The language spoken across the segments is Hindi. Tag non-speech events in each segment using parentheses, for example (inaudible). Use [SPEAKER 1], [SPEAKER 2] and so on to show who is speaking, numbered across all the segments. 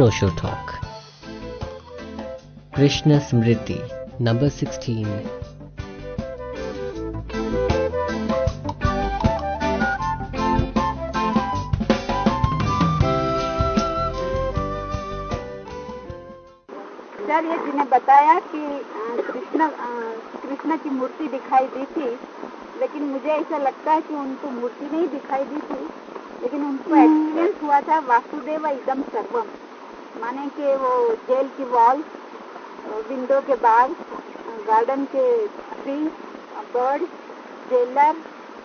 [SPEAKER 1] Osho talk. Krishna Smriti, number 16.
[SPEAKER 2] Sir ये जिन्हें बताया कि कृष्ण कृष्ण की मूर्ति दिखाई दी थी लेकिन मुझे ऐसा लगता है कि उनको मूर्ति नहीं दिखाई दी थी लेकिन उनको एक्सपीरियंस हुआ था वासुदेव इदम सर्वम माने कि वो जेल की वॉल, विंडो के बाग गार्डन के ट्री बर्ड जेलर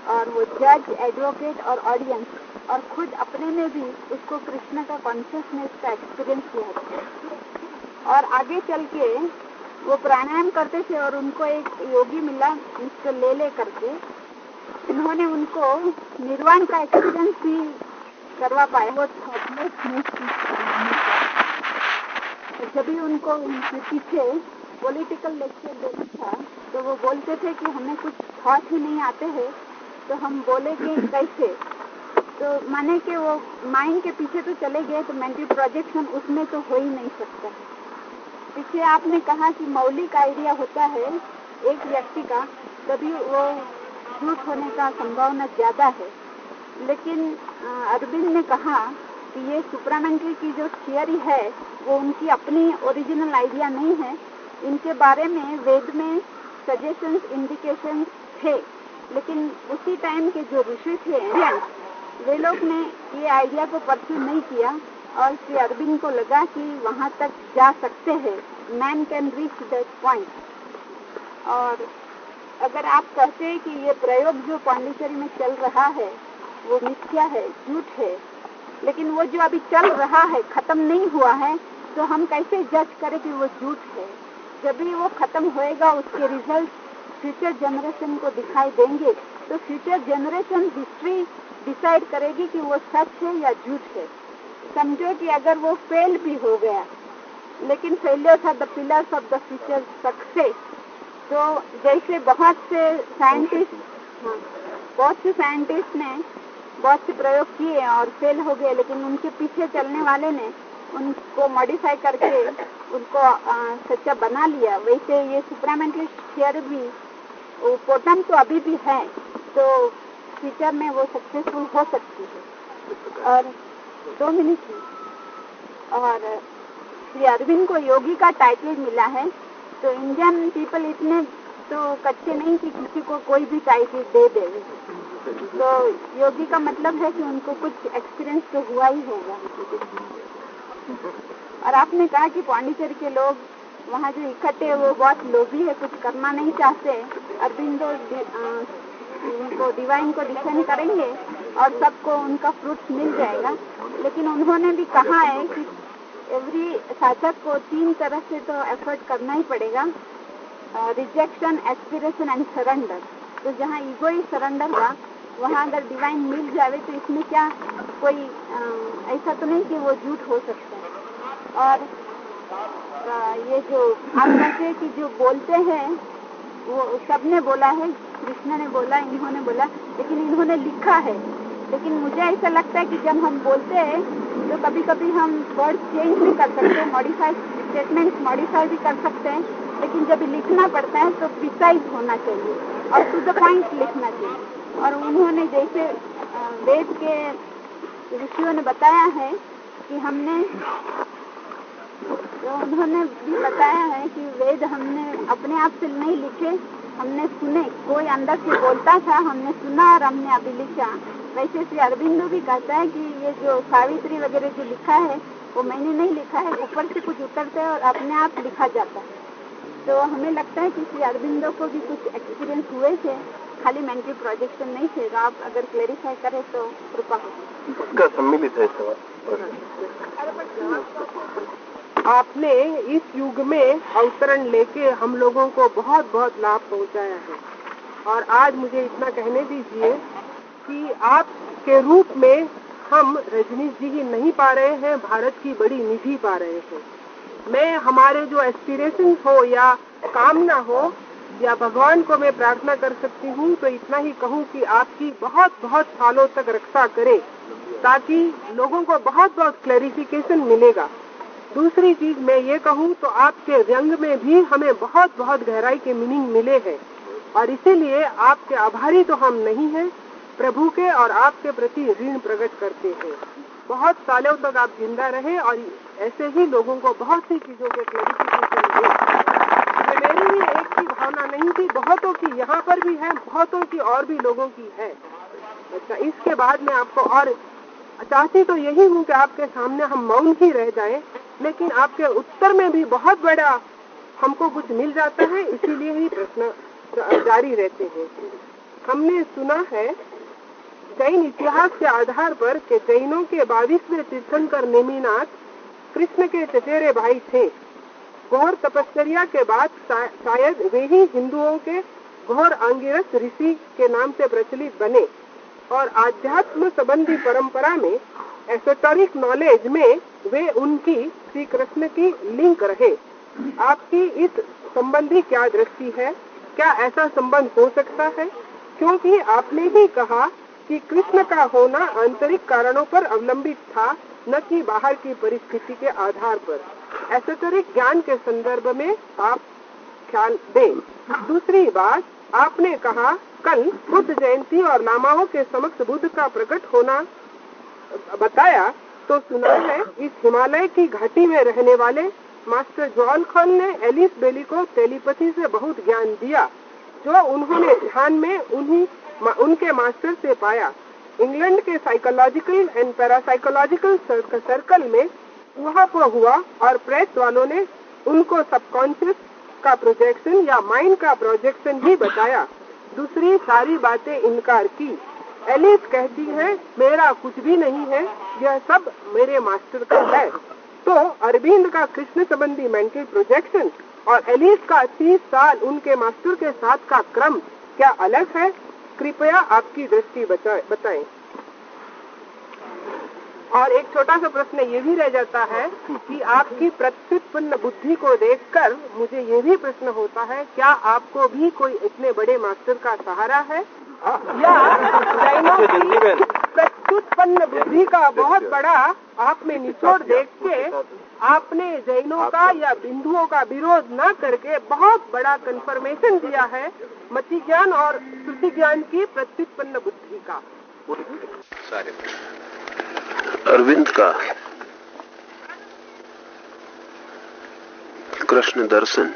[SPEAKER 2] और वो जज एडवोकेट और ऑडियंस और खुद अपने में भी उसको कृष्ण का कॉन्शियसनेस का एक्सपीरियंस किया और आगे चल के वो प्राणायाम करते थे और उनको एक योगी मिला मिस्टर ले ले करके। उन्होंने उनको निर्वाण का एक्सपीरियंस भी करवा पाए वो जब उनको उनके पीछे पॉलिटिकल लेक्चर देना था तो वो बोलते थे कि हमें कुछ थॉट ही नहीं आते हैं। तो हम बोलेंगे कैसे? तो माने कि वो माइंड के पीछे तो चले गए तो मेंटल प्रोजेक्शन उसमें तो हो ही नहीं सकता। पीछे आपने कहा कि मौलिक आइडिया होता है एक व्यक्ति का, तभी वो झूठ होने का संभावना ज़्यादा है। लेकिन अरविंद ने कहा कि ये सुप्रामेंट्री की जो थियरी है, वो उनकी अपनी ओरिजिनल आइडिया नहीं है। इनके बारे में वेद में सजेशंस इंडिकेशन थे, लेकिन उसी टाइम के जो ऋषि थे, वे लोग ने ये आइडिया को परस्यू नहीं किया और श्री अरविंद को लगा कि वहाँ तक जा सकते हैं। Man can reach that point और अगर आप कहते हैं कि ये प्रयोग जो पांडिचेरी में चल रहा है, वो मिथ्या है, झूठ है लेकिन वो जो अभी चल रहा है, खत्म नहीं हुआ है तो हम कैसे जज करें कि वो झूठ है? जब भी वो खत्म होएगा, उसके रिज़ल्ट फ्यूचर जनरेशन को दिखाई देंगे। तो फ्यूचर जनरेशन हिस्ट्री डिसाइड करेगी कि वो सच है या झूठ है। समझो कि अगर वो फेल भी हो गया, लेकिन failures are the pillars of the future success तो जैसे बहुत से साइंटिस्ट बहुत से साइंटिस्ट ने बहुत से प्रयोग किए और फेल हो गए, लेकिन उनके पीछे चलने वाले ने उनको मॉडिफाई करके उनको सच्चा बना लिया। वैसे ये सुप्रामेंटली थियरी भी पोटम तो अभी भी है तो फ्यूचर में वो सक्सेसफुल हो सकती है। और दो मिनट और श्री अरविंद को योगी का टाइटल मिला है तो इंडियन पीपल इतने तो कच्चे नहीं कि किसी को कोई भी टाइटल दे दे। तो योगी का मतलब है कि उनको कुछ एक्सपीरियंस तो हुआ ही होगा। और आपने कहा कि पांडिचेरी के लोग वहाँ जो इकट्ठे वो बहुत लोभी है कुछ करना नहीं चाहते। अरविंदो दि- अ, उनको डिवाइन को डिफेंड करेंगे और सबको उनका फ्रूट मिल जाएगा। लेकिन उन्होंने भी कहा है कि एवरी साधक को तीन तरह से तो एफर्ट करना ही पड़ेगा। रिजेक्शन एस्पिरेशन एंड सरेंडर तो जहाँ ईगो ही सरेंडर हुआ वहाँ अगर डिवाइन मिल जावे तो इसमें क्या कोई अ, ऐसा तो नहीं कि वो झूठ हो सकता है। और अ, ये जो आप कहते कि जो बोलते हैं वो सबने बोला है कृष्ण ने बोला इन्होंने बोला लेकिन इन्होंने लिखा है। लेकिन मुझे ऐसा लगता है कि जब हम बोलते हैं तो कभी कभी हम वर्ड चेंज भी कर सकते हैं मॉडिफाई स्टेटमेंट मॉडिफाई भी कर सकते हैं। लेकिन जब लिखना पड़ता है तो प्रिसाइज होना चाहिए और टू द पॉइंट लिखना चाहिए। और उन्होंने जैसे वेद के ऋषियों ने बताया है कि हमने तो उन्होंने भी बताया है कि वेद हमने अपने आप से नहीं लिखे, हमने सुने। कोई अंदर से बोलता था, हमने सुना और हमने अभी लिखा। वैसे श्री अरविंदो भी कहता है कि ये जो सावित्री वगैरह जो लिखा है, वो मैंने नहीं लिखा है, ऊपर से कुछ उतरता है और अपने आप लिखा जाता है। तो हमें लगता है कि श्री अरविंदो को भी कुछ एक्सपीरियंस हुए थे। खाली मेंटल प्रोजेक्शन नहीं थे। आप अगर क्लेरिफाई करें तो कृपा हो।
[SPEAKER 3] उसका सम्मिलित है सवाल।
[SPEAKER 4] आपने इस युग में अवतरण लेके हम लोगों को बहुत बहुत लाभ पहुँचाया है। और आज मुझे इतना कहने दीजिए कि आपके रूप में हम रजनीश जी ही नहीं पा रहे हैं भारत की बड़ी निधि पा रहे हैं। मैं हमारे जो एस्पिरेशन हो या कामना हो, या भगवान को मैं प्रार्थना कर सकती हूँ तो इतना ही कहूँ कि आपकी बहुत बहुत सालों तक रक्षा करे, ताकि लोगों को बहुत बहुत क्लैरिफिकेशन मिलेगा। दूसरी चीज़ मैं ये कहूँ तो आपके व्यंग में भी हमें बहुत बहुत गहराई के मीनिंग मिले हैं, और इसीलिए आपके आभारी तो हम नहीं हैं, प्रभु के और आपके प्रति ऋण प्रकट करते हैं। बहुत सालों तक आप ज़िंदा रहे और ऐसे ही लोगों को बहुत सी चीज़ों के क्लैरिफिकेशन दे मेरी एक की भावना नहीं थी बहुतों की यहाँ पर भी है बहुतों की और भी लोगों की है। अच्छा इसके बाद में आपको और चाहती तो यही हूँ कि आपके सामने हम मौन ही रह जाएँ, लेकिन आपके उत्तर में भी बहुत बड़ा हमको कुछ मिल जाता है इसीलिए ही प्रश्न जारी रहते हैं। हमने सुना है जैन इतिहास के आधार पर कि जैनों के बाईसवें तीर्थंकर नेमिनाथ कृष्ण के चचेरे भाई थे। घोर तपस्या के बाद शायद वे ही हिंदुओं के घोर अंगिरस ऋषि के नाम से प्रचलित बने। और आध्यात्म संबंधी परंपरा में एसोटरिक नॉलेज में वे उनकी श्री कृष्ण की लिंक रहे। आपकी इस संबंधी क्या दृष्टि है? क्या ऐसा संबंध हो सकता है? क्योंकि आपने ही कहा कि कृष्ण का होना आंतरिक कारणों पर अवलंबित था। न कि बाहर की परिस्थिति के आधार पर। एसोटरिक ज्ञान के संदर्भ में आप ख्याल दें। दूसरी बात, आपने कहा, कल बुद्ध जयंती और लामाओं के समक्ष बुद्ध का प्रकट होना, बताया तो सुना है, इस हिमालय की घाटी में रहने वाले मास्टर जॉन खान ने एलिस बेली को टेलीपैथी से बहुत ज्ञान दिया, जो उन्होंने ध्यान में उन्हीं, उनके मास्टर से पाया। इंग्लैंड के साइकोलॉजिकल एंड पैरासाइकोलॉजिकल सर्कल में वहाँ हुआ और प्रेस वालों ने उनको सबकॉन्शियस का प्रोजेक्शन या माइंड का प्रोजेक्शन ही बताया। दूसरी सारी बातें इनकार की। एलिस कहती है, मेरा कुछ भी नहीं है, यह सब मेरे मास्टर का है। तो अरविंद का कृष्ण संबंधी मेंटल प्रोजेक्शन और एलिस का तीस साल उनके मास्टर के साथ का क्रम क्या अलग है? कृपया आपकी दृष्टि बताएँ। और एक छोटा सा प्रश्न ये भी रह जाता है कि आपकी प्रत्युत्पन्न बुद्धि को देखकर मुझे ये भी प्रश्न होता है क्या आपको भी कोई इतने बड़े मास्टर का सहारा है? या जैनों प्रत्युत्पन्न बुद्धि का बहुत बड़ा आप में निचोड़ देख के आपने जैनों का या बिंदुओं का विरोध न करके बहुत बड़ा कंफर्मेशन दिया है मति ज्ञान और श्रुति ज्ञान की प्रत्युत्पन्न बुद्धि का।
[SPEAKER 3] अरविंद का। कृष्ण दर्शन।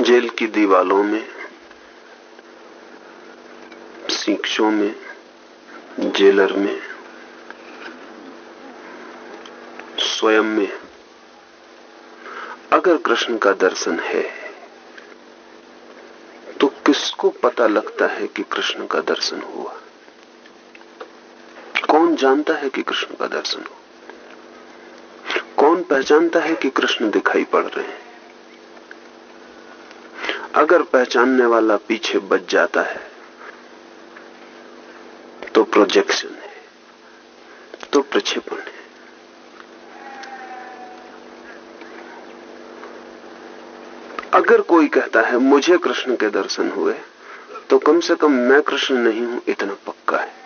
[SPEAKER 3] जेल की दीवालों में शिक्षों में जेलर में। स्वयं में। अगर कृष्ण का दर्शन है तो किसको पता लगता है कि कृष्ण का दर्शन हुआ? कौन जानता है कि कृष्ण का दर्शन हो कौन पहचानता है कि कृष्ण दिखाई पड़ रहे हैं? अगर पहचानने वाला पीछे बच जाता है तो प्रोजेक्शन है तो प्रक्षेपण है। अगर कोई कहता है, मुझे कृष्ण के दर्शन हुए तो कम से कम मैं कृष्ण नहीं हूँ, इतना पक्का है।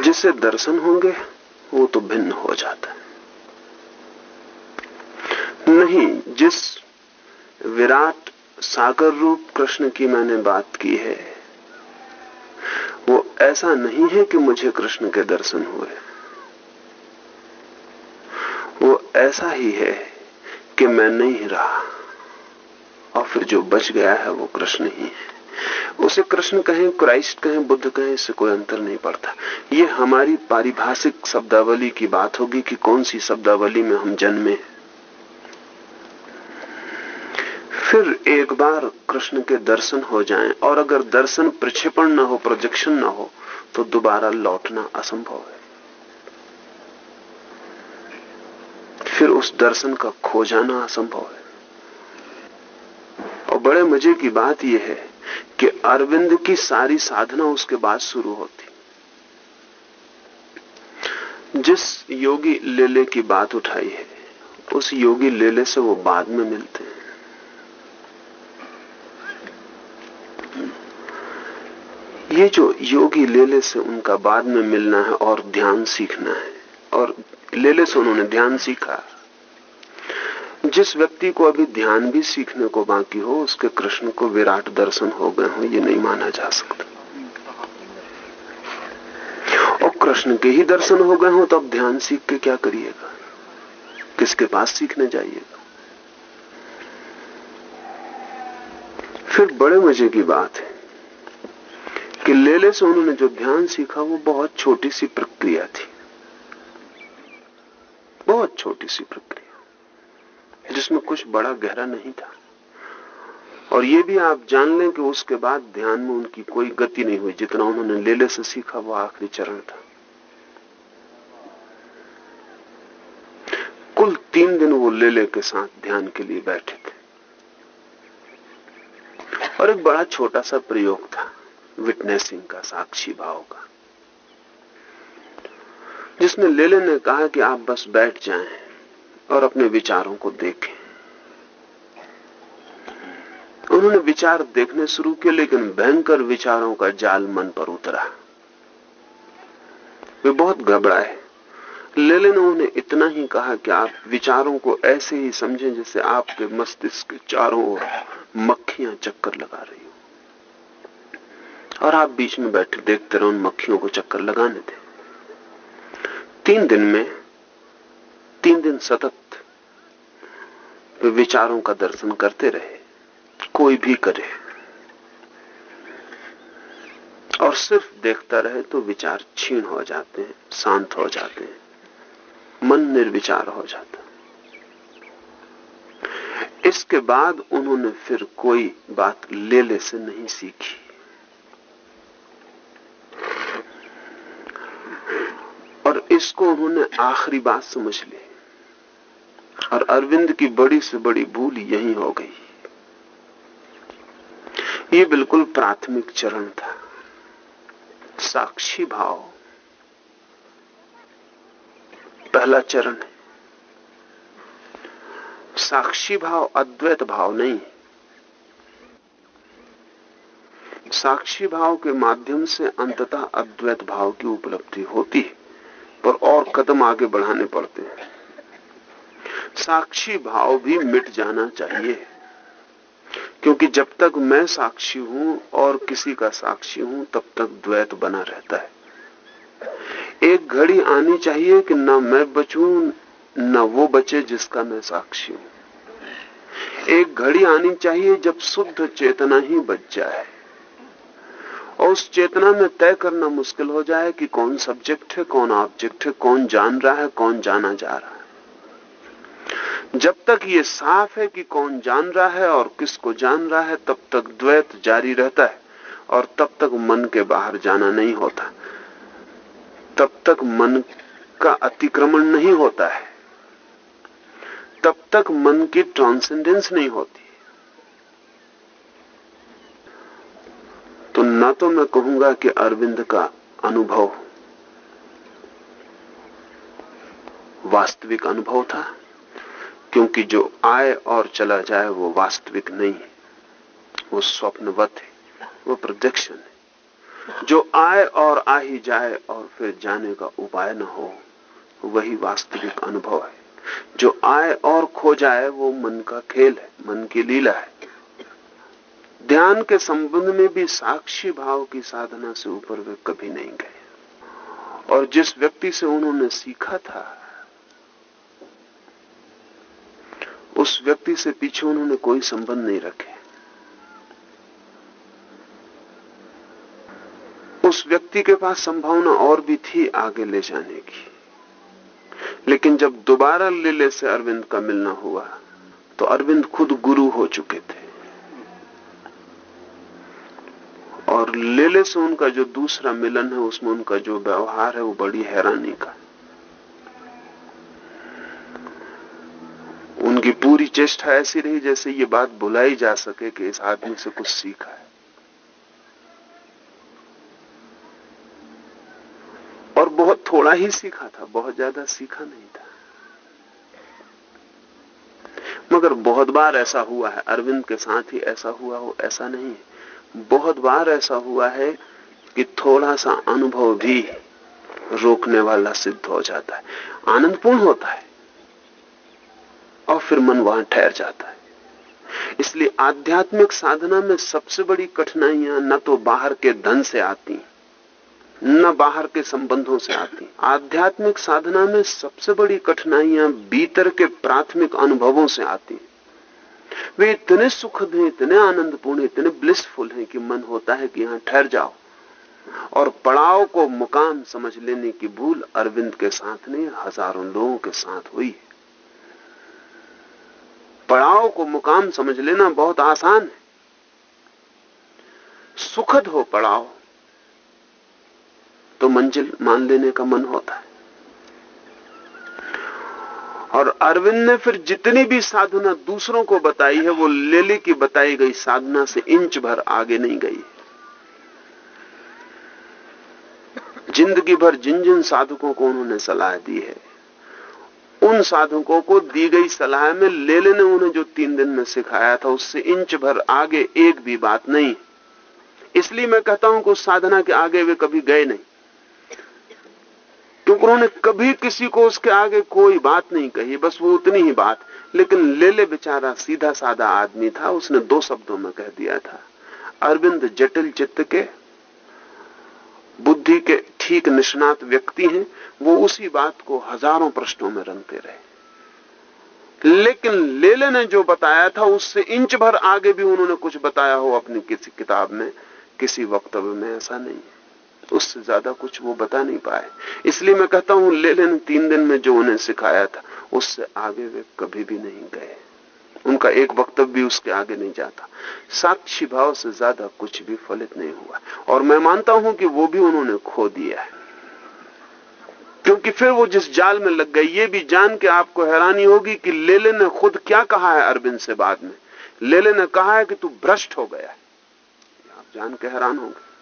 [SPEAKER 3] जिसे दर्शन होंगे, वो तो भिन्न हो जाता है। नहीं, जिस विराट सागर रूप कृष्ण की मैंने बात की है, वो ऐसा नहीं है कि मुझे कृष्ण के दर्शन हुए वो ऐसा ही है कि मैं नहीं रहा। और फिर जो बच गया है वो कृष्ण ही है। उसे कृष्ण कहें, क्राइस्ट कहें, बुद्ध कहें, इससे कोई अंतर नहीं पड़ता। ये हमारी पारिभाषिक शब्दावली की बात होगी कि कौन सी शब्दावली में हम जन्मे फिर एक बार कृष्ण के दर्शन हो जाएँ, और अगर दर्शन प्रक्षेपण न हो प्रोजेक्शन न हो तो दोबारा लौटना असंभव है। फिर उस दर्शन का खो जाना असंभव है। और बड़े मज़े की बात यह है कि अरविंद की सारी साधना उसके बाद शुरू होती। जिस योगी लेले की बात उठाई है, उस योगी लेले से वो बाद में मिलते हैं। ये जो योगी लेले से उनका बाद में मिलना है और ध्यान सीखना है और लेले से उन्होंने ध्यान सीखा। जिस व्यक्ति को अभी ध्यान भी सीखने को बाकी हो, उसके कृष्ण को विराट दर्शन हो गए हो, ये नहीं माना जा सकता। और कृष्ण के ही दर्शन हो गए हो तो अब ध्यान सीख के क्या करिएगा? किसके पास सीखने जाइएगा? फिर बड़े मज़े की बात है कि लेले से उन्होंने जो ध्यान सीखा, वो बहुत छोटी सी प्रक्रिया थी। बहुत छोटी सी प्रक्रिया। जिसमें कुछ बड़ा गहरा नहीं था। और ये भी आप जान लें कि उसके बाद ध्यान में उनकी कोई गति नहीं हुई। जितना उन्होंने लेले से सीखा, वो आखिरी चरण था। कुल तीन दिन वो लेले के साथ ध्यान के लिए बैठे थे। और एक बड़ा छोटा सा प्रयोग था, विटनेसिंग का, साक्षी भाव का। जिसमें लेले ने कहा कि आप बस बैठ जाएँ और अपने विचारों को देखें। उन्होंने विचार देखने शुरू किए, लेकिन भयंकर विचारों का जाल मन पर उतरा। वे बहुत घबराए। लेले ने उन्हें इतना ही कहा कि आप विचारों को ऐसे ही समझें जैसे आपके मस्तिष्क चारों ओर मक्खियाँ चक्कर लगा रही हो। और आप बीच में बैठे देखते रहे, उन मक्खियों को चक्कर लगाने दें। तीन दिन में, तीन दिन सतत विचारों का दर्शन करते रहे, कोई भी करे। और सिर्फ़ देखता रहे तो विचार छीण हो जाते हैं, शांत हो जाते हैं। मन निर्विचार हो जाता इसके बाद उन्होंने फिर कोई बात लेले से नहीं सीखी और इसको उन्होंने आखिरी बात समझ ली। और अरविंद की बड़ी से बड़ी भूल यही हो गई। ये बिल्कुल प्राथमिक चरण था। साक्षी भाव। पहला चरण है। साक्षी भाव अद्वैत भाव नहीं साक्षी भाव के माध्यम से अंततः अद्वैत भाव की उपलब्धि होती है। पर और कदम आगे बढ़ाने पड़ते हैं। साक्षी भाव भी मिट जाना चाहिए। क्योंकि जब तक मैं साक्षी हूँ और किसी का साक्षी हूँ, तब तक द्वैत बना रहता है। एक घड़ी आनी चाहिए कि न मैं बचू, न वो बचे जिसका मैं साक्षी हूँ। एक घड़ी आनी चाहिए जब शुद्ध चेतना ही बच जाए। और उस चेतना में तय करना मुश्किल हो जाए कि कौन सब्जेक्ट है, कौन ऑब्जेक्ट है, कौन जान रहा है, कौन जाना जा रहा है। जब तक ये साफ़ है कि कौन जान रहा है और किसको जान रहा है, तब तक द्वैत जारी रहता है और तब तक मन के बाहर जाना नहीं होता। तब तक मन का अतिक्रमण नहीं होता है। तब तक मन की ट्रांसेंडेंस नहीं होती तो न तो मैं कहूँगा कि अरविंद का अनुभव वास्तविक अनुभव था, क्योंकि जो आए और चला जाए वो वास्तविक नहीं है। वो स्वप्नवत है, वो प्रोजेक्शन है। जो आए और आ ही जाए और फिर जाने का उपाय न हो, वही वास्तविक अनुभव है। जो आए और खो जाए वो मन का खेल है, मन की लीला है। ध्यान के संबंध में भी साक्षी भाव की साधना से ऊपर वे कभी नहीं गए। और जिस व्यक्ति से उन्होंने सीखा था, उस व्यक्ति से पीछे उन्होंने कोई संबंध नहीं रखे। उस व्यक्ति के पास संभावना और भी थी आगे ले जाने की। लेकिन जब दोबारा लीले से अरविंद का मिलना हुआ तो अरविंद खुद गुरु हो चुके थे। और लेले से उनका जो दूसरा मिलन है, उसमें उनका जो व्यवहार है, वो बड़ी हैरानी का उनकी पूरी चेष्टा ऐसी रही जैसे ये बात बुलाई जा सके कि इस आदमी से कुछ सीखा है। और बहुत थोड़ा ही सीखा था, बहुत ज़्यादा सीखा नहीं था। मगर बहुत बार ऐसा हुआ है, अरविंद के साथ ही ऐसा हुआ हो, ऐसा नहीं है। बहुत बार ऐसा हुआ है कि थोड़ा सा अनुभव भी रोकने वाला सिद्ध हो जाता है। आनंदपूर्ण होता है और फिर मन वहाँ ठहर जाता है। इसलिए आध्यात्मिक साधना में सबसे बड़ी कठिनाइयाँ न तो बाहर के धन से आती, न बाहर के संबंधों से आती। आध्यात्मिक साधना में सबसे बड़ी कठिनाइयाँ भीतर के प्राथमिक अनुभवों से आती। वे इतने सुखद हैं इतने आनंदपूर्ण इतने ब्लिसफुल हैं कि मन होता है कि यहाँ ठहर जाओ। और पड़ाव को मुकाम समझ लेने की भूल अरविंद के साथ नहीं, हज़ारों लोगों के साथ हुई है। पड़ाव को मुकाम समझ लेना बहुत आसान है। सुखद हो पड़ाव तो मंजिल मान लेने का मन होता है। और अरविंद ने फिर जितनी भी साधना दूसरों को बताई है, वो लेले की बताई गई साधना से इंच भर आगे नहीं गई। ज़िंदगी भर जिन जिन साधकों को उन्होंने सलाह दी है, उन साधकों को दी गई सलाह में लेले ने उन्हें जो तीन दिन में सिखाया था, उससे इंच भर आगे एक भी बात नहीं। इसलिए मैं कहता हूँ कि उस साधना के आगे वे कभी गए नहीं। उन्होंने कभी किसी को उसके आगे कोई बात नहीं कही, बस वो उतनी ही बात। लेकिन लेले बेचारा सीधा साधा आदमी था, उसने दो शब्दों में कह दिया था, अरविंद जटिल चित्त के, बुद्धि के ठीक निष्णात व्यक्ति हैं, वो उसी बात को हज़ारों प्रश्नों में रंगते रहे। लेकिन लेले ने जो बताया था, उससे इंच भर आगे भी उन्होंने कुछ बताया हो अपनी किसी किताब में, किसी वक्तव्य में, ऐसा नहीं है। उससे ज़्यादा कुछ वो बता नहीं पाए। इसलिए मैं कहता हूँ लेले ने तीन दिन में जो उन्हें सिखाया था, उससे आगे वे कभी भी नहीं गए। उनका एक वक्तव्य भी उसके आगे नहीं जाता। साक्षी भाव से ज़्यादा कुछ भी फलित नहीं हुआ। और मैं मानता हूँ कि वो भी उन्होंने खो दिया है। क्योंकि फिर वो जिस जाल में लग गई, ये भी जान के आपको हैरानी होगी कि लेले ने खुद क्या कहा है अरविंद से बाद में। लेले ने कहा है कि तू भ्रष्ट हो गया है। आप जान के हैरान होंगे।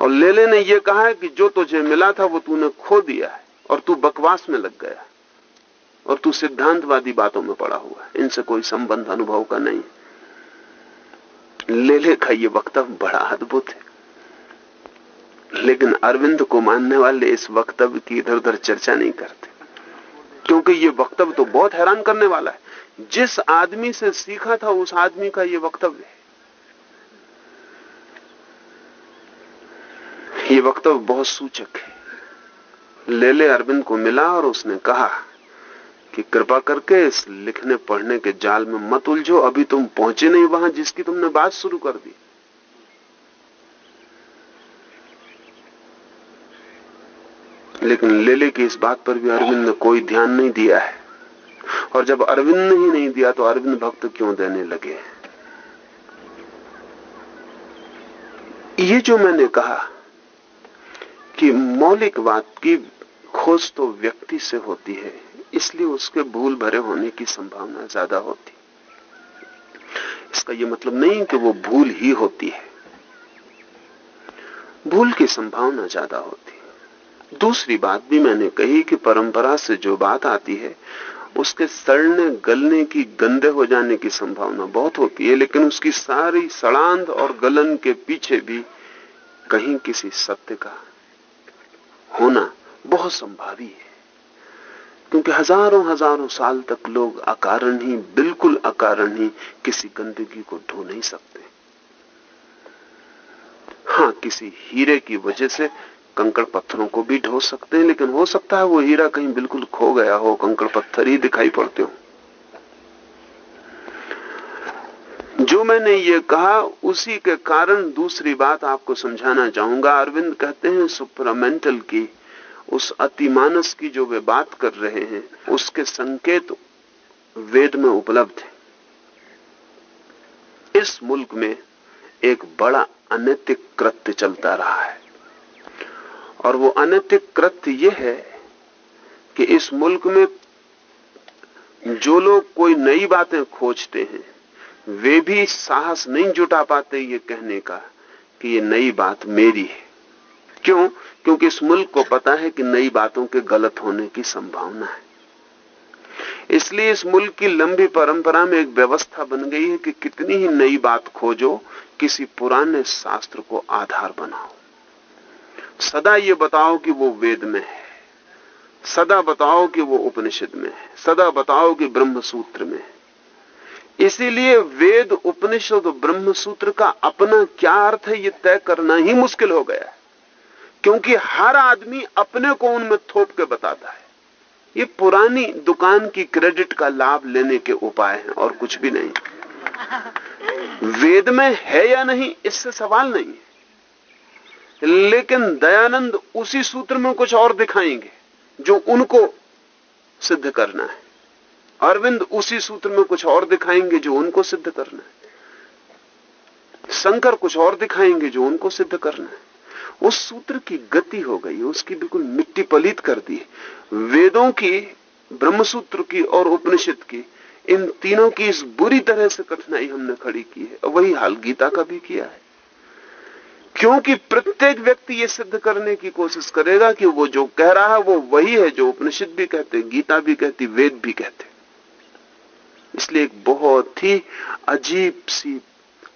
[SPEAKER 3] और लेले ने यह कहा है कि जो तुझे मिला था वो तूने खो दिया है और तू बकवास में लग गया और तू सिद्धांतवादी बातों में पड़ा हुआ है। इनसे कोई संबंध अनुभव का नहीं लेले का ये वक्तव्य बड़ा अद्भुत है। लेकिन अरविंद को मानने वाले इस वक्तव्य की इधर उधर चर्चा नहीं करते। क्योंकि ये वक्तव्य तो बहुत हैरान करने वाला है। जिस आदमी से सीखा था, उस आदमी का ये वक्तव्य है। ये वक्तव्य बहुत सूचक है। लेले अरविंद को मिला और उसने कहा कि कृपा करके इस लिखने पढ़ने के जाल में मत उलझो, अभी तुम पहुँचे नहीं वहाँ जिसकी तुमने बात शुरू कर दी। लेकिन लेले की इस बात पर भी अरविंद ने कोई ध्यान नहीं दिया है। और जब अरविंद ने ही नहीं दिया तो अरविंद भक्त क्यों देने लगे? ये जो मैंने कहा कि मौलिकवाद की खोज तो व्यक्ति से होती है, इसलिए उसके भूल भरे होने की संभावना ज़्यादा होती। इसका यह मतलब नहीं कि वो भूल ही होती है। भूल की संभावना ज़्यादा होती। है दूसरी बात भी मैंने कही कि परंपरा से जो बात आती है, उसके सड़ने, गलने की, गंदे हो जाने की संभावना बहुत होती है, लेकिन उसकी सारी सड़ांध और गलन के पीछे भी कहीं किसी सत्य का होना बहुत संभावी है। क्योंकि हज़ारों हज़ारों साल तक लोग अकारण ही बिल्कुल अकारण ही किसी गंदगी को ढो नहीं सकते। हाँ किसी हीरे की वजह से कंकड़ पत्थरों को भी ढो सकते हैं, लेकिन हो सकता है वो हीरा कहीं बिल्कुल खो गया हो, कंकड़ पत्थर ही दिखाई पड़ते हो। जो मैंने ये कहा, उसी के कारण दूसरी बात आपको समझाना चाहूँगा। अरविंद कहते हैं, सुपरामेंटल की, उस अतिमानस की जो वे बात कर रहे हैं, उसके संकेत वेद में उपलब्ध है। इस मुल्क में एक बड़ा अनैतिक कृत्य चलता रहा है। और वो अनैतिक कृत्य यह है कि इस मुल्क में जो लोग कोई नई बातें खोजते हैं वे भी साहस नहीं जुटा पाते ये कहने का कि ये नई बात मेरी है। क्यों? क्योंकि इस मुल्क को पता है कि नई बातों के गलत होने की संभावना है। इसलिए इस मुल्क की लंबी परंपरा में एक व्यवस्था बन गई है कि कितनी ही नई बात खोजो, किसी पुराने शास्त्र को आधार बनाओ। सदा ये बताओ कि वो वेद में है। सदा बताओ कि वो उपनिषद में है। सदा बताओ कि ब्रह्म सूत्र में है। इसीलिए वेद, उपनिषद ब्रह्म सूत्र का अपना क्या अर्थ है, ये तय करना ही मुश्किल हो गया है। क्योंकि हर आदमी अपने को उनमें थोप के बताता है। ये पुरानी दुकान की क्रेडिट का लाभ लेने के उपाय हैं और कुछ भी नहीं। वेद में है या नहीं, इससे सवाल नहीं है। लेकिन दयानंद उसी सूत्र में कुछ और दिखाएँगे, जो उनको सिद्ध करना है। अरविंद उसी सूत्र में कुछ और दिखाएँगे जो उनको सिद्ध करना है। शंकर कुछ और दिखाएँगे जो उनको सिद्ध करना है। उस सूत्र की गति हो गई, उसकी बिल्कुल मिट्टी पलीत कर दी। वेदों की, ब्रह्मसूत्र की और उपनिषद की, इन तीनों की इस बुरी तरह से कठिनाई हमने खड़ी की है। वही हाल गीता का भी किया है। क्योंकि प्रत्येक व्यक्ति ये सिद्ध करने की कोशिश करेगा कि वो जो कह रहा है वो वही है जो उपनिषद भी कहते, गीता भी कहती, वेद भी कहते। इसलिए एक बहुत ही अजीब सी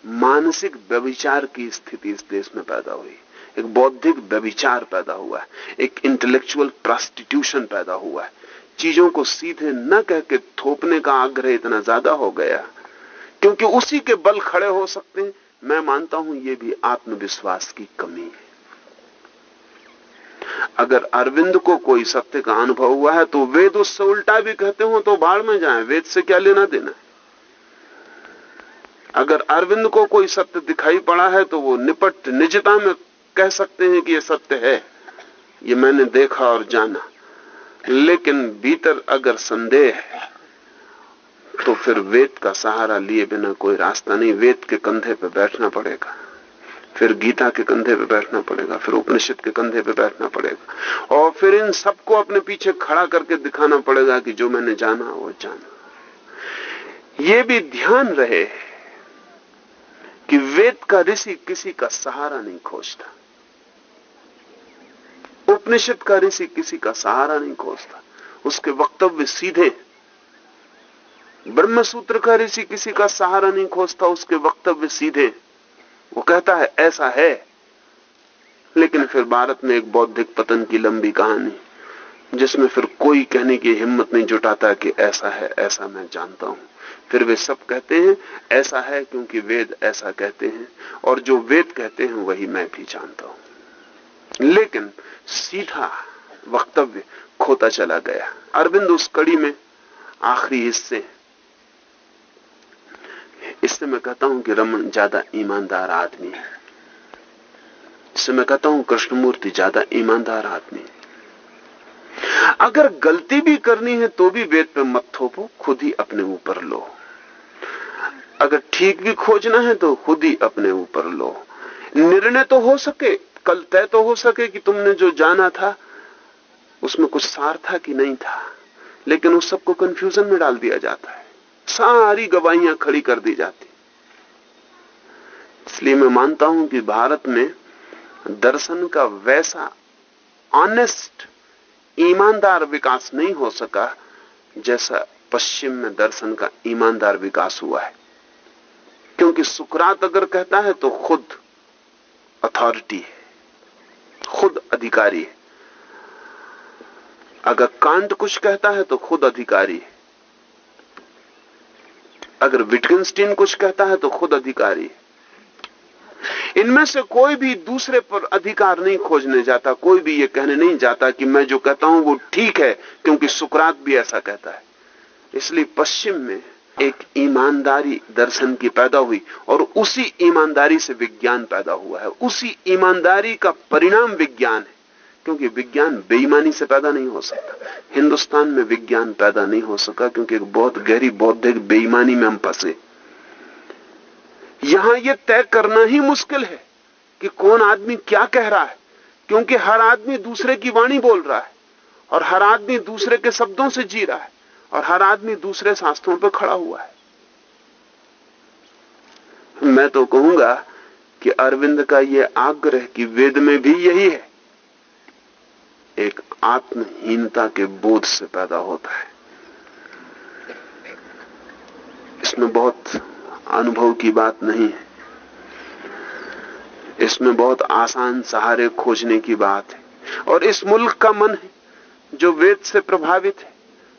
[SPEAKER 3] मानसिक व्यविचार की स्थिति इस देश में पैदा हुई। एक बौद्धिक व्यविचार पैदा हुआ है। एक इंटेलेक्चुअल प्रोस्टिट्यूशन पैदा हुआ है। चीज़ों को सीधे न कह के थोपने का आग्रह इतना ज़्यादा हो गया क्योंकि उसी के बल खड़े हो सकते हैं। मैं मानता हूँ यह भी आत्मविश्वास की कमी है। अगर अरविंद को कोई सत्य का अनुभव हुआ है तो वेद उससे उल्टा भी कहते हो तो बाढ़ में जाए। वेद से क्या लेना देना है? अगर अरविंद को कोई सत्य दिखाई पड़ा है तो वो निपट निजता में कह सकते हैं कि ये सत्य है। ये मैंने देखा और जाना। लेकिन भीतर अगर संदेह है तो फिर वेद का सहारा लिए बिना कोई रास्ता नहीं। वेद के कंधे पर बैठना पड़ेगा। फिर गीता के कंधे पे बैठना पड़ेगा, फिर उपनिषद के कंधे पे बैठना पड़ेगा। और फिर इन सबको अपने पीछे खड़ा करके दिखाना पड़ेगा कि जो मैंने जाना वो जाना। ये भी ध्यान रहे कि वेद का ऋषि किसी का सहारा नहीं खोजता। उपनिषद का ऋषि किसी का सहारा नहीं खोजता। उसके वक्तव्य सीधे। ब्रह्मसूत्र का ऋषि किसी का सहारा नहीं खोजता, उसके वक्तव्य सीधे। वो कहता है, ऐसा है। लेकिन फिर भारत में एक बौद्धिक पतन की लंबी कहानी, जिसमें फिर कोई कहने की हिम्मत नहीं जुटाता कि ऐसा है, ऐसा मैं जानता हूँ। फिर वे सब कहते हैं, ऐसा है क्योंकि वेद ऐसा कहते हैं, और जो वेद कहते हैं वही मैं भी जानता हूँ। लेकिन सीधा वक्तव्य खोता चला गया। अरविंद उस कड़ी में आखिरी हिस्से इससे मैं कहता हूँ कि रमन ज़्यादा ईमानदार आदमी है। इससे मैं कहता हूँ कृष्णमूर्ति ज़्यादा ईमानदार आदमी अगर गलती भी करनी है तो भी वेद पे मत थोपो, खुद ही अपने ऊपर लो। अगर ठीक भी खोजना है तो खुद ही अपने ऊपर लो। निर्णय तो हो सके, कल तय तो हो सके कि तुमने जो जाना था, उसमें कुछ सार था कि नहीं था, लेकिन उस सबको कंफ्यूजन में डाल दिया जाता है। सारी गवाहियाँ खड़ी कर दी जाती। इसलिए मैं मानता हूँ कि भारत में दर्शन का वैसा ऑनेस्ट ईमानदार विकास नहीं हो सका जैसा पश्चिम में दर्शन का ईमानदार विकास हुआ है। क्योंकि सुकरात अगर कहता है तो खुद अथॉरिटी है, खुद अधिकारी है। अगर कांट कुछ कहता है तो खुद अधिकारी है। अगर विटगनस्टीन कुछ कहता है तो खुद अधिकारी इनमें से कोई भी दूसरे पर अधिकार नहीं खोजने जाता, कोई भी ये कहने नहीं जाता कि मैं जो कहता हूँ वो ठीक है, क्योंकि सुकरात भी ऐसा कहता है। इसलिए पश्चिम में एक ईमानदारी दर्शन की पैदा हुई और उसी ईमानदारी से विज्ञान पैदा हुआ है। उसी ईमानदारी का परिणाम विज्ञान है। क्योंकि विज्ञान बेईमानी से पैदा नहीं हो सकता। हिंदुस्तान में विज्ञान पैदा नहीं हो सका क्योंकि एक बहुत गहरी बौद्धिक बेईमानी में हम फंसे। यहाँ यह तय करना ही मुश्किल है कि कौन आदमी क्या कह रहा है, क्योंकि हर आदमी दूसरे की वाणी बोल रहा है और हर आदमी दूसरे के शब्दों से जी रहा है और हर आदमी दूसरे शास्त्रों पर खड़ा हुआ है। मैं तो कहूँगा कि अरविंद का यह आग्रह कि वेद में भी यही है एक आत्महीनता के बोध से पैदा होता है। इसमें बहुत अनुभव की बात नहीं है। इसमें बहुत आसान सहारे खोजने की बात है। और इस मुल्क का मन है जो वेद से प्रभावित है।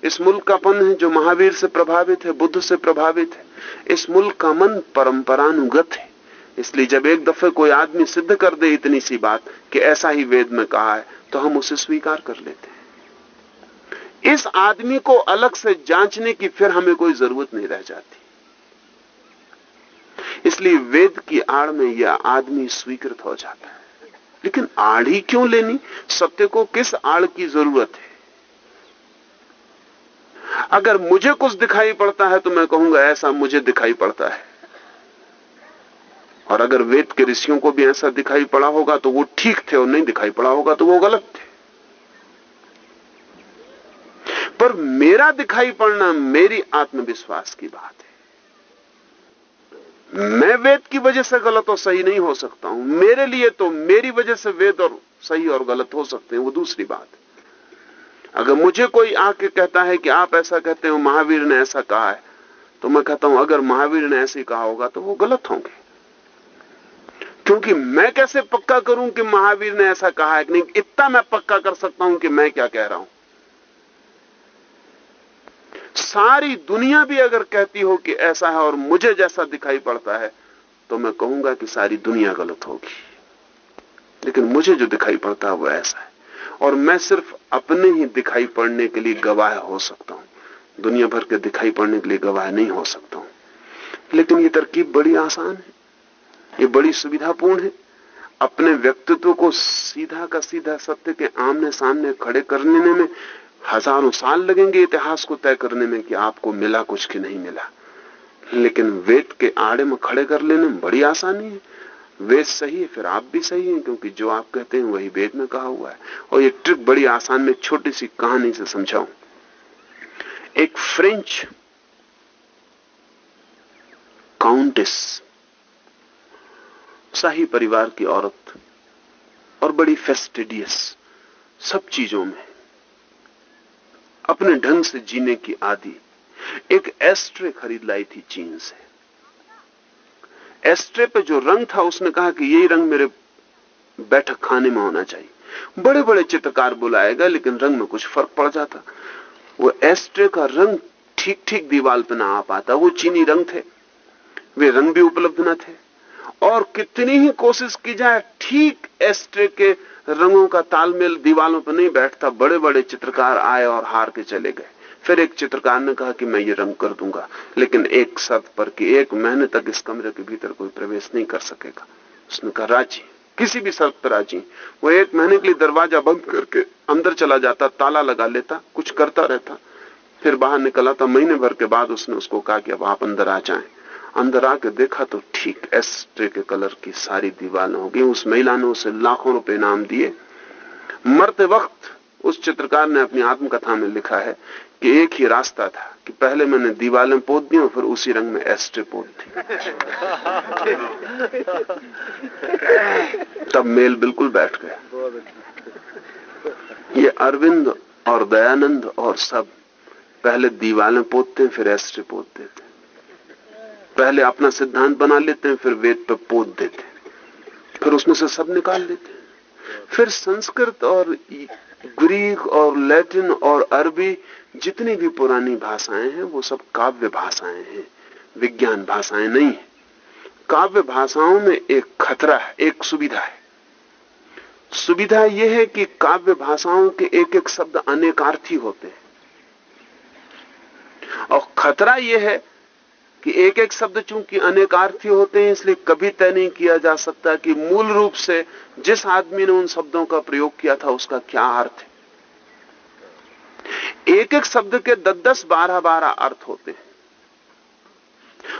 [SPEAKER 3] इस मुल्क का मन है जो महावीर से प्रभावित है, बुद्ध से प्रभावित है। इस मुल्क का मन परंपरानुगत है। इसलिए जब एक दफे कोई आदमी सिद्ध कर दे इतनी सी बात कि ऐसा ही वेद में कहा है तो हम उसे स्वीकार कर लेते हैं। इस आदमी को अलग से जांचने की फिर हमें कोई ज़रूरत नहीं रह जाती। इसलिए वेद की आड़ में यह आदमी स्वीकृत हो जाता है। लेकिन आड़ ही क्यों लेनी? सत्य को किस आड़ की ज़रूरत है? अगर मुझे कुछ दिखाई पड़ता है तो मैं कहूँगा, ऐसा मुझे दिखाई पड़ता है। और अगर वेद के ऋषियों को भी ऐसा दिखाई पड़ा होगा तो वो ठीक थे और नहीं दिखाई पड़ा होगा तो वो गलत थे। पर मेरा दिखाई पड़ना मेरी आत्मविश्वास की बात है। मैं वेद की वजह से गलत और सही नहीं हो सकता हूँ। मेरे लिए तो मेरी वजह से वेद और सही और गलत हो सकते हैं, वो दूसरी बात है। अगर मुझे कोई आके कहता है कि आप ऐसा कहते हो, महावीर ने ऐसा कहा है तो मैं कहता हूँ, अगर महावीर ने ऐसे कहा होगा तो वो गलत होंगे। क्योंकि मैं कैसे पक्का करूँ कि महावीर ने ऐसा कहा है कि नहीं, इतना मैं पक्का कर सकता हूँ कि मैं क्या कह रहा हूँ। सारी दुनिया भी अगर कहती हो कि ऐसा है और मुझे जैसा दिखाई पड़ता है तो मैं कहूँगा कि सारी दुनिया गलत होगी। लेकिन मुझे जो दिखाई पड़ता है वो ऐसा है। और मैं सिर्फ़ अपने ही दिखाई पड़ने के लिए गवाह हो सकता हूँ। दुनिया भर के दिखाई पड़ने के लिए गवाह नहीं हो सकता हूँ। लेकिन ये तरकीब बड़ी आसान है। ये बड़ी सुविधापूर्ण है। अपने व्यक्तित्व को सीधा का सीधा सत्य के आमने सामने खड़े करने में हज़ारों साल लगेंगे इतिहास को तय करने में कि आपको मिला कुछ कि नहीं मिला। लेकिन वेद के आड़े में खड़े कर लेने में बड़ी आसानी है। वेद सही है, फिर आप भी सही हैं, क्योंकि जो आप कहते हैं वही वेद में कहा हुआ है। और ये ट्रिक बड़ी आसान में छोटी सी कहानी से समझाऊं। एक फ्रेंच काउंटेस शाही परिवार की औरत और बड़ी फेस्टिडियस सब चीज़ों में अपने ढंग से जीने की आदि एक एस्ट्रे खरीद लाई थी चीन से। एस्ट्रे पे जो रंग था उसने कहा कि यही रंग मेरे बैठक खाने में होना चाहिए। बड़े बड़े चित्रकार बुलाएगा लेकिन रंग में कुछ फ़र्क पड़ जाता। वो एस्ट्रे का रंग ठीक ठीक दीवाल पे ना आ पाता, वो चीनी रंग थे। वे रंग भी उपलब्ध न थे। और कितनी ही कोशिश की जाए, ठीक एस्ट्रे के रंगों का तालमेल दीवालों पर नहीं बैठता बड़े बड़े चित्रकार आए और हार के चले गए। फिर एक चित्रकार ने कहा कि मैं ये रंग कर दूँगा, लेकिन एक शर्त पर कि एक महीने तक इस कमरे के भीतर कोई प्रवेश नहीं कर सकेगा। उसने कहा, राज़ी, किसी भी शर्त पर राज़ी। वो एक महीने के लिए दरवाज़ा बंद करके अंदर चला जाता, ताला लगा लेता, कुछ करता रहता। फिर बाहर निकला था। महीने भर के बाद उसने उसको कहा कि अब आप अंदर आ जाएँ। अंदर आके देखा तो ठीक एस्ट्रे के कलर की सारी दीवार हो गई उस महिला ने उसे लाखों रुपए इनाम दिए। मरते वक्त उस चित्रकार ने अपनी आत्मकथा में लिखा है कि एक ही रास्ता था कि पहले मैंने दीवारें पोत दी और फिर उसी रंग में एस्ट्रे पोत दी। तब मेल बिल्कुल बैठ गया। ये अरविंद और दयानंद और सब पहले दीवारें पोतते फिर एस्ट्रे पोत देते पहले अपना सिद्धांत बना लेते हैं, फिर वेद पर पोत देते फिर उसमें से सब निकाल देते फिर संस्कृत और ग्रीक और लैटिन और अरबी जितनी भी पुरानी भाषाएँ हैं, वो सब काव्य भाषाएँ हैं। विज्ञान भाषाएँ नहीं है। काव्य भाषाओं में एक खतरा है, एक सुविधा है। सुविधा यह है कि काव्य भाषाओं के एक एक शब्द अनेकार्थी होते हैं। और खतरा यह है कि एक एक शब्द चूँकि अनेकार्थी होते हैं, इसलिए कभी तय नहीं किया जा सकता कि मूल रूप से जिस आदमी ने उन शब्दों का प्रयोग किया था, उसका क्या अर्थ है। एक एक शब्द के दस दस बारह बारह अर्थ होते हैं।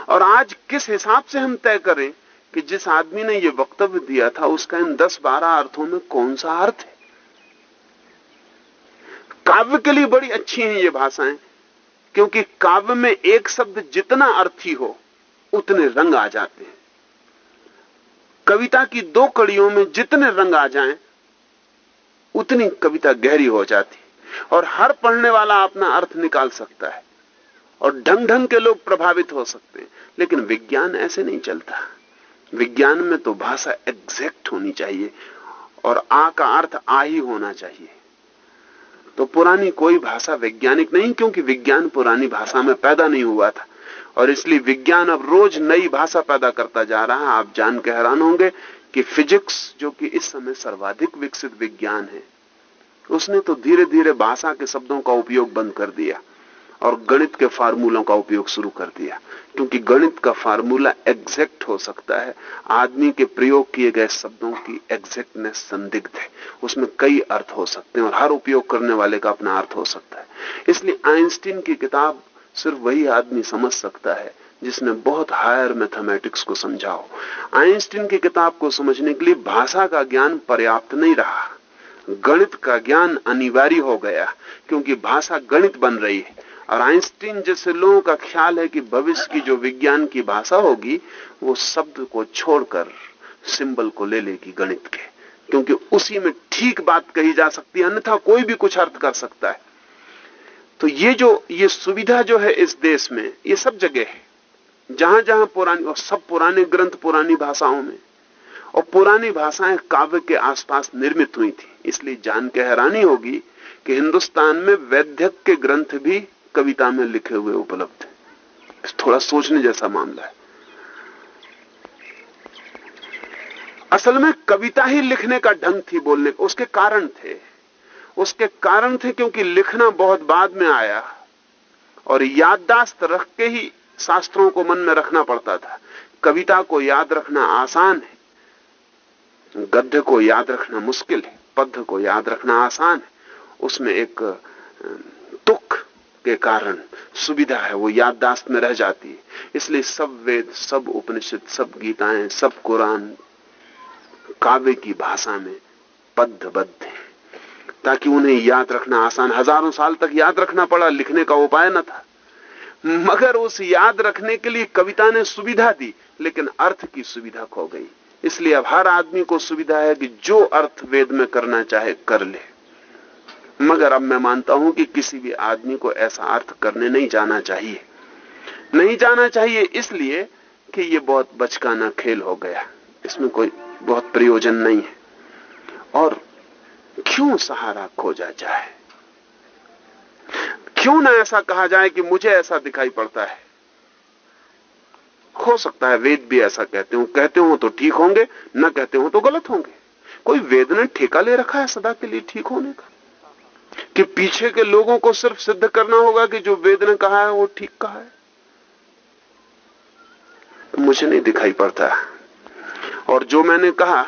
[SPEAKER 3] और आज किस हिसाब से हम तय करें कि जिस आदमी ने यह वक्तव्य दिया था, उसका इन दस बारह अर्थों में कौन सा अर्थ है? काव्य के लिए बड़ी अच्छी हैं ये भाषाएँ। क्योंकि काव्य में एक शब्द जितना अर्थी हो, उतने रंग आ जाते हैं। कविता की दो कड़ियों में जितने रंग आ जाएँ, उतनी कविता गहरी हो जाती और हर पढ़ने वाला अपना अर्थ निकाल सकता है और ढंग ढंग के लोग प्रभावित हो सकते हैं। लेकिन विज्ञान ऐसे नहीं चलता। विज्ञान में तो भाषा एग्जैक्ट होनी चाहिए और आ का अर्थ आ ही होना चाहिए। तो पुरानी कोई भाषा वैज्ञानिक नहीं, क्योंकि विज्ञान पुरानी भाषा में पैदा नहीं हुआ था। और इसलिए विज्ञान अब रोज नई भाषा पैदा करता जा रहा है। आप जान के हैरान होंगे कि फिजिक्स, जो कि इस समय सर्वाधिक विकसित विज्ञान है, उसने तो धीरे धीरे भाषा के शब्दों का उपयोग बंद कर दिया। और गणित के फार्मूलों का उपयोग शुरू कर दिया। क्योंकि गणित का फार्मूला एग्जैक्ट हो सकता है, आदमी के प्रयोग किए गए शब्दों की एग्जैक्टनेस संदिग्ध है। उसमें कई अर्थ हो सकते हैं और हर उपयोग करने वाले का अपना अर्थ हो सकता है। इसलिए आइंस्टीन की किताब सिर्फ़ वही आदमी समझ सकता है, जिसने बहुत हायर मैथमेटिक्स को समझाओ आइंस्टीन की किताब को समझने के लिए भाषा का ज्ञान पर्याप्त नहीं रहा। गणित का ज्ञान अनिवार्य हो गया, क्योंकि भाषा गणित बन रही है। और आइंस्टीन जैसे लोगों का ख्याल है कि भविष्य की जो विज्ञान की भाषा होगी, वो शब्द को छोड़कर सिंबल को ले लेगी गणित के। क्योंकि उसी में ठीक बात कही जा सकती है, अन्यथा कोई भी कुछ अर्थ कर सकता है। तो ये जो, ये सुविधा जो है इस देश में, ये सब जगह है। जहाँ जहाँ पुरानी, और सब पुराने ग्रंथ पुरानी भाषाओं में, और पुरानी भाषाएँ काव्य के आसपास निर्मित हुई थी। इसलिए जान के हैरानी होगी कि हिंदुस्तान में वैद्यक के ग्रंथ भी कविता में लिखे हुए उपलब्ध है। थोड़ा सोचने जैसा मामला है। असल में कविता ही लिखने का ढंग थी बोलने का। उसके कारण थे। उसके कारण थे क्योंकि लिखना बहुत बाद में आया और याददाश्त रख के ही शास्त्रों को मन में रखना पड़ता था। कविता को याद रखना आसान है। गद्य को याद रखना मुश्किल है। पद्य को याद रखना आसान है। उसमें एक तुक के कारण सुविधा है, वो याददाश्त में रह जाती है। इसलिए सब वेद, सब उपनिषद, सब गीताएँ, सब कुरान काव्य की भाषा में पद्धबद्ध है, ताकि उन्हें याद रखना आसान। हज़ारों साल तक याद रखना पड़ा, लिखने का उपाय न था। मगर उस याद रखने के लिए कविता ने सुविधा दी, लेकिन अर्थ की सुविधा खो गई। इसलिए अब हर आदमी को सुविधा है कि जो अर्थ वेद में करना चाहे, कर ले। मगर अब मैं मानता हूँ कि किसी भी आदमी को ऐसा अर्थ करने नहीं जाना चाहिए। नहीं जाना चाहिए इसलिए कि ये बहुत बचकाना खेल हो गया। इसमें कोई बहुत प्रयोजन नहीं है। और क्यों सहारा खोजा जाए? क्यों ना ऐसा कहा जाए कि मुझे ऐसा दिखाई पड़ता है? हो सकता है वेद भी ऐसा कहते हो। कहते हो तो ठीक होंगे, न कहते हो तो गलत होंगे। कोई वेद ने ठेका ले रखा है सदा के लिए ठीक होने का? कि पीछे के लोगों को सिर्फ़ सिद्ध करना होगा कि जो वेद ने कहा है वो ठीक कहा है। मुझे नहीं दिखाई पड़ता। और जो मैंने कहा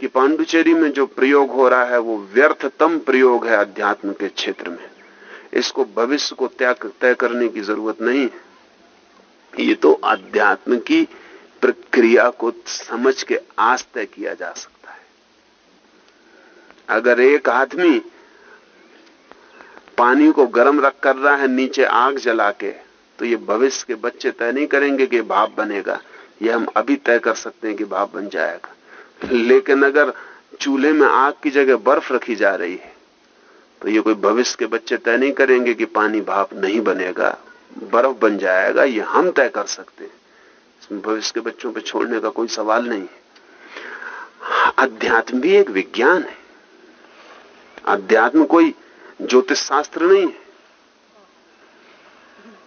[SPEAKER 3] कि पांडुचेरी में जो प्रयोग हो रहा है, वो व्यर्थतम प्रयोग है अध्यात्म के क्षेत्र में। इसको भविष्य को तय करने की ज़रूरत नहीं। है ये तो अध्यात्म की प्रक्रिया को समझ के आज तय किया जा सकता है। अगर एक आदमी पानी को गर्म रख कर रहा है, नीचे आग जला के। तो ये भविष्य के बच्चे तय नहीं करेंगे कि भाप बनेगा। ये हम अभी तय कर सकते हैं कि भाप बन जाएगा। लेकिन अगर चूल्हे में आग की जगह बर्फ़ रखी जा रही है तो ये कोई भविष्य के बच्चे तय नहीं करेंगे कि पानी भाप नहीं बनेगा, बर्फ़ बन जाएगा। ये हम तय कर सकते हैं। भविष्य के बच्चों पे छोड़ने का कोई सवाल नहीं है। अध्यात्म भी एक विज्ञान है। अध्यात्म कोई ज्योतिष शास्त्र नहीं है।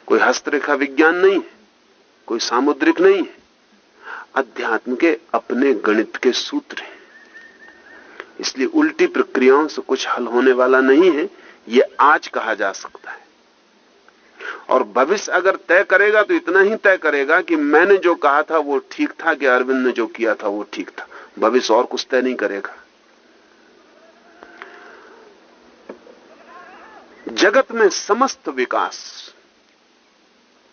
[SPEAKER 3] कोई हस्तरेखा विज्ञान नहीं है। कोई सामुद्रिक नहीं है। अध्यात्म के अपने गणित के सूत्र हैं। इसलिए उल्टी प्रक्रियाओं से कुछ हल होने वाला नहीं है। ये आज कहा जा सकता है। और भविष्य अगर तय करेगा तो इतना ही तय करेगा कि मैंने जो कहा था वो ठीक था कि अरविंद ने जो किया था वो ठीक था। भविष्य और कुछ तय नहीं करेगा। जगत में समस्त विकास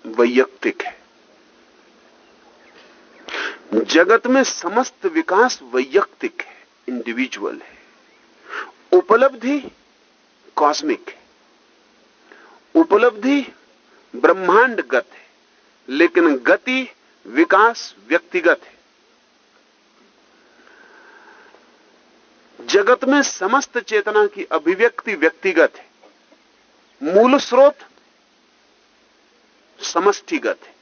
[SPEAKER 3] वैयक्तिक है। जगत में समस्त विकास वैयक्तिक है इंडिविजुअल है। उपलब्धि कॉस्मिक है। उपलब्धि ब्रह्मांडगत है, लेकिन गति विकास व्यक्तिगत है। जगत में समस्त चेतना की अभिव्यक्ति व्यक्तिगत है। मूल स्रोत समष्टिगत है।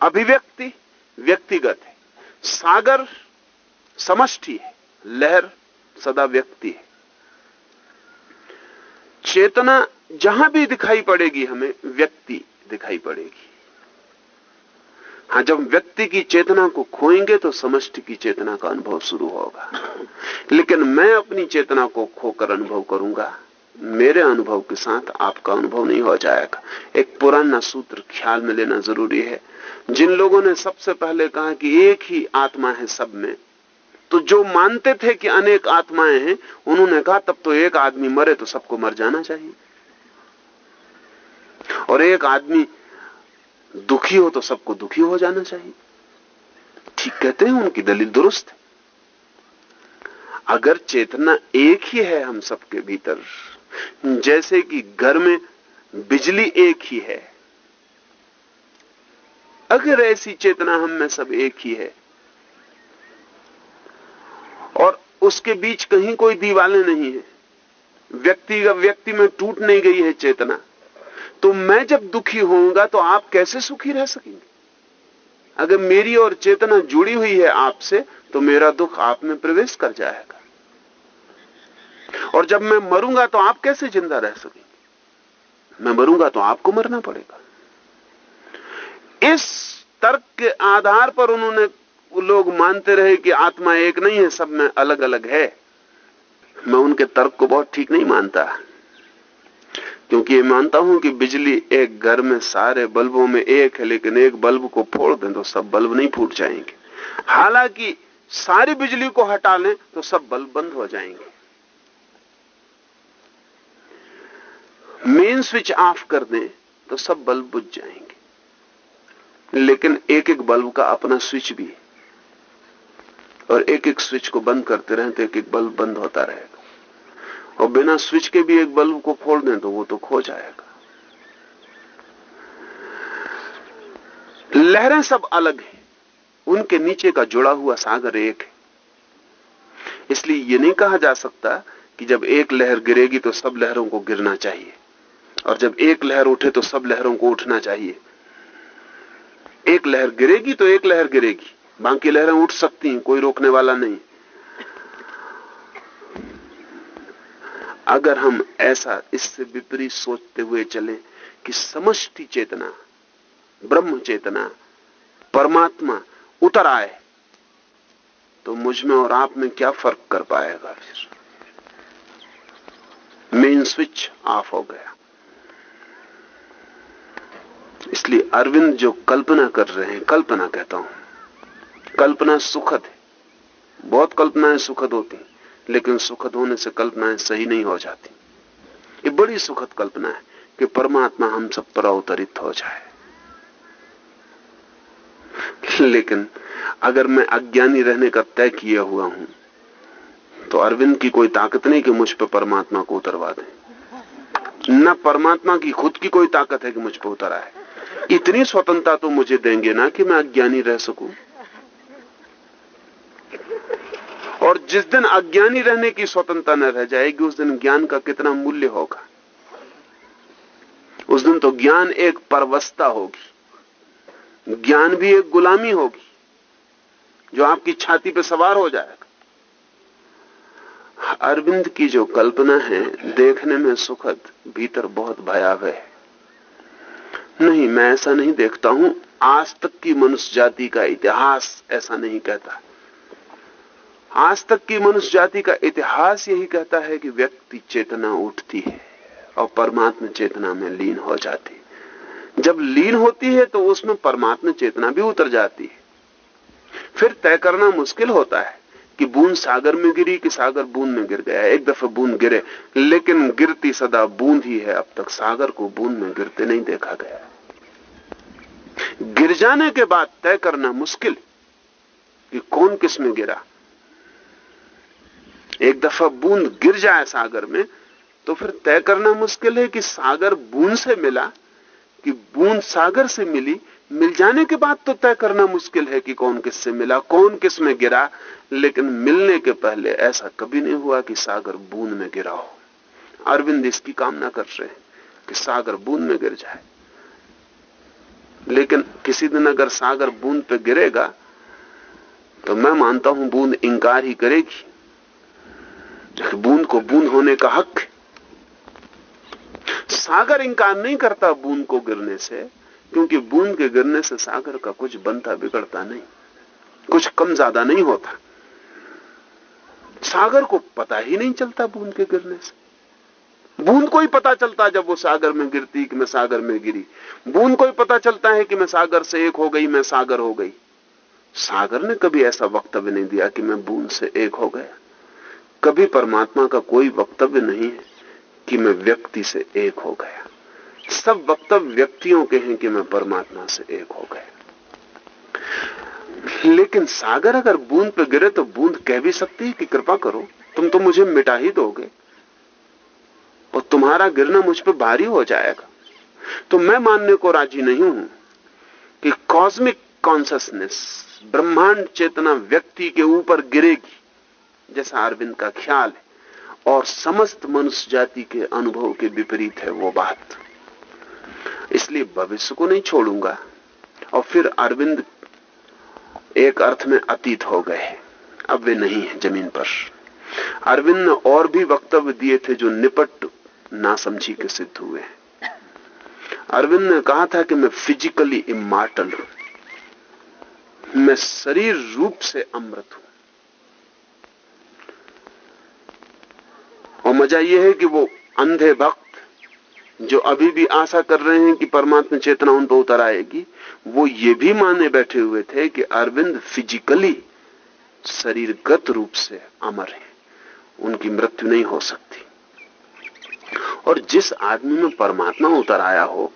[SPEAKER 3] अभिव्यक्ति व्यक्तिगत है। सागर समष्टि है। लहर सदा व्यक्ति है। चेतना जहाँ भी दिखाई पड़ेगी हमें, व्यक्ति दिखाई पड़ेगी। हाँ जब व्यक्ति की चेतना को खोएँगे तो समष्टि की चेतना का अनुभव शुरू होगा। लेकिन मैं अपनी चेतना को खोकर अनुभव करूँगा। मेरे अनुभव के साथ आपका अनुभव नहीं हो जाएगा। एक पुराना सूत्र ख्याल में लेना ज़रूरी है। जिन लोगों ने सबसे पहले कहा कि एक ही आत्मा है सब में तो जो मानते थे कि अनेक आत्माएँ हैं, उन्होंने कहा, तब तो एक आदमी मरे तो सबको मर जाना चाहिए। और एक आदमी दुखी हो तो सबको दुखी हो जाना चाहिए। ठीक कहते हैं उनकी दलील दुरुस्त अगर चेतना एक ही है हम सबके भीतर जैसे कि घर में बिजली एक ही है। अगर ऐसी चेतना हम में सब एक ही है, और उसके बीच कहीं कोई दीवालें नहीं है, व्यक्ति व्यक्ति में टूट नहीं गई है चेतना तो मैं जब दुखी होऊँगा तो आप कैसे सुखी रह सकेंगे? अगर मेरी और चेतना जुड़ी हुई है आपसे तो मेरा दुख आप में प्रवेश कर जाएगा। और जब मैं मरूँगा तो आप कैसे ज़िंदा रह सकेंगे? मैं मरूँगा तो आपको मरना पड़ेगा। इस तर्क के आधार पर उन्होंने लोग मानते रहे कि आत्मा एक नहीं है, सब में अलग अलग है। मैं उनके तर्क को बहुत ठीक नहीं मानता, क्योंकि ये मानता हूँ कि बिजली एक घर में सारे बल्बों में एक है, लेकिन एक बल्ब को फोड़ दें तो सब बल्ब नहीं फूट जाएँगे। हालाँकि सारी बिजली को हटा लें तो सब बल्ब बंद हो जाएँगे। मेन स्विच ऑफ़ कर दें तो सब बल्ब बुझ जाएँगे। लेकिन एक एक बल्ब का अपना स्विच भी है। और एक एक स्विच को बंद करते रहें तो एक एक बल्ब बंद होता रहेगा। और बिना स्विच के भी एक बल्ब को फोड़ दें तो वो तो खो जाएगा। लहरें सब अलग हैं। उनके नीचे का जुड़ा हुआ सागर एक है। इसलिए ये नहीं कहा जा सकता कि जब एक लहर गिरेगी तो सब लहरों को गिरना चाहिए। और जब एक लहर उठे तो सब लहरों को उठना चाहिए। एक लहर गिरेगी तो एक लहर गिरेगी। बाकी लहरें उठ सकती हैं, कोई रोकने वाला नहीं। अगर हम ऐसा इससे विपरीत सोचते हुए चले कि समष्टि चेतना, ब्रह्म चेतना, परमात्मा उतर आए तो मुझमें और आप में क्या फ़र्क कर पाएगा फिर? मेन स्विच ऑफ़ हो गया। इसलिए अरविंद जो कल्पना कर रहे हैं, कल्पना कहता हूँ, कल्पना सुखद है। बहुत कल्पनाएँ सुखद होती लेकिन सुखद होने से कल्पनाएँ सही नहीं हो जाती। ये बड़ी सुखद कल्पना है कि परमात्मा हम सब पर अवतरित हो जाए। लेकिन अगर मैं अज्ञानी रहने का तय किया हुआ हूँ तो अरविंद की कोई ताकत नहीं कि मुझ पर परमात्मा को उतरवा दे। न परमात्मा की, खुद की कोई ताकत है कि मुझ पर उतर आए इतनी स्वतंत्रता तो मुझे देंगे ना कि मैं अज्ञानी रह सकूँ। और जिस दिन अज्ञानी रहने की स्वतंत्रता न रह जाएगी, उस दिन ज्ञान का कितना मूल्य होगा? उस दिन तो ज्ञान एक परवस्ता होगी। ज्ञान भी एक गुलामी होगी, जो आपकी छाती पर सवार हो जाएगा। अरविंद की जो कल्पना है, देखने में सुखद, भीतर बहुत भयावह है। नहीं, मैं ऐसा नहीं देखता हूँ। आज तक की मनुष्य जाति का इतिहास ऐसा नहीं कहता। आज तक की मनुष्य जाति का इतिहास यही कहता है कि व्यक्ति चेतना उठती है और परमात्मा चेतना में लीन हो जाती है। जब लीन होती है तो उसमें परमात्मा चेतना भी उतर जाती है। फिर तय करना मुश्किल होता है। कि बूंद सागर में गिरी कि सागर बूंद में गिर गया। एक दफे बूंद गिरे, लेकिन गिरती सदा बूंद ही है। अब तक सागर को बूंद में गिरते नहीं देखा गया। गिर जाने के बाद तय करना मुश्किल कि कौन किसमें गिरा। एक दफ़ा बूंद गिर जाए सागर में तो फिर तय करना मुश्किल है कि सागर बूंद से मिला, कि बूंद सागर से मिली मिल जाने के बाद तो तय करना मुश्किल है कि कौन किससे मिला, कौन किसमें गिरा, लेकिन मिलने के पहले ऐसा कभी नहीं हुआ कि सागर बूंद में गिरा हो। अरविंद इसकी कामना कर रहे हैं कि सागर बूंद में गिर जाए। लेकिन किसी दिन अगर सागर बूंद पे गिरेगा तो मैं मानता हूँ बूंद इंकार ही करेगी। बूंद को बूंद होने का हक सागर इंकार नहीं करता बूंद को गिरने से। क्योंकि बूंद के गिरने से सागर का कुछ बनता बिगड़ता नहीं, कुछ कम ज़्यादा नहीं होता। सागर को पता ही नहीं चलता बूंद के गिरने से। बूंद को ही पता चलता जब वो सागर में गिरती कि मैं सागर में गिरी। बूंद को ही पता चलता है कि मैं सागर से एक हो गई, मैं सागर हो गई। सागर ने कभी ऐसा वक्तव्य नहीं दिया कि मैं बूंद से एक हो गया। कभी परमात्मा का कोई वक्तव्य नहीं है कि मैं व्यक्ति से एक हो गया। सब वक्तव्य व्यक्तियों के हैं कि मैं परमात्मा से एक हो गया। लेकिन सागर अगर बूंद पे गिरे तो बूंद कह भी सकती है कि कृपा करो, तुम तो मुझे मिटा ही दोगे। और तुम्हारा गिरना मुझ पर भारी हो जाएगा। तो मैं मानने को राज़ी नहीं हूँ कि कॉस्मिक कॉन्सियसनेस ब्रह्मांड चेतना व्यक्ति के ऊपर गिरेगी, जैसा अरविंद का ख्याल है। और समस्त मनुष्य जाति के अनुभव के विपरीत है वो बात। इसलिए भविष्य को नहीं छोड़ूँगा। और फिर अरविंद एक अर्थ में अतीत हो गए। अब वे नहीं है ज़मीन पर। अरविंद ने और भी वक्तव्य दिए थे जो निपट ना समझी के सिद्ध हुए। अरविंद ने कहा था कि मैं फिजिकली इमार्टल हूँ। मैं शरीर रूप से अमृत हूँ। और मज़ा यह है कि वो अंधे भक्त जो अभी भी आशा कर रहे हैं कि परमात्मा चेतना उन पर उतर आएगी, वो ये भी माने बैठे हुए थे कि अरविंद फिजिकली शरीरगत रूप से अमर है। उनकी मृत्यु नहीं हो सकती। और जिस आदमी में परमात्मा उतर आया हो,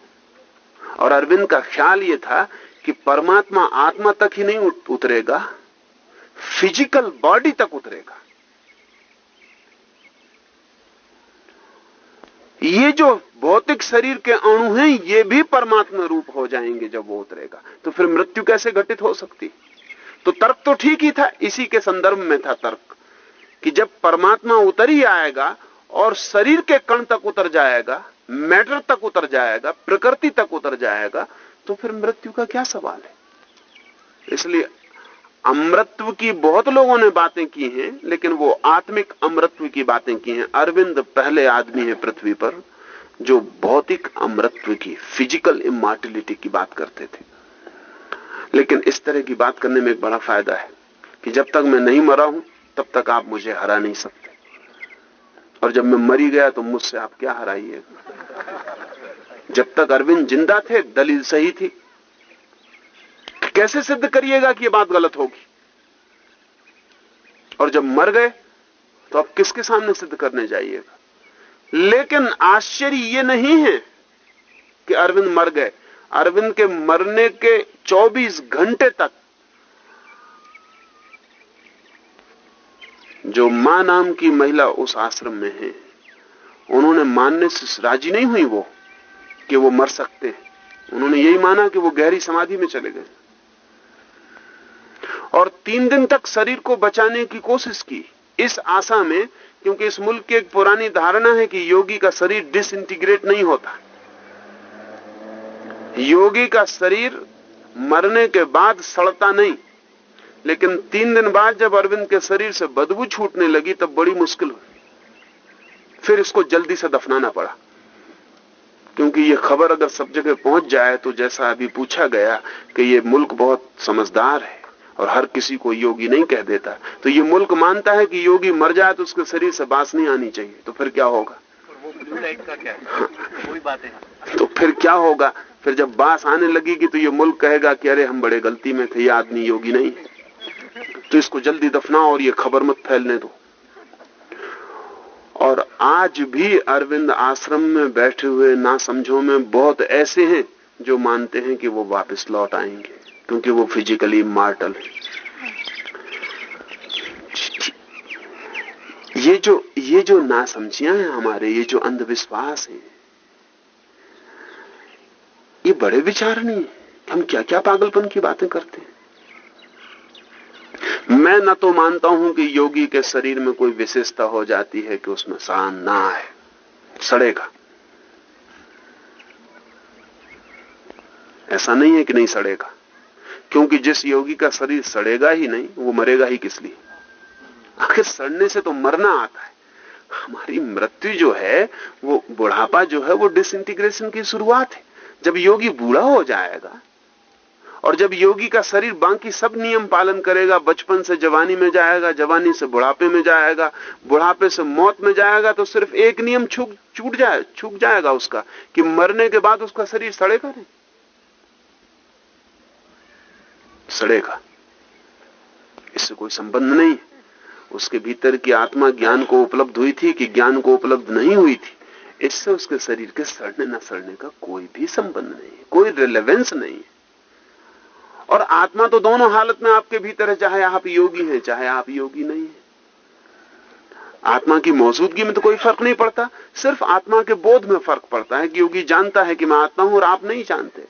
[SPEAKER 3] और अरविंद का ख्याल ये था कि परमात्मा आत्मा तक ही नहीं उतरेगा फ़िज़िकल बॉडी तक उतरेगा। ये जो भौतिक शरीर के अणु हैं, ये भी परमात्मा रूप हो जाएँगे जब वो उतरेगा। तो फिर मृत्यु कैसे घटित हो सकती? तो तर्क तो ठीक ही था, इसी के संदर्भ में था तर्क, कि जब परमात्मा उतर ही आएगा और शरीर के कण तक उतर जाएगा, मैटर तक उतर जाएगा, प्रकृति तक उतर जाएगा तो फिर मृत्यु का क्या सवाल है? इसलिए अमृत्व की बहुत लोगों ने बातें की हैं, लेकिन वो आत्मिक अमृत्व की बातें की हैं। अरविंद पहले आदमी है पृथ्वी पर, जो भौतिक अमृत्व की फ़िज़िकल इमोर्टिलिटी की बात करते थे। लेकिन इस तरह की बात करने में एक बड़ा फ़ायदा है कि जब तक मैं नहीं मरा हूँ, तब तक आप मुझे हरा नहीं सकते। और जब मैं मरी गया तो मुझसे आप क्या हराइएगा जब तक अरविंद ज़िंदा थे, दलील सही थी। कैसे सिद्ध करिएगा कि यह बात गलत होगी? और जब मर गए तो अब किसके सामने सिद्ध करने जाइएगा? लेकिन आश्चर्य यह नहीं है कि अरविंद मर गए। अरविंद के मरने के 24 घंटे तक जो माँ नाम की महिला उस आश्रम में है, उन्होंने मानने से राज़ी नहीं हुई वो कि वो मर सकते हैं। उन्होंने यही माना कि वो गहरी समाधि में चले गए। और तीन दिन तक शरीर को बचाने की कोशिश की। इस आशा में, क्योंकि इस मुल्क की एक पुरानी धारणा है कि योगी का शरीर डिसइंटीग्रेट नहीं होता। योगी का शरीर मरने के बाद सड़ता नहीं। लेकिन तीन दिन बाद जब अरविंद के शरीर से बदबू छूटने लगी, तब बड़ी मुश्किल हुई। फिर इसको जल्दी से दफनाना पड़ा। क्योंकि ये खबर अगर सब जगह पहुँच जाए तो जैसा अभी पूछा गया कि ये मुल्क बहुत समझदार है। और हर किसी को योगी नहीं कह देता। तो ये मुल्क मानता है कि योगी मर जाए तो उसके शरीर से बास नहीं आनी चाहिए। तो फिर क्या होगा?
[SPEAKER 5] का क्या है? है।
[SPEAKER 3] तो फिर क्या होगा? फिर जब बास आने लगेगी तो ये मुल्क कहेगा कि अरे हम बड़े गलती में थे ये आदमी योगी नहीं तो इसको जल्दी दफनाओ और ये खबर मत फैलने दो। और आज भी अरविंद आश्रम में बैठे हुए ना समझो में बहुत ऐसे हैं जो मानते हैं कि वो वापस लौट आएँगे। क्योंकि वो फिजिकली मार्टल है। ये जो ये जो नासमझियाँ हैं हमारे, ये जो अंधविश्वास है, ये बड़े विचार नहीं हम क्या क्या पागलपन की बातें करते हैं? मैं न तो मानता हूँ कि योगी के शरीर में कोई विशेषता हो जाती है कि उसमें शान ना आए। सड़ेगा। ऐसा नहीं है कि नहीं सड़ेगा। क्योंकि जिस योगी का शरीर सड़ेगा ही नहीं, वो मरेगा ही किस लिए? आखिर सड़ने से तो मरना आता है। हमारी मृत्यु जो है, वो बुढ़ापा जो है, वो डिसइंटीग्रेशन की शुरुआत है। जब योगी बूढ़ा हो जाएगा, और जब योगी का शरीर बाकी सब नियम पालन करेगा, बचपन से जवानी में जाएगा, जवानी से बुढ़ापे में जाएगा, बुढ़ापे से मौत में जाएगा तो सिर्फ़ एक नियम छूट छूट जाए, छूट जाएगा उसका, कि मरने के बाद उसका शरीर सड़ेगा नहीं। सड़ेगा। इससे कोई संबंध नहीं। उसके भीतर की आत्मा ज्ञान को उपलब्ध हुई थी कि ज्ञान को उपलब्ध नहीं हुई थी। इससे उसके शरीर के सड़ने न सड़ने का कोई भी संबंध नहीं, कोई रिलेवेंस नहीं। और आत्मा तो दोनों हालत में आपके भीतर है, चाहे आप योगी हैं, चाहे आप योगी नहीं है। आत्मा की मौजूदगी में तो कोई फ़र्क नहीं पड़ता। सिर्फ़ आत्मा के बोध में फ़र्क पड़ता है कि योगी जानता है कि मैं आत्मा हूँ और आप नहीं जानते।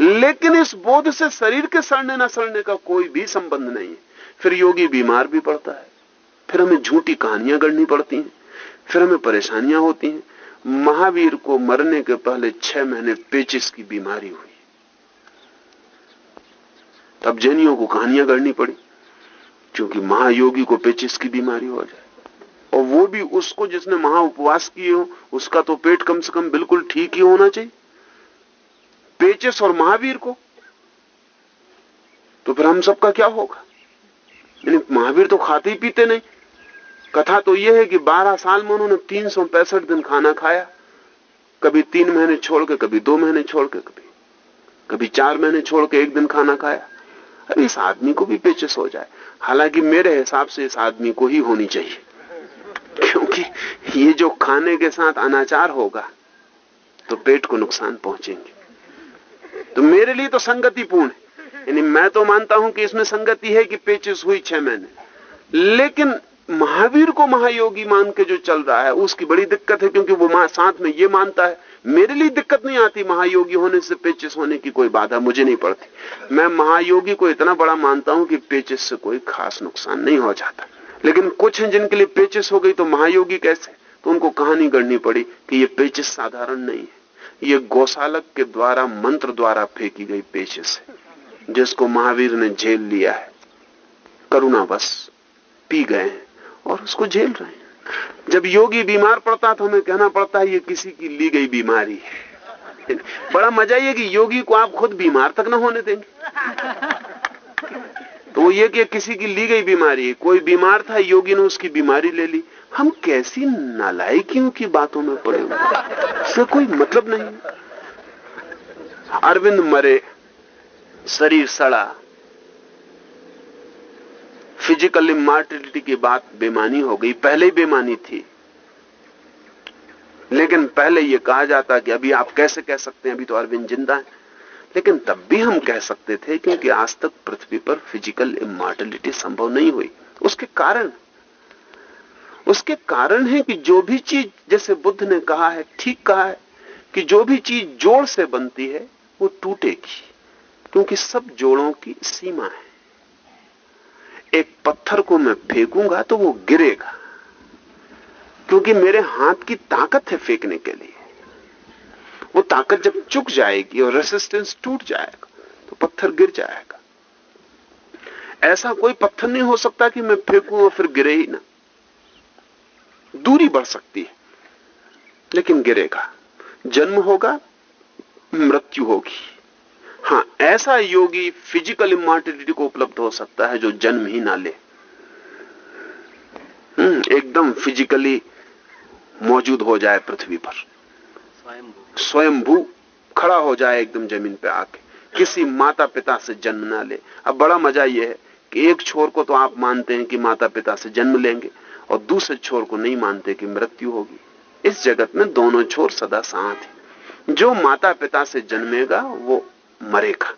[SPEAKER 3] लेकिन इस बोध से शरीर के सड़ने न सड़ने का कोई भी संबंध नहीं है। फिर योगी बीमार भी पड़ता है। फिर हमें झूठी कहानियाँ गढ़नी पड़ती हैं। फिर हमें परेशानियाँ होती हैं। महावीर को मरने के पहले छह महीने पेचिस की बीमारी हुई। तब जैनियों को कहानियाँ गढ़नी पड़ी, क्योंकि महायोगी को पेचिस की बीमारी हो जाए। और वो भी उसको जिसने महा उपवास किए हो, उसका तो पेट कम से कम बिल्कुल ठीक ही होना चाहिए। पेचिस और महावीर को? तो फिर हम सबका क्या होगा? महावीर तो खाते ही पीते नहीं। कथा तो यह है कि 12 साल में उन्होंने तीन सौ पैंसठ दिन खाना खाया। कभी तीन महीने छोड़ के कभी दो महीने छोड़ के कभी कभी चार महीने छोड़ के एक दिन खाना खाया। अरे इस आदमी को भी पेचिस हो जाए। हालाँकि मेरे हिसाब से इस आदमी को ही होनी चाहिए। क्योंकि ये जो खाने के साथ अनाचार होगा तो पेट को नुकसान पहुँचेंगे। तो मेरे लिए तो संगतिपूर्ण है। यानी मैं तो मानता हूँ कि इसमें संगति है कि पेचिस हुई छह महीने। लेकिन महावीर को महायोगी मान के जो चल रहा है, उसकी बड़ी दिक्कत है, क्योंकि वो साथ में ये मानता है, मेरे लिए दिक्कत नहीं आती महायोगी होने से पेचिस होने की कोई बाधा मुझे नहीं पड़ती। मैं महायोगी को इतना बड़ा मानता हूँ कि पेचिस से कोई खास नुकसान नहीं हो जाता। लेकिन कुछ हैं जिनके लिए पेचिस हो गई तो महायोगी कैसे? तो उनको कहानी गढ़नी पड़ी कि ये पेचिस साधारण नहीं है। ये गौशालक के द्वारा, मंत्र द्वारा फेंकी गई पेचिस है जिसको महावीर ने झेल लिया है। करुणा बस पी गए और उसको झेल रहे हैं। जब योगी बीमार पड़ता तो हमें कहना पड़ता है, ये किसी की ली गई बीमारी है। बड़ा मज़ा ये कि योगी को आप खुद बीमार तक ना होने देंगे। तो वो ये कि किसी की ली गई बीमारी है, कोई बीमार था, योगी ने उसकी बीमारी ले ली। हम कैसी नालायकियों की बातों में पड़े हुए इसका कोई मतलब नहीं। अरविंद मरे, शरीर सड़ा। फ़िज़िकल इमोर्टिलिटी की बात बेमानी हो गई, पहले ही बेमानी थी। लेकिन पहले यह कहा जाता कि अभी आप कैसे कह सकते हैं, अभी तो अरविंद ज़िंदा है। लेकिन तब भी हम कह सकते थे क्योंकि आज तक पृथ्वी पर फ़िज़िकल इमोर्टिलिटी संभव नहीं हुई। उसके कारण उसके कारण है कि जो भी चीज़, जैसे बुद्ध ने कहा है, ठीक कहा है, कि जो भी चीज़ जोड़ से बनती है, वो टूटेगी, क्योंकि सब जोड़ों की सीमा है। एक पत्थर को मैं फेंकूँगा तो वो गिरेगा, क्योंकि मेरे हाथ की ताकत है फेंकने के लिए। वो ताकत जब चुक जाएगी और रेसिस्टेंस टूट जाएगा तो पत्थर गिर जाएगा। ऐसा कोई पत्थर नहीं हो सकता कि मैं फेंकू और फिर गिरे ही ना। दूरी बढ़ सकती है लेकिन गिरेगा। जन्म होगा मृत्यु होगी। हाँ ऐसा योगी फ़िज़िकल इमोर्टिलिटी को उपलब्ध हो सकता है जो जन्म ही ना ले। हम्म, एकदम फिजिकली मौजूद हो जाए पृथ्वी पर। स्वयंभू खड़ा हो जाए एकदम ज़मीन पे आके। किसी माता पिता से जन्म ना ले। अब बड़ा मज़ा यह है कि एक छोर को तो आप मानते हैं कि माता पिता से जन्म लेंगे। और दूसरे छोर को नहीं मानते कि मृत्यु होगी। इस जगत में दोनों छोर सदा साथ है। जो माता पिता से जन्मेगा, वो मरेगा।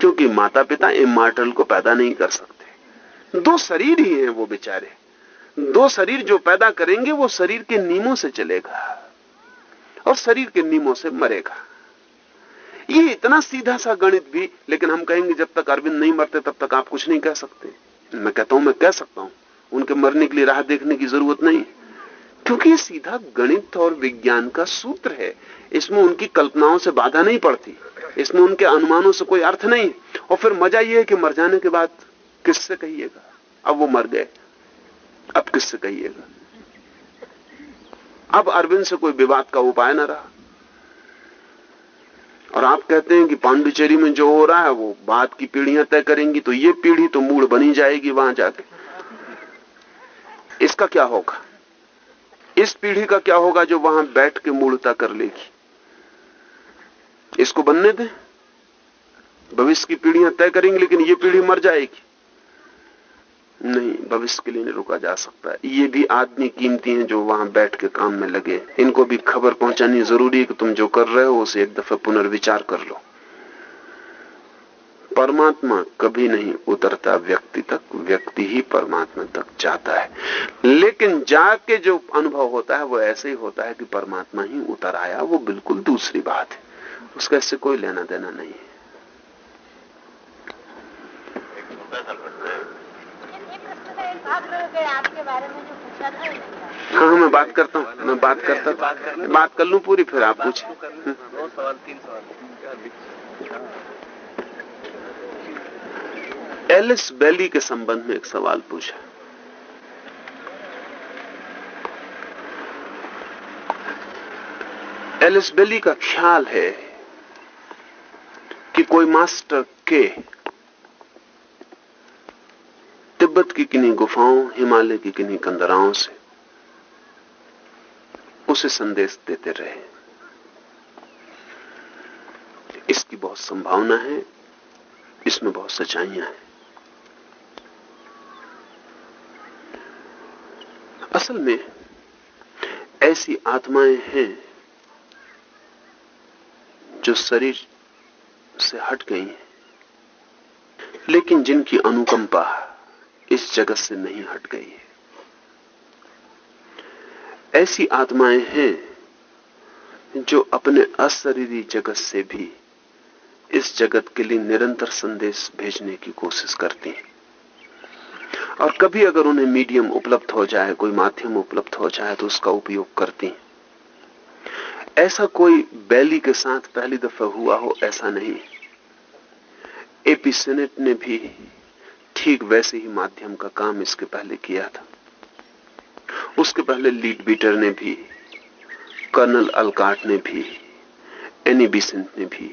[SPEAKER 3] क्योंकि माता पिता इमार्टल को पैदा नहीं कर सकते। दो शरीर ही हैं वो बेचारे। दो शरीर जो पैदा करेंगे, वो शरीर के नियमों से चलेगा और शरीर के नियमों से मरेगा। ये इतना सीधा सा गणित भी, लेकिन हम कहेंगे, जब तक अरविंद नहीं मरते, तब तक आप कुछ नहीं कह सकते। मैं कहता हूँ, मैं कह सकता हूँ। उनके मरने के लिए राह देखने की ज़रूरत नहीं। क्योंकि ये सीधा गणित और विज्ञान का सूत्र है। इसमें उनकी कल्पनाओं से बाधा नहीं पड़ती। इसमें उनके अनुमानों से कोई अर्थ नहीं। और फिर मज़ा यह है कि मर जाने के बाद किससे कहिएगा? अब वो मर गए। अब किससे कहिएगा? अब अरविंद से कोई विवाद का उपाय ना रहा। और आप कहते हैं कि पांडुचेरी में जो हो रहा है, वो बाद की पीढ़ियाँ तय करेंगी तो ये पीढ़ी तो मूड बनी जाएगी वहाँ जाके। इसका क्या होगा? इस पीढ़ी का क्या होगा जो वहाँ बैठ के मूर्ता कर लेगी? इसको बनने दें? भविष्य की पीढ़ियाँ तय करेंगी, लेकिन ये पीढ़ी मर जाएगी। नहीं, भविष्य के लिए नहीं रुका जा सकता। ये भी आदमी कीमती हैं जो वहाँ बैठ के काम में लगे। इनको भी खबर पहुंचानी ज़रूरी है कि तुम जो कर रहे हो, उसे एक दफ़ा पुनर्विचार कर लो। परमात्मा कभी नहीं उतरता, व्यक्ति तक, व्यक्ति ही परमात्मा तक जाता है। लेकिन जाके जो अनुभव होता है, वो ऐसे ही होता है कि परमात्मा ही उतर आया, वो बिल्कुल दूसरी बात है। उसका इससे कोई लेना देना नहीं है।
[SPEAKER 2] था
[SPEAKER 3] हाँ मैं बात करता हूँ, मैं बात करता हूँ। बात कर लूँ पूरी, फिर आप पूछे
[SPEAKER 5] सवाल, तीन सवाल।
[SPEAKER 3] एलिस बेली के संबंध में एक सवाल पूछा। एलिस बेली का ख्याल है कि कोई मास्टर के तिब्बत की किन्हीं गुफाओं, हिमालय की किन्हीं कंदराओं से उसे संदेश देते रहे। इसकी बहुत संभावना है, इसमें बहुत सच्चाइयाँ हैं। असल में ऐसी आत्माएँ हैं जो शरीर से हट गई हैं, लेकिन जिनकी अनुकंपा इस जगत से नहीं हट गई है। ऐसी आत्माएँ हैं जो अपने अशरीरी जगत से भी इस जगत के लिए निरंतर संदेश भेजने की कोशिश करती हैं। और कभी अगर उन्हें मीडियम उपलब्ध हो जाए, कोई माध्यम उपलब्ध हो जाए तो उसका उपयोग करती ऐसा कोई बैली के साथ पहली दफ़ा हुआ हो, ऐसा नहीं। एपी सेनेट ने भी ठीक वैसे ही माध्यम का काम इसके पहले किया था। उसके पहले लीड बीटर ने भी, कर्नल अलकाट ने भी, एनी बिसेंट ने भी,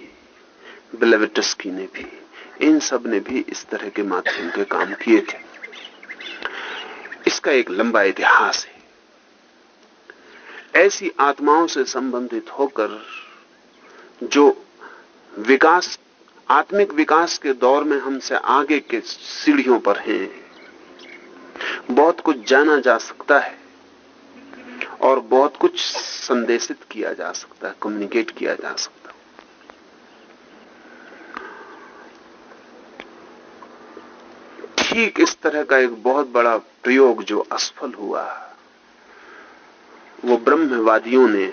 [SPEAKER 3] बिलेवेटस्की ने भी, इन सबने भी इस तरह के माध्यम के काम किए थे। इसका एक लंबा इतिहास है। ऐसी आत्माओं से संबंधित होकर जो विकास, आत्मिक विकास के दौर में हमसे आगे के सीढ़ियों पर हैं, बहुत कुछ जाना जा सकता है और बहुत कुछ संदेशित किया जा सकता है कम्युनिकेट किया जा सकता है। ठीक इस तरह का एक बहुत बड़ा प्रयोग जो असफल हुआ, वो ब्रह्मवादियों ने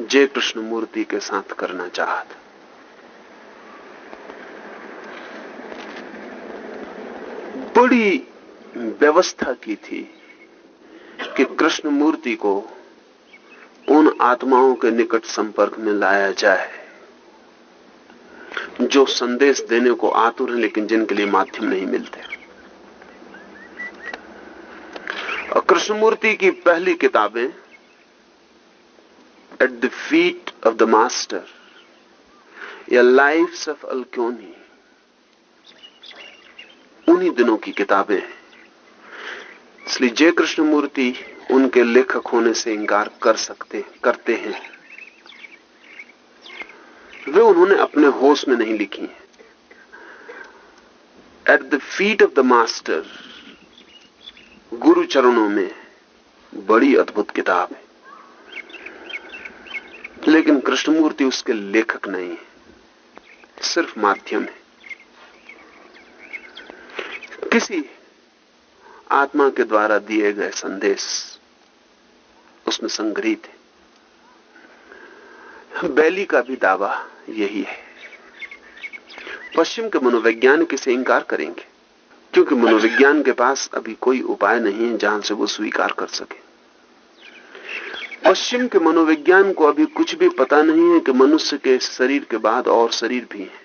[SPEAKER 3] जय कृष्ण मूर्ति के साथ करना चाहा था। बड़ी व्यवस्था की थी कि कृष्ण मूर्ति को उन आत्माओं के निकट संपर्क में लाया जाए, जो संदेश देने को आतुर है, लेकिन जिनके लिए माध्यम नहीं मिलते और कृष्णमूर्ति की पहली किताबें at the feet of the master या लाइफ ऑफ़ अल्क्योनी उन्हीं दिनों की किताबें हैं। इसलिए जय कृष्ण मूर्ति उनके लेखक होने से इंकार कर सकते, करते हैं। वे उन्होंने अपने होश में नहीं लिखी है। At the feet of the master गुरु चरणों में बड़ी अद्भुत किताब है। लेकिन कृष्णमूर्ति उसके लेखक नहीं है। सिर्फ़ माध्यम है। किसी आत्मा के द्वारा दिए गए संदेश उसमें संग्रहित है। बैली का भी दावा यही है। पश्चिम के मनोवैज्ञानिक इसे इंकार करेंगे। क्योंकि मनोविज्ञान के पास अभी कोई उपाय नहीं है जहाँ से वो स्वीकार कर सके। पश्चिम के मनोविज्ञान को अभी कुछ भी पता नहीं है कि मनुष्य के शरीर के बाद और शरीर भी है।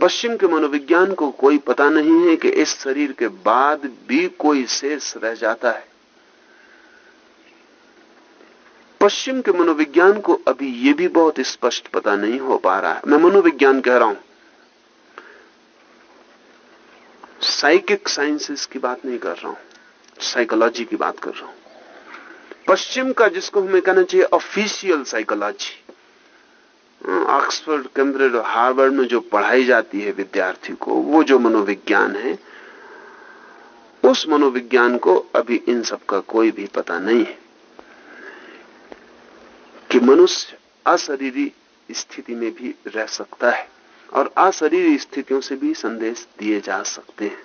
[SPEAKER 3] पश्चिम के मनोविज्ञान को कोई पता नहीं है कि इस शरीर के बाद भी कोई शेष रह जाता है। पश्चिम के मनोविज्ञान को अभी यह भी बहुत स्पष्ट पता नहीं हो पा रहा है। मैं मनोविज्ञान कह रहा हूँ। साइकिक साइंसेस की बात नहीं कर रहा हूँ साइकोलॉजी की बात कर रहा हूँ। पश्चिम का जिसको हमें कहना चाहिए ऑफिशियल साइकोलॉजी ऑक्सफोर्ड कैम्ब्रिज और हार्वर्ड में जो पढ़ाई जाती है विद्यार्थी को, वो जो मनोविज्ञान है, उस मनोविज्ञान को अभी इन सब का कोई भी पता नहीं है कि मनुष्य अशरीरी स्थिति में भी रह सकता है। और अशरीरी स्थितियों से भी संदेश दिए जा सकते हैं।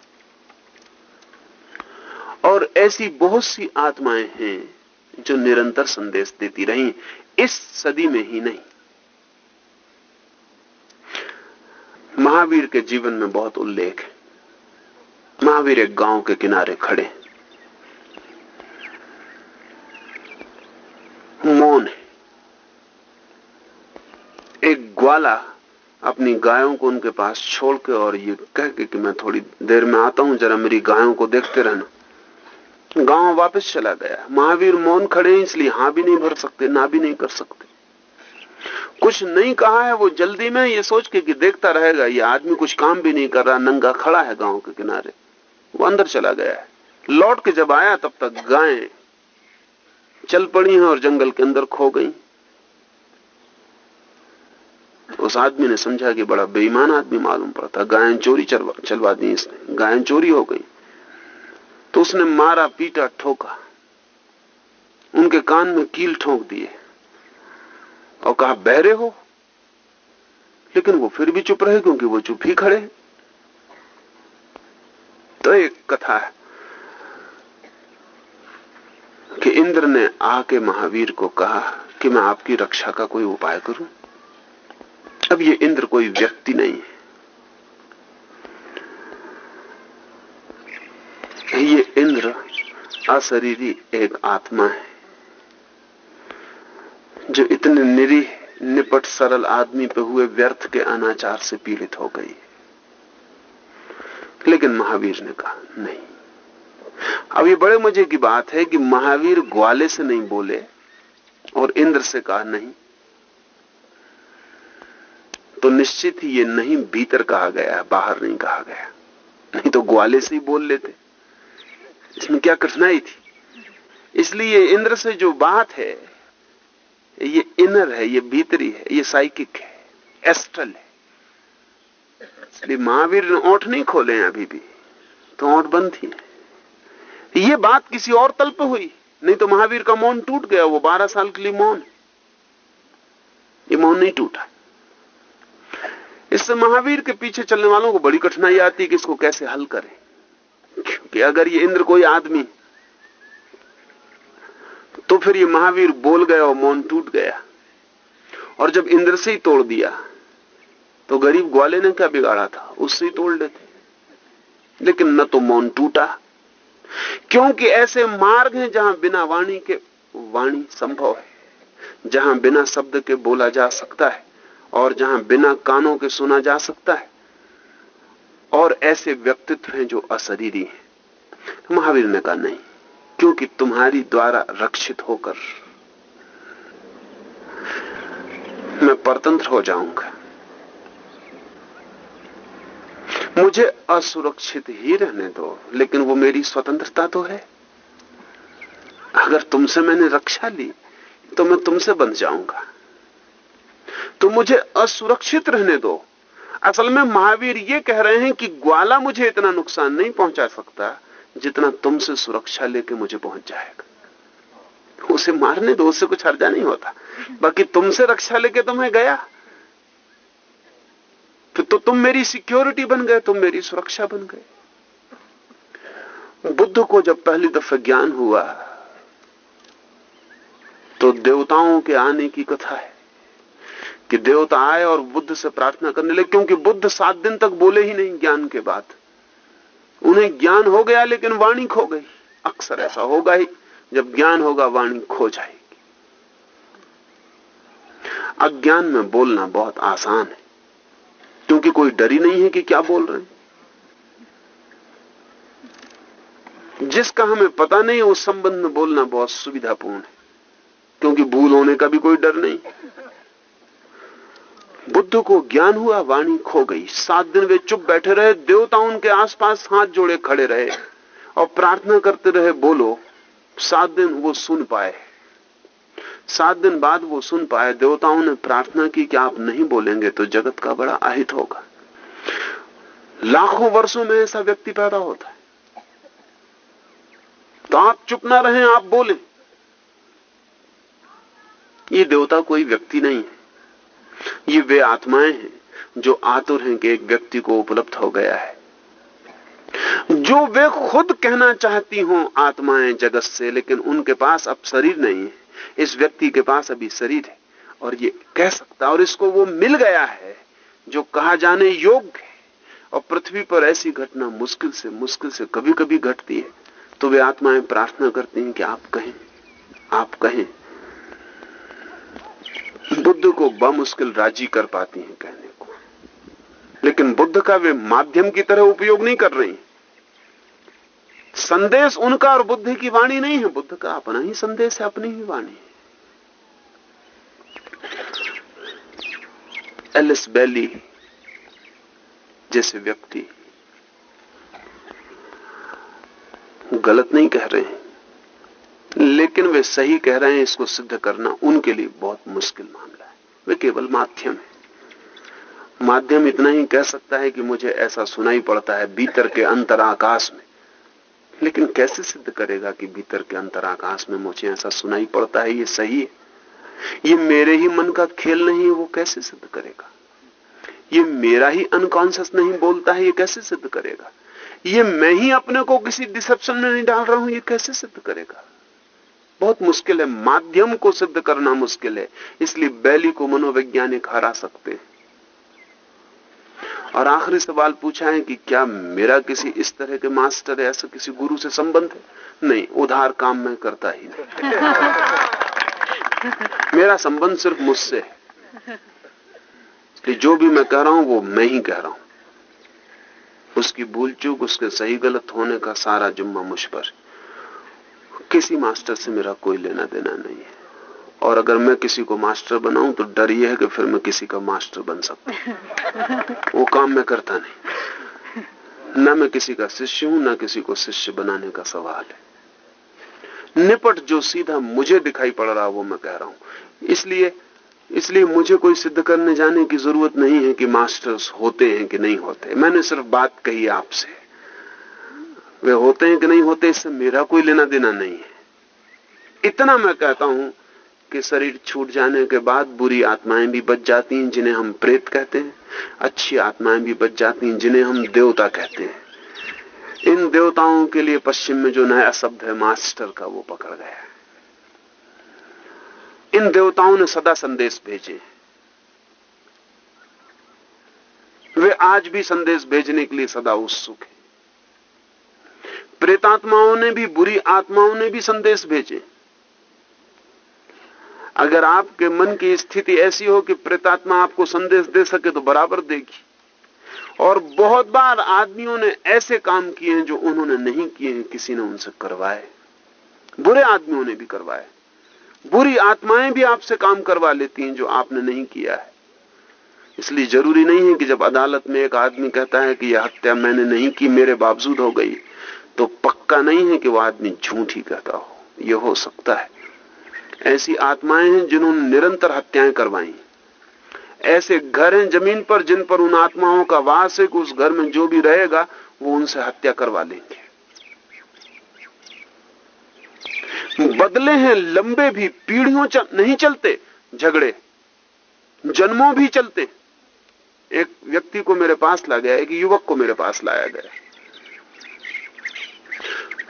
[SPEAKER 3] और ऐसी बहुत सी आत्माएँ हैं जो निरंतर संदेश देती रही, इस सदी में ही नहीं। महावीर के जीवन में बहुत उल्लेख है। महावीर एक गाँव के किनारे खड़े मौन है। एक ग्वाला अपनी गायों को उनके पास छोड़ के और ये कह के कि मैं थोड़ी देर में आता हूँ, जरा मेरी गायों को देखते रहना। गाँव वापस चला गया। महावीर मौन खड़े हैं, इसलिए हाँ भी नहीं भर सकते, ना भी नहीं कर सकते। कुछ नहीं कहा है, वो जल्दी में ये सोच के कि देखता रहेगा, ये आदमी कुछ काम भी नहीं कर रहा, नंगा खड़ा है गाँव के किनारे। वो अंदर चला गया है। लौट के जब आया, तब तक गायें चल पड़ी हैं और जंगल के अंदर खो गई। उस आदमी ने समझा कि बड़ा बेईमान आदमी मालूम पड़ता, गायें चोरी चलवा दी इसने, गायें चोरी हो गई। तो उसने मारा, पीटा, ठोका। उनके कान में कील ठोक दिए। और कहा, बहरे हो? लेकिन वो फिर भी चुप रहे क्योंकि वो चुप ही खड़े तो एक कथा है कि इंद्र ने आके महावीर को कहा कि मैं आपकी रक्षा का कोई उपाय करूँ। अब ये इंद्र कोई व्यक्ति नहीं है। ये इंद्र अशरीरी एक आत्मा है, जो इतने निरीह निपट, सरल आदमी पे हुए व्यर्थ के अनाचार से पीड़ित हो गई लेकिन महावीर ने कहा, नहीं। अब ये बड़े मज़े की बात है कि महावीर ग्वाले से नहीं बोले और इंद्र से कहा, नहीं। तो निश्चित ही ये नहीं भीतर कहा गया है, बाहर नहीं कहा गया नहीं तो ग्वाले से ही बोल लेते। इसमें क्या कठिनाई थी? इसलिए इंद्र से जो बात है, ये इनर है, ये भीतरी है, ये साइकिक है, एस्ट्रल है। इसलिए महावीर ने ओठ नहीं खोले अभी भी तो ओठ बंद थी। ये बात किसी और तल पर हुई, नहीं तो महावीर का मौन टूट गया, वो बारह साल के लिए मौन ये मौन नहीं टूटा। इससे महावीर के पीछे चलने वालों को बड़ी कठिनाई आती है कि इसको कैसे हल करें। क्योंकि अगर ये इंद्र कोई आदमी तो फिर ये महावीर बोल गया और मौन टूट गया। और जब इंद्र से ही तोड़ दिया तो गरीब ग्वाले ने क्या बिगाड़ा था? उससे ही तोड़ लेते। लेकिन न तो मौन टूटा। क्योंकि ऐसे मार्ग हैं जहाँ बिना वाणी के वाणी संभव है, जहाँ बिना शब्द के बोला जा सकता है। और जहाँ बिना कानों के सुना जा सकता है। और ऐसे व्यक्तित्व हैं जो अशरीरी हैं। महावीर ने कहा, नहीं, क्योंकि तुम्हारी द्वारा रक्षित होकर मैं परतंत्र हो जाऊँगा। मुझे असुरक्षित ही रहने दो, लेकिन वो मेरी स्वतंत्रता तो है। अगर तुमसे मैंने रक्षा ली तो मैं तुमसे बंध जाऊँगा। तो मुझे असुरक्षित रहने दो। असल में महावीर ये कह रहे हैं कि ग्वाला मुझे इतना नुकसान नहीं पहुँचा सकता जितना तुमसे सुरक्षा लेके मुझे पहुँच जाएगा। उसे मारने दो उससे कुछ हर्जा नहीं होता। बाकी तुमसे रक्षा लेके तो मैं गया। तो, तो तुम मेरी सिक्योरिटी बन गए तुम मेरी सुरक्षा बन गए। बुद्ध को जब पहली दफे ज्ञान हुआ तो देवताओं के आने की कथा है। कि देवता आए और बुद्ध से प्रार्थना करने लगे, क्योंकि बुद्ध सात दिन तक बोले ही नहीं ज्ञान के बाद। उन्हें ज्ञान हो गया, लेकिन वाणी खो गई। अक्सर ऐसा होगा ही, जब ज्ञान होगा, वाणी खो जाएगी। अज्ञान में बोलना बहुत आसान है, क्योंकि कोई डर ही नहीं है कि क्या बोल रहे हैं। जिसका हमें पता नहीं, उस संबंध में बोलना बहुत सुविधापूर्ण है, क्योंकि भूल होने का भी कोई डर नहीं। बुद्ध को ज्ञान हुआ, वाणी खो गई। सात दिन वे चुप बैठे रहे, देवता उनके आसपास हाथ जोड़े खड़े रहे और प्रार्थना करते रहे, बोलो, सात दिन वो सुन पाए। सात दिन बाद वो सुन पाए, देवताओं ने प्रार्थना की कि आप नहीं बोलेंगे तो जगत का बड़ा आहित होगा। लाखों वर्षों में ऐसा व्यक्ति पैदा होता है। तो आप चुप ना रहें, आप बोले। ये देवता कोई व्यक्ति नहीं है। ये वे आत्माएँ हैं जो आतुर हैं कि एक व्यक्ति को उपलब्ध हो गया है। जो वे खुद कहना चाहती हों आत्माएँ जगत से, लेकिन उनके पास अब शरीर नहीं है। इस व्यक्ति के पास अभी शरीर है और ये कह सकता और इसको वो मिल गया है जो कहा जाने योग्य है। और पृथ्वी पर ऐसी घटना मुश्किल से मुश्किल से कभी कभी घटती है। तो वे आत्माएँ प्रार्थना करती हैं कि आप कहें आप कहें। बुद्ध को बमुश्किल राज़ी कर पाती हैं कहने को। लेकिन बुद्ध का वे माध्यम की तरह उपयोग नहीं कर रही। संदेश उनका और बुद्ध की वाणी नहीं है। बुद्ध का अपना ही संदेश है, अपनी ही वाणी एलिस बैली जैसे व्यक्ति गलत नहीं कह रहे हैं। लेकिन वे सही कह रहे हैं, इसको सिद्ध करना उनके लिए बहुत मुश्किल मामला है। वे केवल माध्यम है। माध्यम इतना ही कह सकता है कि मुझे ऐसा सुनाई पड़ता है भीतर के अंतराकाश में। लेकिन कैसे सिद्ध करेगा कि भीतर के अंतराकाश में मुझे ऐसा सुनाई पड़ता है, ये सही है? ये मेरे ही मन का खेल नहीं है, वो कैसे सिद्ध करेगा? ये मेरा ही अनकॉन्सियस नहीं बोलता है, ये कैसे सिद्ध करेगा? ये मैं ही अपने को किसी डिसेप्शन में नहीं डाल रहा हूँ, ये कैसे सिद्ध करेगा? बहुत मुश्किल है, माध्यम को सिद्ध करना मुश्किल है, इसलिए बैली को मनोवैज्ञानिक हरा सकते हैं। और आखिरी सवाल पूछा है कि क्या मेरा किसी इस तरह के मास्टर ऐसा किसी गुरु से संबंध है? नहीं, उधार काम मैं करता ही नहीं। मेरा संबंध सिर्फ़ मुझसे है। जो भी मैं कह रहा हूँ, वो मैं ही कह रहा हूँ। उसकी भूल चूक, उसके सही गलत होने का सारा जुम्मा मुझ पर किसी मास्टर से मेरा कोई लेना देना नहीं है। और अगर मैं किसी को मास्टर बनाऊँ तो डर यह है कि फिर मैं किसी का मास्टर बन सकता (laughs) वो काम मैं करता नहीं। ना मैं किसी का शिष्य हूँ ना किसी को शिष्य बनाने का सवाल है। निपट जो सीधा मुझे दिखाई पड़ रहा वो मैं कह रहा हूँ। इसलिए इसलिए मुझे कोई सिद्ध करने जाने की ज़रूरत नहीं है कि मास्टर्स होते हैं कि नहीं होते। मैंने सिर्फ़ बात कही आपसे। वे होते हैं कि नहीं होते, इससे मेरा कोई लेना देना नहीं है। इतना मैं कहता हूँ कि शरीर छूट जाने के बाद बुरी आत्माएँ भी बच जाती हैं, जिन्हें हम प्रेत कहते हैं। अच्छी आत्माएँ भी बच जाती हैं, जिन्हें हम देवता कहते हैं। इन देवताओं के लिए पश्चिम में जो नया शब्द है, मास्टर का, वो पकड़ गया इन देवताओं ने सदा संदेश भेजे। वे आज भी संदेश भेजने के लिए सदा उत्सुक है। प्रेतात्माओं ने भी, बुरी आत्माओं ने भी संदेश भेजे। अगर आपके मन की स्थिति ऐसी हो कि प्रेतात्मा आपको संदेश दे सके तो बराबर देगी और बहुत बार आदमियों ने ऐसे काम किए हैं जो उन्होंने नहीं किए हैं, किसी ने उनसे करवाए। बुरे आदमियों ने भी करवाए। बुरी आत्माएँ भी आपसे काम करवा लेती हैं जो आपने नहीं किया है। इसलिए ज़रूरी नहीं है कि जब अदालत में एक आदमी कहता है कि यह हत्या मैंने नहीं की, मेरे बावजूद हो गई। तो पक्का नहीं है कि वह आदमी झूठ ही कहता हो। यह हो सकता है। ऐसी आत्माएँ हैं जिन्होंने निरंतर हत्याएँ करवाई। ऐसे घर हैं ज़मीन पर जिन पर उन आत्माओं का वास है कि उस घर में जो भी रहेगा वो उनसे हत्या करवा लेंगे। बदले हैं लंबे भी पीढ़ियों चल, नहीं चलते झगड़े जन्मों भी चलते। एक व्यक्ति को मेरे पास ला गया एक युवक को मेरे पास लाया गया।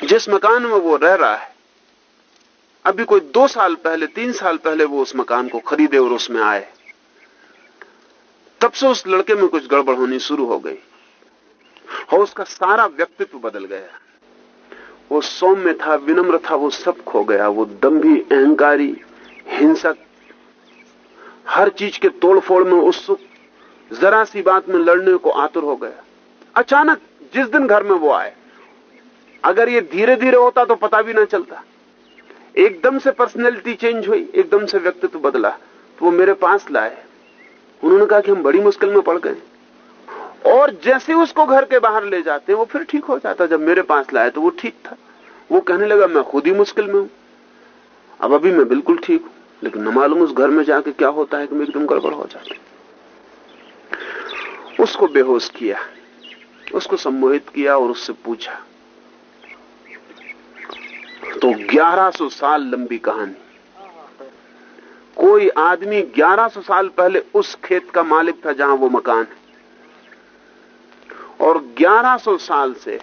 [SPEAKER 3] जिस मकान में वो रह रहा है, अभी कोई दो साल पहले, तीन साल पहले वो उस मकान को खरीदे और उसमें आए, तब से उस लड़के में कुछ गड़बड़ होनी शुरू हो गई और उसका सारा व्यक्तित्व बदल गया। वो सौम्य था, विनम्र था, वो सब खो गया। वो दम्भी, अहंकारी, हिंसक, हर चीज़ के तोड़फोड़ में उत्सुक, जरा सी बात में लड़ने को आतुर हो गया। अचानक जिस दिन घर में वो आए अगर ये धीरे धीरे होता तो पता भी ना चलता। एकदम से पर्सनैलिटी चेंज हुई, एकदम से व्यक्तित्व बदला तो वो मेरे पास लाए। उन्होंने कहा कि हम बड़ी मुश्किल में पड़ गए। और जैसे उसको घर के बाहर ले जाते, वो फिर ठीक हो जाता। जब मेरे पास लाए तो वो ठीक था। वो कहने लगा, मैं खुद ही मुश्किल में हूँ। अब अभी मैं बिल्कुल ठीक हूँ, लेकिन न मालूम उस घर में जाके क्या होता है कि मैं एकदम गड़बड़ हो जाती उसको बेहोश किया, उसको सम्मोहित किया और उससे पूछा तो 1100 साल लंबी कहानी। कोई आदमी 1100 साल पहले उस खेत का मालिक था जहाँ वो मकान है। और 1100 साल से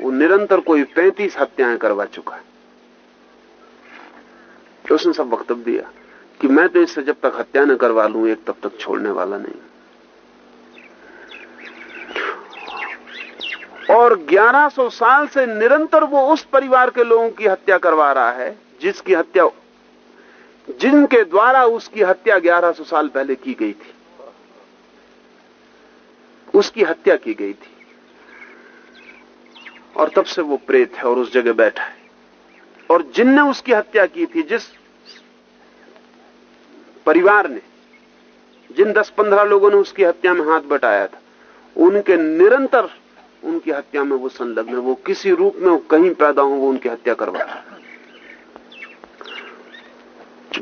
[SPEAKER 3] वो निरंतर कोई 35 हत्याएँ करवा चुका है। उसने सब वक्तव्य दिया कि मैं तो इससे जब तक हत्या न करवा लू, एक तब तक छोड़ने वाला नहीं। और 1100 साल से निरंतर वो उस परिवार के लोगों की हत्या करवा रहा है, जिसकी हत्या, जिनके द्वारा उसकी हत्या 1100 साल पहले की गई थी। उसकी हत्या की गई थी। और तब से वो प्रेत है और उस जगह बैठा है। और जिनने उसकी हत्या की थी, जिस परिवार ने, जिन 10-15 लोगों ने उसकी हत्या में हाथ बटाया था, उनके निरंतर उनकी हत्या में वो संलग्न है, वो किसी रूप में कहीं पैदा हो, वो उनकी हत्या करवा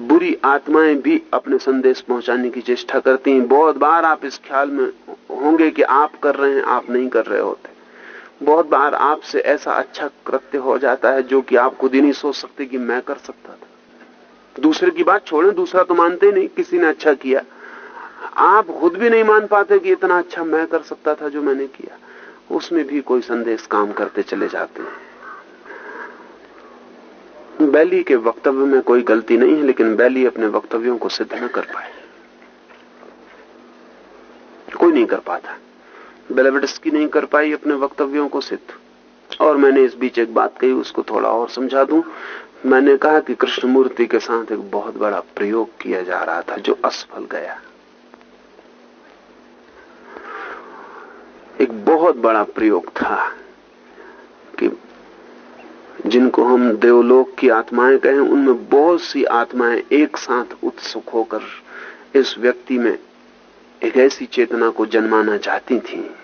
[SPEAKER 3] बुरी आत्माएँ भी अपने संदेश पहुँचाने की चेष्टा करती हैं। बहुत बार आप इस ख्याल में होंगे कि आप कर रहे हैं, आप नहीं कर रहे होते। बहुत बार आपसे ऐसा अच्छा कृत्य हो जाता है जो कि आप खुद ही नहीं सोच सकते कि मैं कर सकता था। दूसरे की बात छोड़ें, दूसरा तो मानते नहीं, किसी ने अच्छा किया। आप खुद भी नहीं मान पाते कि इतना अच्छा मैं कर सकता था जो मैंने किया। उसमें भी कोई संदेश काम करते चले जाते हैं। बैली के वक्तव्य में कोई गलती नहीं है, लेकिन बैली अपने वक्तव्यों को सिद्ध न कर पाए। कोई नहीं कर पाता। बेलेविटस की नहीं कर पाई अपने वक्तव्यों को सिद्ध। और मैंने इस बीच एक बात कही, उसको थोड़ा और समझा दूँ। मैंने कहा कि कृष्णमूर्ति के साथ एक बहुत बड़ा प्रयोग किया जा रहा था, जो असफल गया। एक बहुत बड़ा प्रयोग था कि जिनको हम देवलोक की आत्माएँ कहें, उनमें बहुत सी आत्माएँ एक साथ उत्सुक होकर इस व्यक्ति में एक ऐसी चेतना को जन्माना चाहती थी।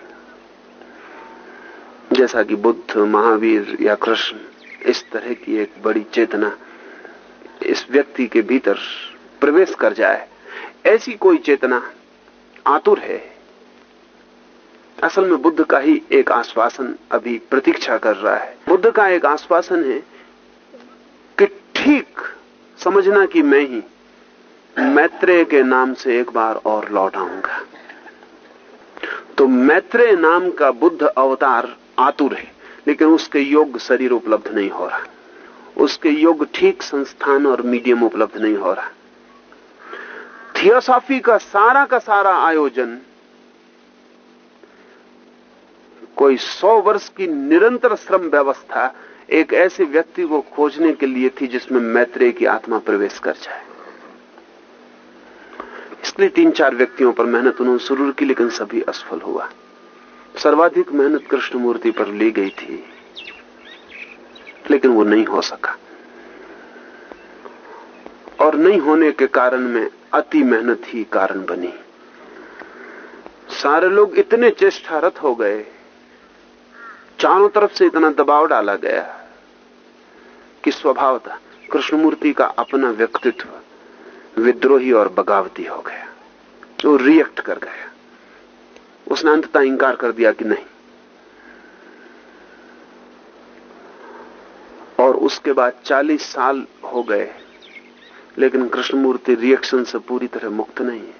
[SPEAKER 3] जैसा कि बुद्ध, महावीर या कृष्ण, इस तरह की एक बड़ी चेतना इस व्यक्ति के भीतर प्रवेश कर जाए। ऐसी कोई चेतना आतुर है? असल में बुद्ध का ही एक आश्वासन अभी प्रतीक्षा कर रहा है। बुद्ध का एक आश्वासन है कि ठीक समझना कि मैं ही मैत्रेय के नाम से एक बार और लौट आऊँगा। तो मैत्रेय नाम का बुद्ध अवतार आतुर है, लेकिन उसके योग शरीर उपलब्ध नहीं हो रहा। उसके योग ठीक संस्थान और मीडियम उपलब्ध नहीं हो रहा। थियोसॉफी का सारा का सारा आयोजन कोई सौ वर्ष की निरंतर श्रम व्यवस्था एक ऐसे व्यक्ति को खोजने के लिए थी जिसमें मैत्रेय की आत्मा प्रवेश कर जाए। इसलिए तीन चार व्यक्तियों पर मेहनत उन्होंने शुरू की, लेकिन सभी असफल हुआ। सर्वाधिक मेहनत कृष्णमूर्ति पर ली गई थी, लेकिन वो नहीं हो सका। और नहीं होने के कारण में अति मेहनत ही कारण बनी। सारे लोग इतने चेष्टारत हो गए चारों तरफ़ से इतना दबाव डाला गया कि स्वभाव था कृष्णमूर्ति का अपना व्यक्तित्व विद्रोही और बगावती हो गया। वो रिएक्ट कर गया। उसने अंततः इंकार कर दिया कि नहीं। और उसके बाद 40 साल हो गए, लेकिन कृष्णमूर्ति रिएक्शन से पूरी तरह मुक्त नहीं है।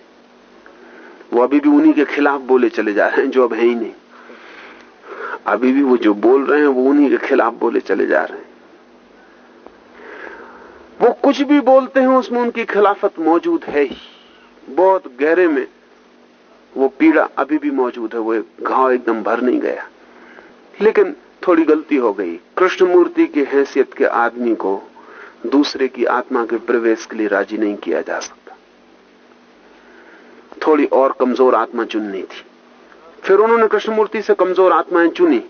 [SPEAKER 3] वो अभी भी उन्हीं के खिलाफ बोले चले जा रहे हैं, जो अब है ही नहीं। अभी भी वो जो बोल रहे हैं, वो उन्हीं के खिलाफ बोले चले जा रहे हैं। वो कुछ भी बोलते हैं, उसमें उनकी खिलाफत मौजूद है ही। बहुत गहरे में वो पीड़ा अभी भी मौजूद है, वो घाव एकदम भर नहीं गया। लेकिन थोड़ी गलती हो गई। कृष्ण मूर्ति की हैसियत के आदमी को दूसरे की आत्मा के प्रवेश के लिए राज़ी नहीं किया जा सकता। थोड़ी और कमज़ोर आत्मा चुननी थी। फिर उन्होंने कृष्णमूर्ति से कमज़ोर आत्माएँ चुनी।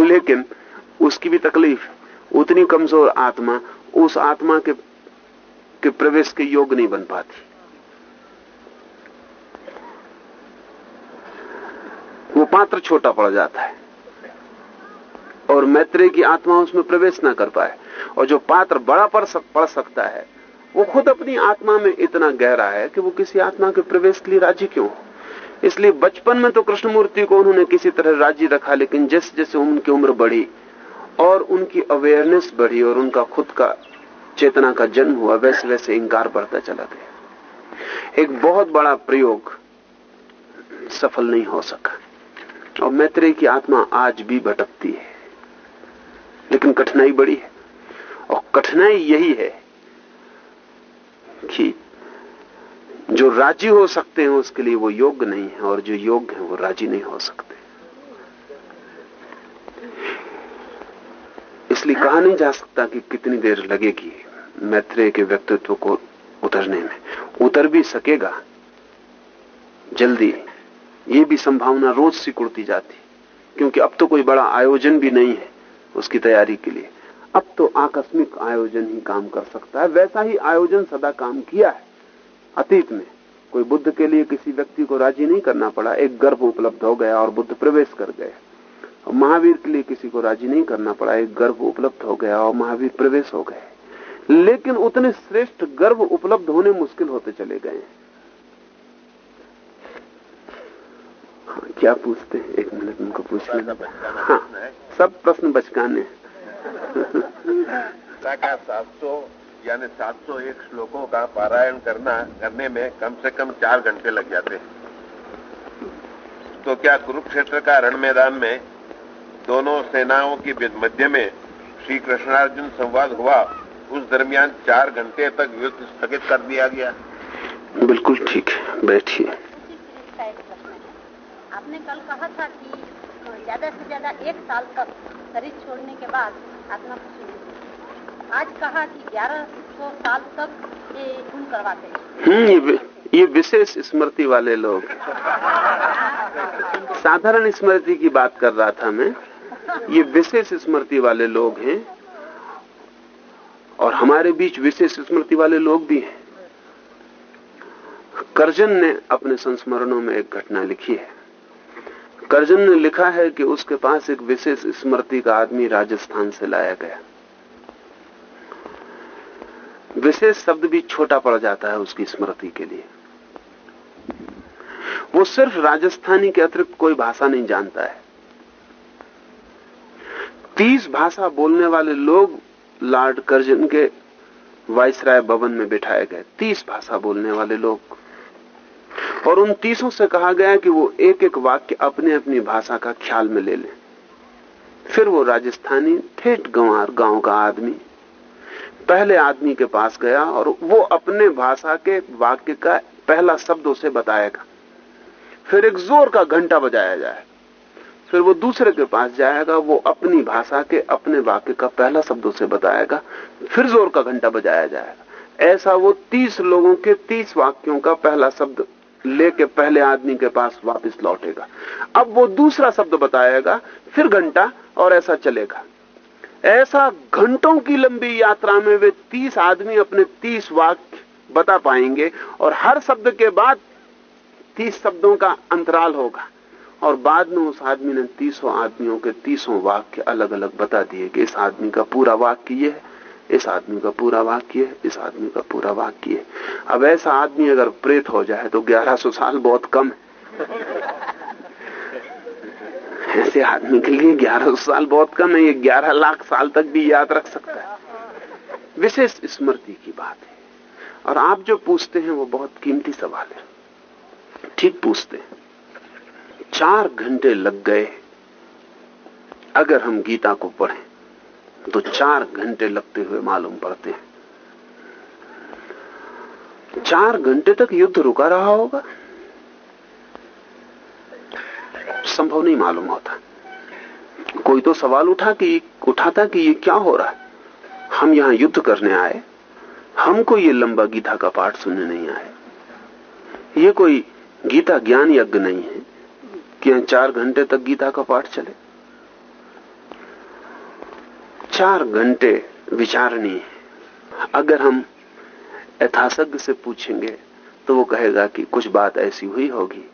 [SPEAKER 3] लेकिन उसकी भी तकलीफ़ उतनी कमज़ोर आत्मा उस आत्मा के के प्रवेश के योग नहीं बन पाती। वो पात्र छोटा पड़ जाता है और मैत्रेय की आत्मा उसमें प्रवेश ना कर पाए। और जो पात्र बड़ा पड़ सक, पड़ सकता है वो खुद अपनी आत्मा में इतना गहरा है कि वो किसी आत्मा के प्रवेश के लिए राज़ी क्यों? इसलिए बचपन में तो कृष्णमूर्ति को उन्होंने किसी तरह राज़ी रखा, लेकिन जैसे जैसे उनकी उम्र बढ़ी और उनकी अवेयरनेस बढ़ी और उनका खुद का चेतना का जन्म हुआ वैसे वैसे इंकार बढ़ता चला गया। एक बहुत बड़ा प्रयोग सफल नहीं हो सका। और मैत्रेय की आत्मा आज भी भटकती है, लेकिन कठिनाई बड़ी है। और कठिनाई यही है कि जो राज़ी हो सकते हैं उसके लिए वो योग्य नहीं है, और जो योग्य है वो राज़ी नहीं हो सकते। इसलिए कहा नहीं जा सकता कि कितनी देर लगेगी मैत्रेय के व्यक्तित्व को उतरने में। उतर भी सकेगा, जल्दी। ये भी संभावना रोज सिकुड़ती जाती, क्योंकि अब तो कोई बड़ा आयोजन भी नहीं है उसकी तैयारी के लिए। अब तो आकस्मिक आयोजन ही काम कर सकता है। वैसा ही आयोजन सदा काम किया है। अतीत में कोई बुद्ध के लिए किसी व्यक्ति को राज़ी नहीं करना पड़ा। एक गर्भ उपलब्ध हो गया और बुद्ध प्रवेश कर गए। महावीर के लिए किसी को राज़ी नहीं करना पड़ा। एक गर्भ उपलब्ध हो गया और महावीर प्रवेश हो गए। लेकिन उतने श्रेष्ठ गर्भ उपलब्ध होने मुश्किल होते चले गए। हाँ, क्या पूछते हैं? एक मिनट उनको पूछ हाँ सब प्रश्न बचकाने
[SPEAKER 6] सात सौ यानी 701 श्लोकों का पारायण करना करने में कम से कम चार घंटे लग जाते हैं। तो क्या कुरुक्षेत्र का रण मैदान में दोनों सेनाओं के मध्य में श्री कृष्णार्जुन संवाद हुआ उस दरमियान चार घंटे तक युद्ध स्थगित कर दिया गया?
[SPEAKER 3] बिल्कुल ठीक है बैठिए
[SPEAKER 7] आपने कल कहा था कि ज़्यादा से ज़्यादा एक साल तक शरीर छोड़ने के बाद आत्मा को सुनी आज कहा कि ग्यारह सौ साल तक ये खून करवाते
[SPEAKER 3] हम्म ये विशेष स्मृति वाले लोग। साधारण स्मृति की बात कर रहा था मैं। ये विशेष स्मृति वाले लोग हैं और हमारे बीच विशेष स्मृति वाले लोग भी हैं। कर्जन ने अपने संस्मरणों में एक घटना लिखी है। कर्जन ने लिखा है कि उसके पास एक विशेष स्मृति का आदमी राजस्थान से लाया गया। विशेष शब्द भी छोटा पड़ जाता है उसकी स्मृति के लिए। वो सिर्फ़ राजस्थानी के अतिरिक्त कोई भाषा नहीं जानता है। तीस भाषा बोलने वाले लोग लॉर्ड कर्जन के वायसराय भवन में बिठाए गए। तीस भाषा बोलने वाले लोग और उन तीसों से कहा गया कि वो एक एक वाक्य अपने अपनी भाषा का ख्याल में ले लें। फिर वो राजस्थानी ठेठ गंवार गाँव का आदमी, पहले आदमी के पास गया और वो अपने भाषा के वाक्य का पहला शब्द उसे बताएगा। फिर एक ज़ोर का घंटा बजाया जाए। फिर वो दूसरे के पास जाएगा, वो अपनी भाषा के अपने वाक्य का पहला शब्द उसे बताएगा। फिर ज़ोर का घंटा बजाया जाएगा। ऐसा वो तीस लोगों के तीस वाक्यों का पहला शब्द लेके पहले आदमी के पास वापस लौटेगा। अब वो दूसरा शब्द बताएगा, फिर घंटा और ऐसा चलेगा। ऐसा घंटों की लंबी यात्रा में वे तीस आदमी अपने तीस वाक्य बता पाएँगे और हर शब्द के बाद तीस शब्दों का अंतराल होगा। और बाद में उस आदमी ने तीसों आदमियों के तीसों वाक्य अलग अलग बता दिए कि इस आदमी का पूरा वाक्य ये है। इस आदमी का पूरा वाक्य है, इस आदमी का पूरा वाक्य है। अब ऐसा आदमी अगर प्रेत हो जाए तो 1100 साल बहुत कम है। ऐसे आदमी के लिए 1100 साल बहुत कम है, ये 11 लाख साल तक भी याद रख सकता है। विशेष स्मृति की बात है। और आप जो पूछते हैं, वो बहुत कीमती सवाल है। ठीक पूछते हैं। चार घंटे लग गए, अगर हम गीता को पढ़ें। तो चार घंटे लगते हुए मालूम पड़ते हैं। चार घंटे तक युद्ध रुका रहा होगा? संभव नहीं मालूम होता। कोई तो सवाल उठा कि, उठाता कि ये क्या हो रहा है? हम यहाँ युद्ध करने आए। हमको ये लंबा गीता का पाठ सुनने नहीं आए। ये कोई गीता ज्ञान यज्ञ नहीं है कि चार घंटे तक गीता का पाठ चले। चार घंटे विचारनी है। अगर हम यथासज्ञ से पूछेंगे तो वो कहेगा कि कुछ बात ऐसी हुई होगी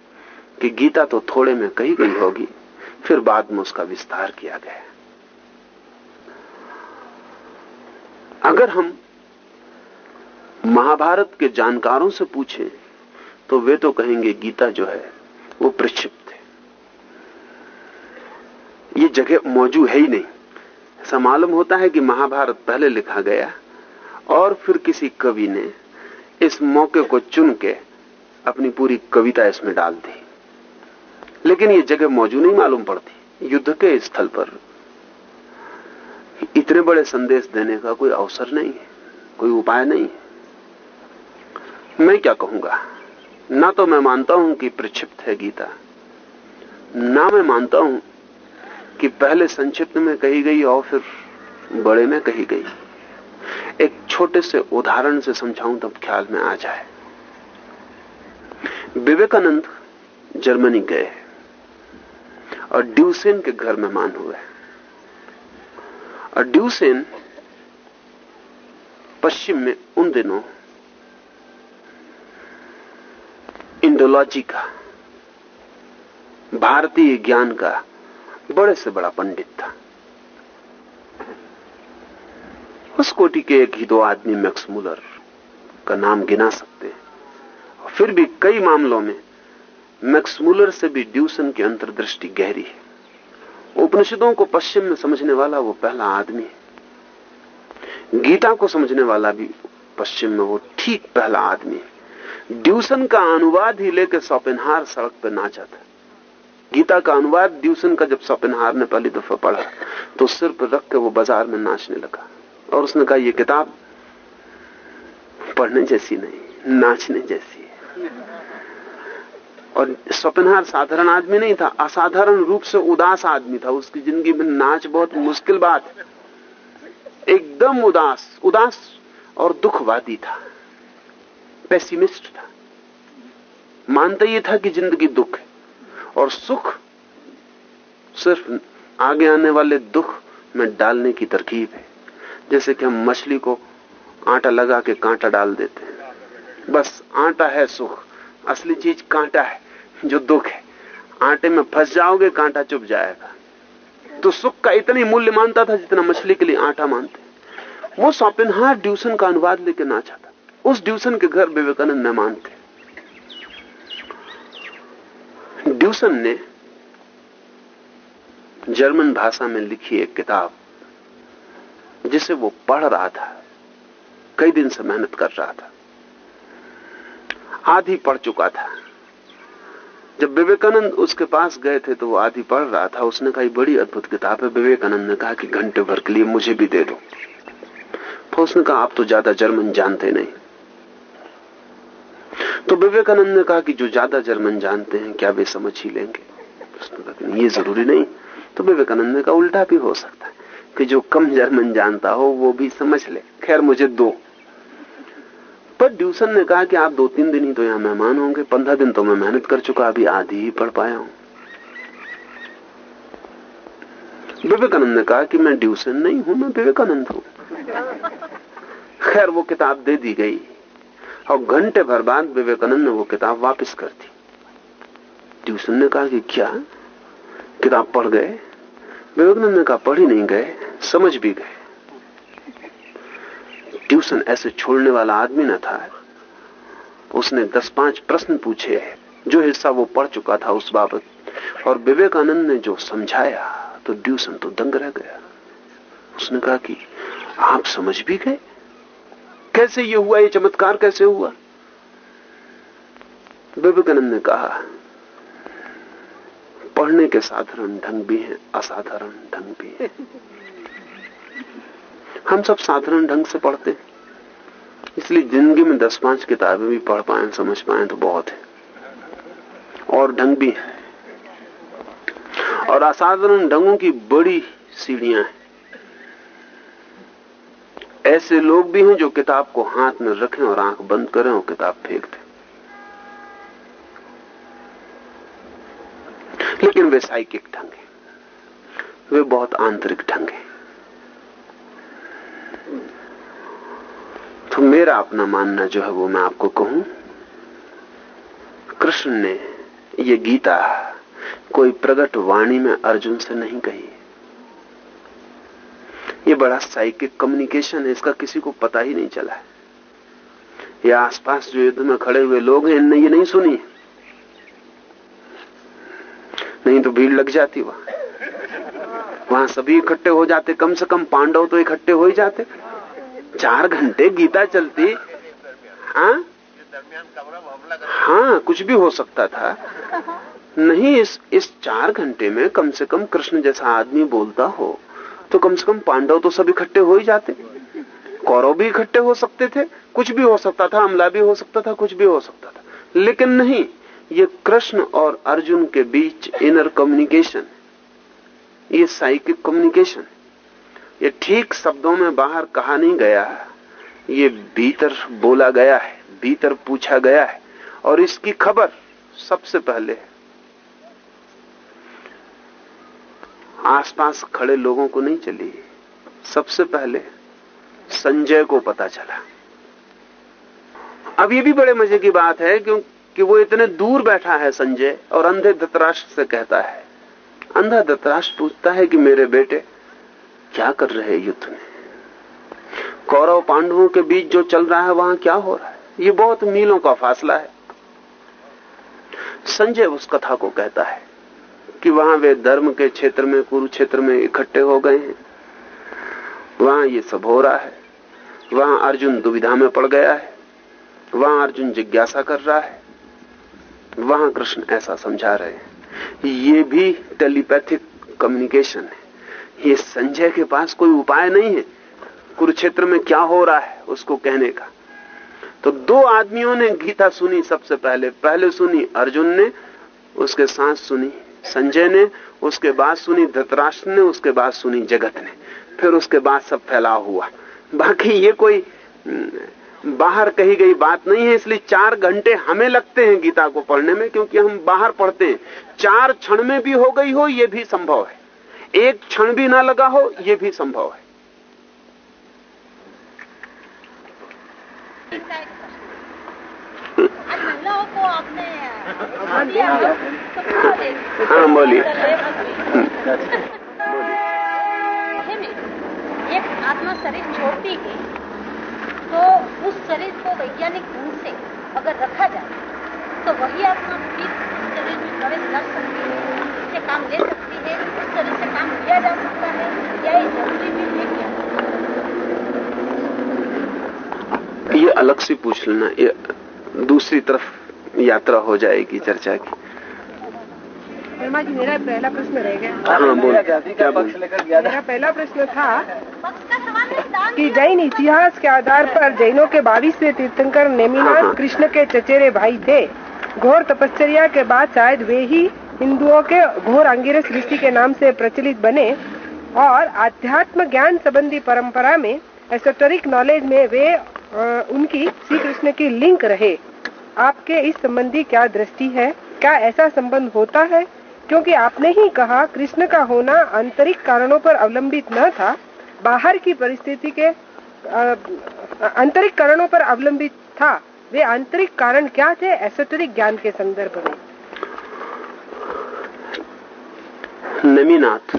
[SPEAKER 3] कि गीता तो थोड़े में कही गई होगी, फिर बाद में उसका विस्तार किया गया। अगर हम महाभारत के जानकारों से पूछें तो वे तो कहेंगे, गीता जो है, वो प्रक्षिप्त है। ये जगह मौजूद है ही नहीं। ऐसा मालूम होता है कि महाभारत पहले लिखा गया और फिर किसी कवि ने इस मौके को चुन के अपनी पूरी कविता इसमें डाल दी। लेकिन ये जगह मौजूद नहीं मालूम पड़ती, युद्ध के स्थल पर। इतने बड़े संदेश देने का कोई अवसर नहीं है, कोई उपाय नहीं मैं क्या कहूँगा? ना तो मैं मानता हूँ कि प्रक्षिप्त है गीता। ना मैं मानता हूँ कि पहले संक्षिप्त में कही गई और फिर बड़े में कही गई। एक छोटे से उदाहरण से समझाऊं तब ख्याल में आ जाए। विवेकानंद जर्मनी गए और ड्यूसेन के घर मेहमान हुए और ड्यूसेन पश्चिम में उन दिनों इंडोलॉजी का, भारतीय ज्ञान का बड़े से बड़ा पंडित था। उस कोटि के एक ही दो आदमी मैक्स मुलर का नाम गिना सकते हैं। फिर भी कई मामलों में मैक्स मुलर से भी ड्यूसन की अंतर्दृष्टि गहरी है। उपनिषदों को पश्चिम में समझने वाला वो पहला आदमी है। गीता को समझने वाला भी पश्चिम में वो ठीक पहला आदमी है। ड्यूसन का अनुवाद ही लेकर सोपिनहार सड़क पर नाचा था। गीता का अनुवाद ड्यूसन का जब सोपिनहार ने पहली दफ़ा पढ़ा तो सिर पर रख के वो बाज़ार में नाचने लगा। और उसने कहा, ये किताब पढ़ने जैसी नहीं, नाचने जैसी है। और स्वपनहार साधारण आदमी नहीं था, असाधारण रूप से उदास आदमी था। उसकी ज़िंदगी में नाच बहुत मुश्किल बात एकदम उदास उदास और दुखवादी था, पेसिमिस्ट था। मानता ये था कि ज़िंदगी दुख है। और सुख सिर्फ़ आगे आने वाले दुख में डालने की तरकीब है। जैसे कि हम मछली को आटा लगा के कांटा डाल देते हैं। बस आटा है सुख। असली चीज़ कांटा है, जो दुख है। आटे में फंस जाओगे, कांटा चुप जाएगा। तो सुख का इतना मूल्य मानता था जितना मछली के लिए आटा मानते वो सोपिनहार ड्यूसन का अनुवाद लेके नाचा था उस ड्यूसन के घर विवेकानंद मेहमान थे। ड्यूसन ने जर्मन भाषा में लिखी एक किताब, जिसे वो पढ़ रहा था, कई दिन से मेहनत कर रहा था। आधी पढ़ चुका था। जब विवेकानंद उसके पास गए थे तो वो आधी पढ़ रहा था। उसने कहा बड़ी अद्भुत किताब है। विवेकानंद ने कहा कि घंटे भर के लिए मुझे भी दे दो। तो उसने कहा, आप तो ज़्यादा जर्मन जानते नहीं। तो विवेकानंद ने कहा कि जो ज़्यादा जर्मन जानते हैं, क्या वे समझ ही लेंगे? उसने कहा ये ज़रूरी नहीं। तो विवेकानंद ने कहा, उल्टा भी हो सकता है कि जो कम जर्मन जानता हो, वो भी समझ ले। खैर, मुझे दो। पर ड्यूसन ने कहा कि आप दो तीन दिन ही तो यहाँ मेहमान होंगे। पंद्रह दिन तो मैं मेहनत कर चुका, अभी आधी ही पढ़ पाया हूँ। विवेकानंद ने कहा कि मैं ड्यूसन नहीं हूँ, मैं विवेकानंद हूँ। खैर, वो किताब दे दी गई। और घंटे भर बाद विवेकानंद ने वो किताब वापस कर दी। ट्यूशन ने कहा कि क्या? किताब पढ़ गए? विवेकानंद ने कहा, पढ़ ही नहीं गए, समझ भी गए। ट्यूशन ऐसे छोड़ने वाला आदमी न था। उसने दस पाँच प्रश्न पूछे, जो हिस्सा वो पढ़ चुका था उस बाबत। और विवेकानंद ने जो समझाया तो ट्यूशन तो दंग रह गया। उसने कहा कि आप समझ भी गए? कैसे ये हुआ, ये चमत्कार कैसे हुआ? विवेकानंद ने कहा, पढ़ने के साधारण ढंग भी हैं, असाधारण ढंग भी है। हम सब साधारण ढंग से पढ़ते हैं। इसलिए ज़िंदगी में दस पाँच किताबें भी पढ़ पाए, समझ पाए तो बहुत है। और ढंग भी है। और असाधारण ढंगों की बड़ी सीढ़ियाँ हैं। ऐसे लोग भी हैं जो किताब को हाथ में रखें और आँख बंद करें और किताब फेंक दें। लेकिन वे साइकिक ढंग है। वे बहुत आंतरिक ढंग है। तो मेरा अपना मानना जो है वो मैं आपको कहूँ, कृष्ण ने ये गीता कोई प्रगट वाणी में अर्जुन से नहीं कही। ये बड़ा साइकिक कम्युनिकेशन है, इसका किसी को पता ही नहीं चला है। ये आसपास जो युद्ध में खड़े हुए लोग हैं, इनने ये नहीं सुनी नहीं तो भीड़ लग जाती वहाँ। वहाँ सभी इकट्ठे हो जाते, कम से कम पांडव तो इकट्ठे हो ही जाते। चार घंटे गीता चलती। हाँ? हाँ कुछ भी हो सकता था। नहीं, इस इस चार घंटे में कम से कम कृष्ण जैसा आदमी बोलता हो तो कम से कम पांडव तो सब इकट्ठे हो ही जाते। कौरव भी इकट्ठे हो सकते थे, कुछ भी हो सकता था हमला भी हो सकता था, कुछ भी हो सकता था। लेकिन नहीं, ये कृष्ण और अर्जुन के बीच इनर कम्युनिकेशन ये साइकिक कम्युनिकेशन ये ठीक शब्दों में बाहर कहा नहीं गया है। ये भीतर बोला गया है, भीतर पूछा गया है। और इसकी खबर सबसे पहले आसपास खड़े लोगों को नहीं चली। सबसे पहले संजय को पता चला। अब ये भी बड़े मज़े की बात है क्योंकि वो इतने दूर बैठा है संजय और अंधे धतराष्ट्र से कहता है। अंधा धतराष्ट्र पूछता है कि मेरे बेटे, क्या कर रहे युद्ध में? कौरव पांडवों के बीच जो चल रहा है, वहाँ क्या हो रहा है? ये बहुत मीलों का फासला है। संजय उस कथा को कहता है। कि वहाँ वे धर्म के क्षेत्र में, कुरुक्षेत्र में इकट्ठे हो गए हैं। वहाँ ये सब हो रहा है। वहाँ अर्जुन दुविधा में पड़ गया है। वहाँ अर्जुन जिज्ञासा कर रहा है। वहाँ कृष्ण ऐसा समझा रहे हैं। ये भी टेलीपैथिक कम्युनिकेशन है। ये संजय के पास कोई उपाय नहीं है। कुरुक्षेत्र में क्या हो रहा है उसको कहने का। तो दो आदमियों ने गीता सुनी सबसे पहले। पहले सुनी अर्जुन ने, उसके साथ सुनी संजय ने, उसके बाद सुनी धतराष्ट्र ने, उसके बाद सुनी जगत ने। फिर उसके बाद सब फैलाव हुआ। बाकी ये कोई बाहर कही गई बात नहीं है, इसलिए चार घंटे हमें लगते हैं गीता को पढ़ने में, क्योंकि हम बाहर पढ़ते हैं। चार क्षण में भी हो गई हो यह भी संभव है। एक क्षण भी ना लगा हो यह भी संभव है
[SPEAKER 7] आज महिलाओं को आपने
[SPEAKER 3] हाँ बोलिए
[SPEAKER 7] एक आत्मा शरीर छोड़ती है तो उस शरीर को वैज्ञानिक ढंग से अगर रखा जाए तो वही आत्मा फिर शरीर में प्रवेश कर सकती है इससे काम ले सकती है उस शरीर से काम किया जा सकता है या ये ज़रूरी भी है क्या
[SPEAKER 3] ये अलग से पूछ लेना, ये दूसरी तरफ़ यात्रा हो जाएगी चर्चा की।
[SPEAKER 4] शर्मा जी मेरा पहला प्रश्न रह गया।
[SPEAKER 3] हाँ बोल। क्या बोल?
[SPEAKER 4] मेरा पहला प्रश्न था
[SPEAKER 7] का है
[SPEAKER 4] जैन इतिहास के आधार पर जैनों के बाईसवें तीर्थंकर
[SPEAKER 3] हाँ,
[SPEAKER 4] नेमिनाथ
[SPEAKER 3] हाँ।
[SPEAKER 4] कृष्ण के चचेरे भाई थे। घोर तपश्चर्या के बाद शायद वे ही हिंदुओं के घोर अंगिरस ऋषि के नाम से प्रचलित बने और आध्यात्म ज्ञान संबंधी परंपरा में एसोटरिक नॉलेज में वे उनकी श्री कृष्ण की लिंक रहे। आपके इस संबंधी क्या दृष्टि है? क्या ऐसा संबंध होता है? क्योंकि आपने ही कहा, कृष्ण का होना आंतरिक कारणों पर अवलंबित न था। बाहर की परिस्थिति के आंतरिक कारणों पर अवलंबित था। वे आंतरिक कारण क्या थे? एसोटरिक ज्ञान के संदर्भ में।
[SPEAKER 3] नमीनाथ,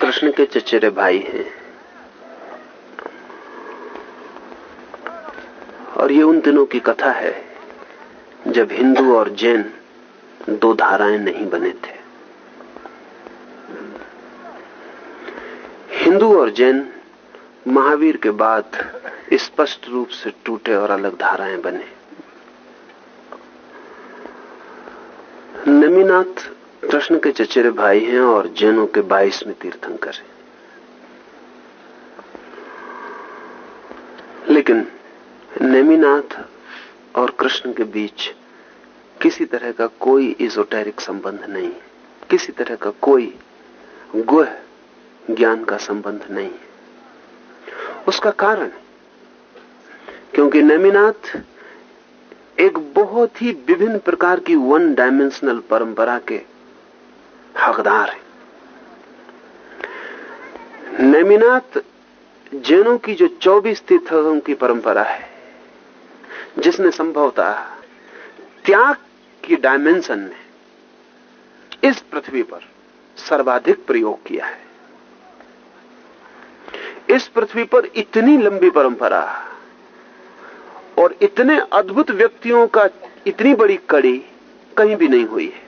[SPEAKER 3] कृष्ण के चचेरे भाई हैं। और ये उन दिनों की कथा है, जब हिंदू और जैन दो धाराएँ नहीं बने थे। हिंदू और जैन महावीर के बाद स्पष्ट रूप से टूटे और अलग धाराएँ बने। नमीनाथ कृष्ण के चचेरे भाई हैं और जैनों के बाईस में तीर्थंकर हैं। लेकिन नेमिनाथ और कृष्ण के बीच किसी तरह का कोई इजोटेरिक संबंध नहीं। किसी तरह का कोई गुह ज्ञान का संबंध नहीं। उसका कारण, क्योंकि नेमिनाथ एक बहुत ही विभिन्न प्रकार की वन डायमेंशनल परंपरा के हकदार है। नेमिनाथ जैनों की जो 24 तीर्थों की परंपरा है जिसने संभवतः त्याग की डायमेंशन में इस पृथ्वी पर सर्वाधिक प्रयोग किया है। इस पृथ्वी पर इतनी लंबी परंपरा और इतने अद्भुत व्यक्तियों का इतनी बड़ी कड़ी कहीं भी नहीं हुई है।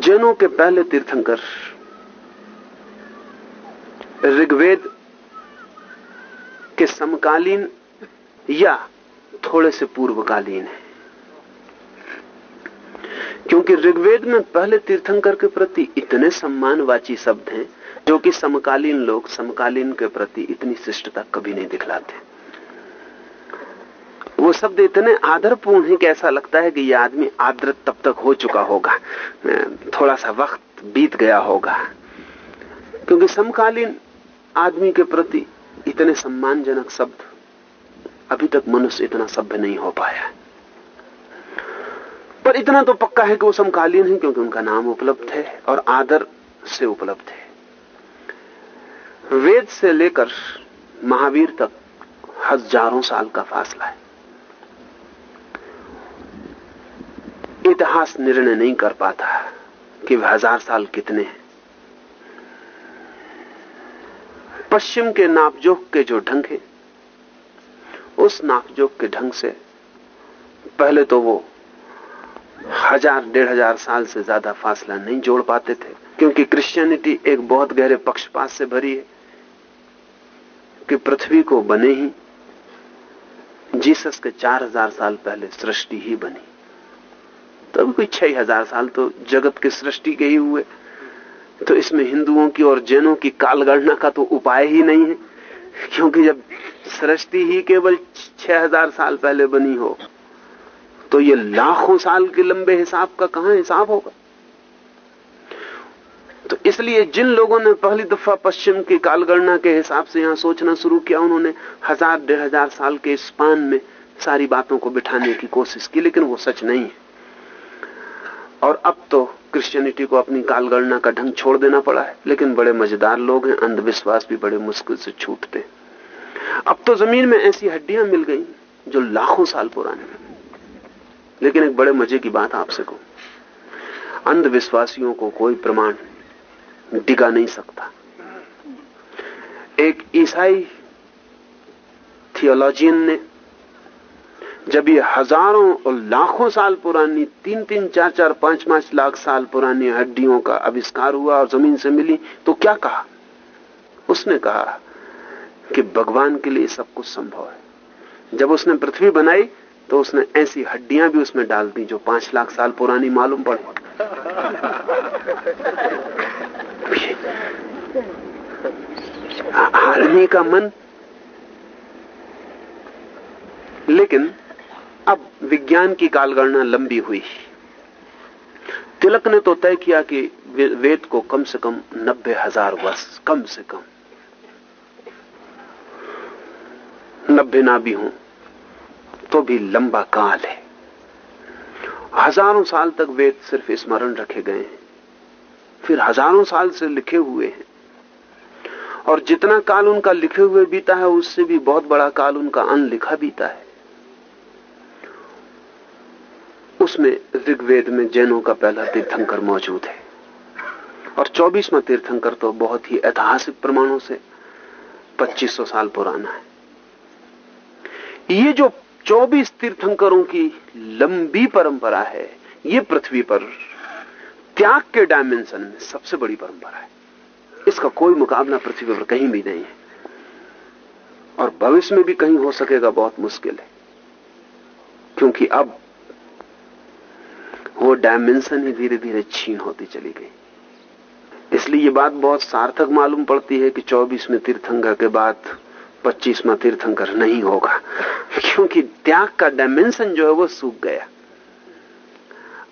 [SPEAKER 3] जैनों के पहले तीर्थंकर ऋग्वेद के समकालीन या थोड़े से पूर्वकालीन है। क्योंकि ऋग्वेद में पहले तीर्थंकर के प्रति इतने सम्मानवाची शब्द हैं, जो कि समकालीन लोग समकालीन के प्रति इतनी शिष्टता कभी नहीं दिखलाते। वो शब्द इतने आदरपूर्ण है कि ऐसा लगता है कि यह आदमी आदर तब तक हो चुका होगा थोड़ा सा वक्त बीत गया होगा। क्योंकि समकालीन आदमी के प्रति इतने सम्मानजनक शब्द अभी तक मनुष्य इतना सभ्य नहीं हो पाया पर इतना तो पक्का है कि वो समकालीन है क्योंकि उनका नाम उपलब्ध है और आदर से उपलब्ध है। वेद से लेकर महावीर तक हज़ारों साल का फासला है। इतिहास निर्णय नहीं कर पाता कि वह हज़ार साल कितने हैं। पश्चिम के नापजोक के जो ढंग है, उस नापजोक के ढंग से पहले तो वो हज़ार, डेढ़ हज़ार साल से ज़्यादा फासला नहीं जोड़ पाते थे, क्योंकि क्रिश्चियनिटी एक बहुत गहरे पक्षपात से भरी है कि पृथ्वी को बने ही जीसस के चार हज़ार साल पहले सृष्टि ही बनी। तब कोई छह हज़ार साल तो जगत की सृष्टि के ही हुए। तो इसमें हिंदुओं की और जैनों की कालगणना का तो उपाय ही नहीं है, क्योंकि जब सृष्टि ही केवल छह हज़ार साल पहले बनी हो तो ये लाखों साल के लंबे हिसाब का कहा हिसाब होगा? तो इसलिए जिन लोगों ने पहली दफ़ा पश्चिम की कालगणना के हिसाब से यहाँ सोचना शुरू किया, उन्होंने हज़ार डेढ़ हज़ार साल के स्पान में सारी बातों को बिठाने की कोशिश की, लेकिन वो सच नहीं है। और अब तो क्रिश्चियनिटी को अपनी कालगणना का ढंग छोड़ देना पड़ा है। लेकिन बड़े मज़ेदार लोग हैं, अंधविश्वास भी बड़े मुश्किल से छूटते। अब तो ज़मीन में ऐसी हड्डियाँ मिल गई, जो लाखों साल पुरानी लेकिन एक बड़े मज़े की बात आपसे को अंधविश्वासियों को कोई प्रमाण डिगा नहीं सकता। एक ईसाई थियोलॉजियन ने जब ये हज़ारों और लाखों साल पुरानी, तीन तीन, चार चार, पाँच पाँच लाख साल पुरानी हड्डियों का आविष्कार हुआ और ज़मीन से मिली तो क्या कहा? उसने कहा कि भगवान के लिए सब कुछ संभव है। जब उसने पृथ्वी बनाई तो उसने ऐसी हड्डियाँ भी उसमें डाल दी जो पाँच लाख साल पुरानी मालूम पड़ी आदमी का मन। लेकिन अब विज्ञान की कालगणना लंबी हुई। तिलक ने तो तय किया कि वेद को कम से कम नब्बे हज़ार वर्ष, कम से कम। नब्बे ना भी हो तो भी लंबा काल है। हज़ारों साल तक वेद सिर्फ़ स्मरण रखे गए हैं। फिर हज़ारों साल से लिखे हुए हैं। और जितना काल उनका लिखे हुए बीता है, उससे भी बहुत बड़ा काल उनका अनलिखा बीता है। उसमें ऋग्वेद में जैनों का पहला तीर्थंकर मौजूद है। और चौबीसवा तीर्थंकर तो बहुत ही ऐतिहासिक प्रमाणों से 2500 साल पुराना है। ये जो 24 तीर्थंकरों की लंबी परंपरा है, ये पृथ्वी पर त्याग के डायमेंशन में सबसे बड़ी परंपरा है। इसका कोई मुकाबला पृथ्वी पर कहीं भी नहीं है। और भविष्य में भी कहीं हो सकेगा बहुत मुश्किल है। क्योंकि अब वो डायमेंशन ही धीरे धीरे छीन होती चली गई। इसलिए ये बात बहुत सार्थक मालूम पड़ती है कि 24वें तीर्थंकर के बाद 25वां तीर्थंकर नहीं होगा, क्योंकि त्याग का डायमेंशन जो है वो सूख गया।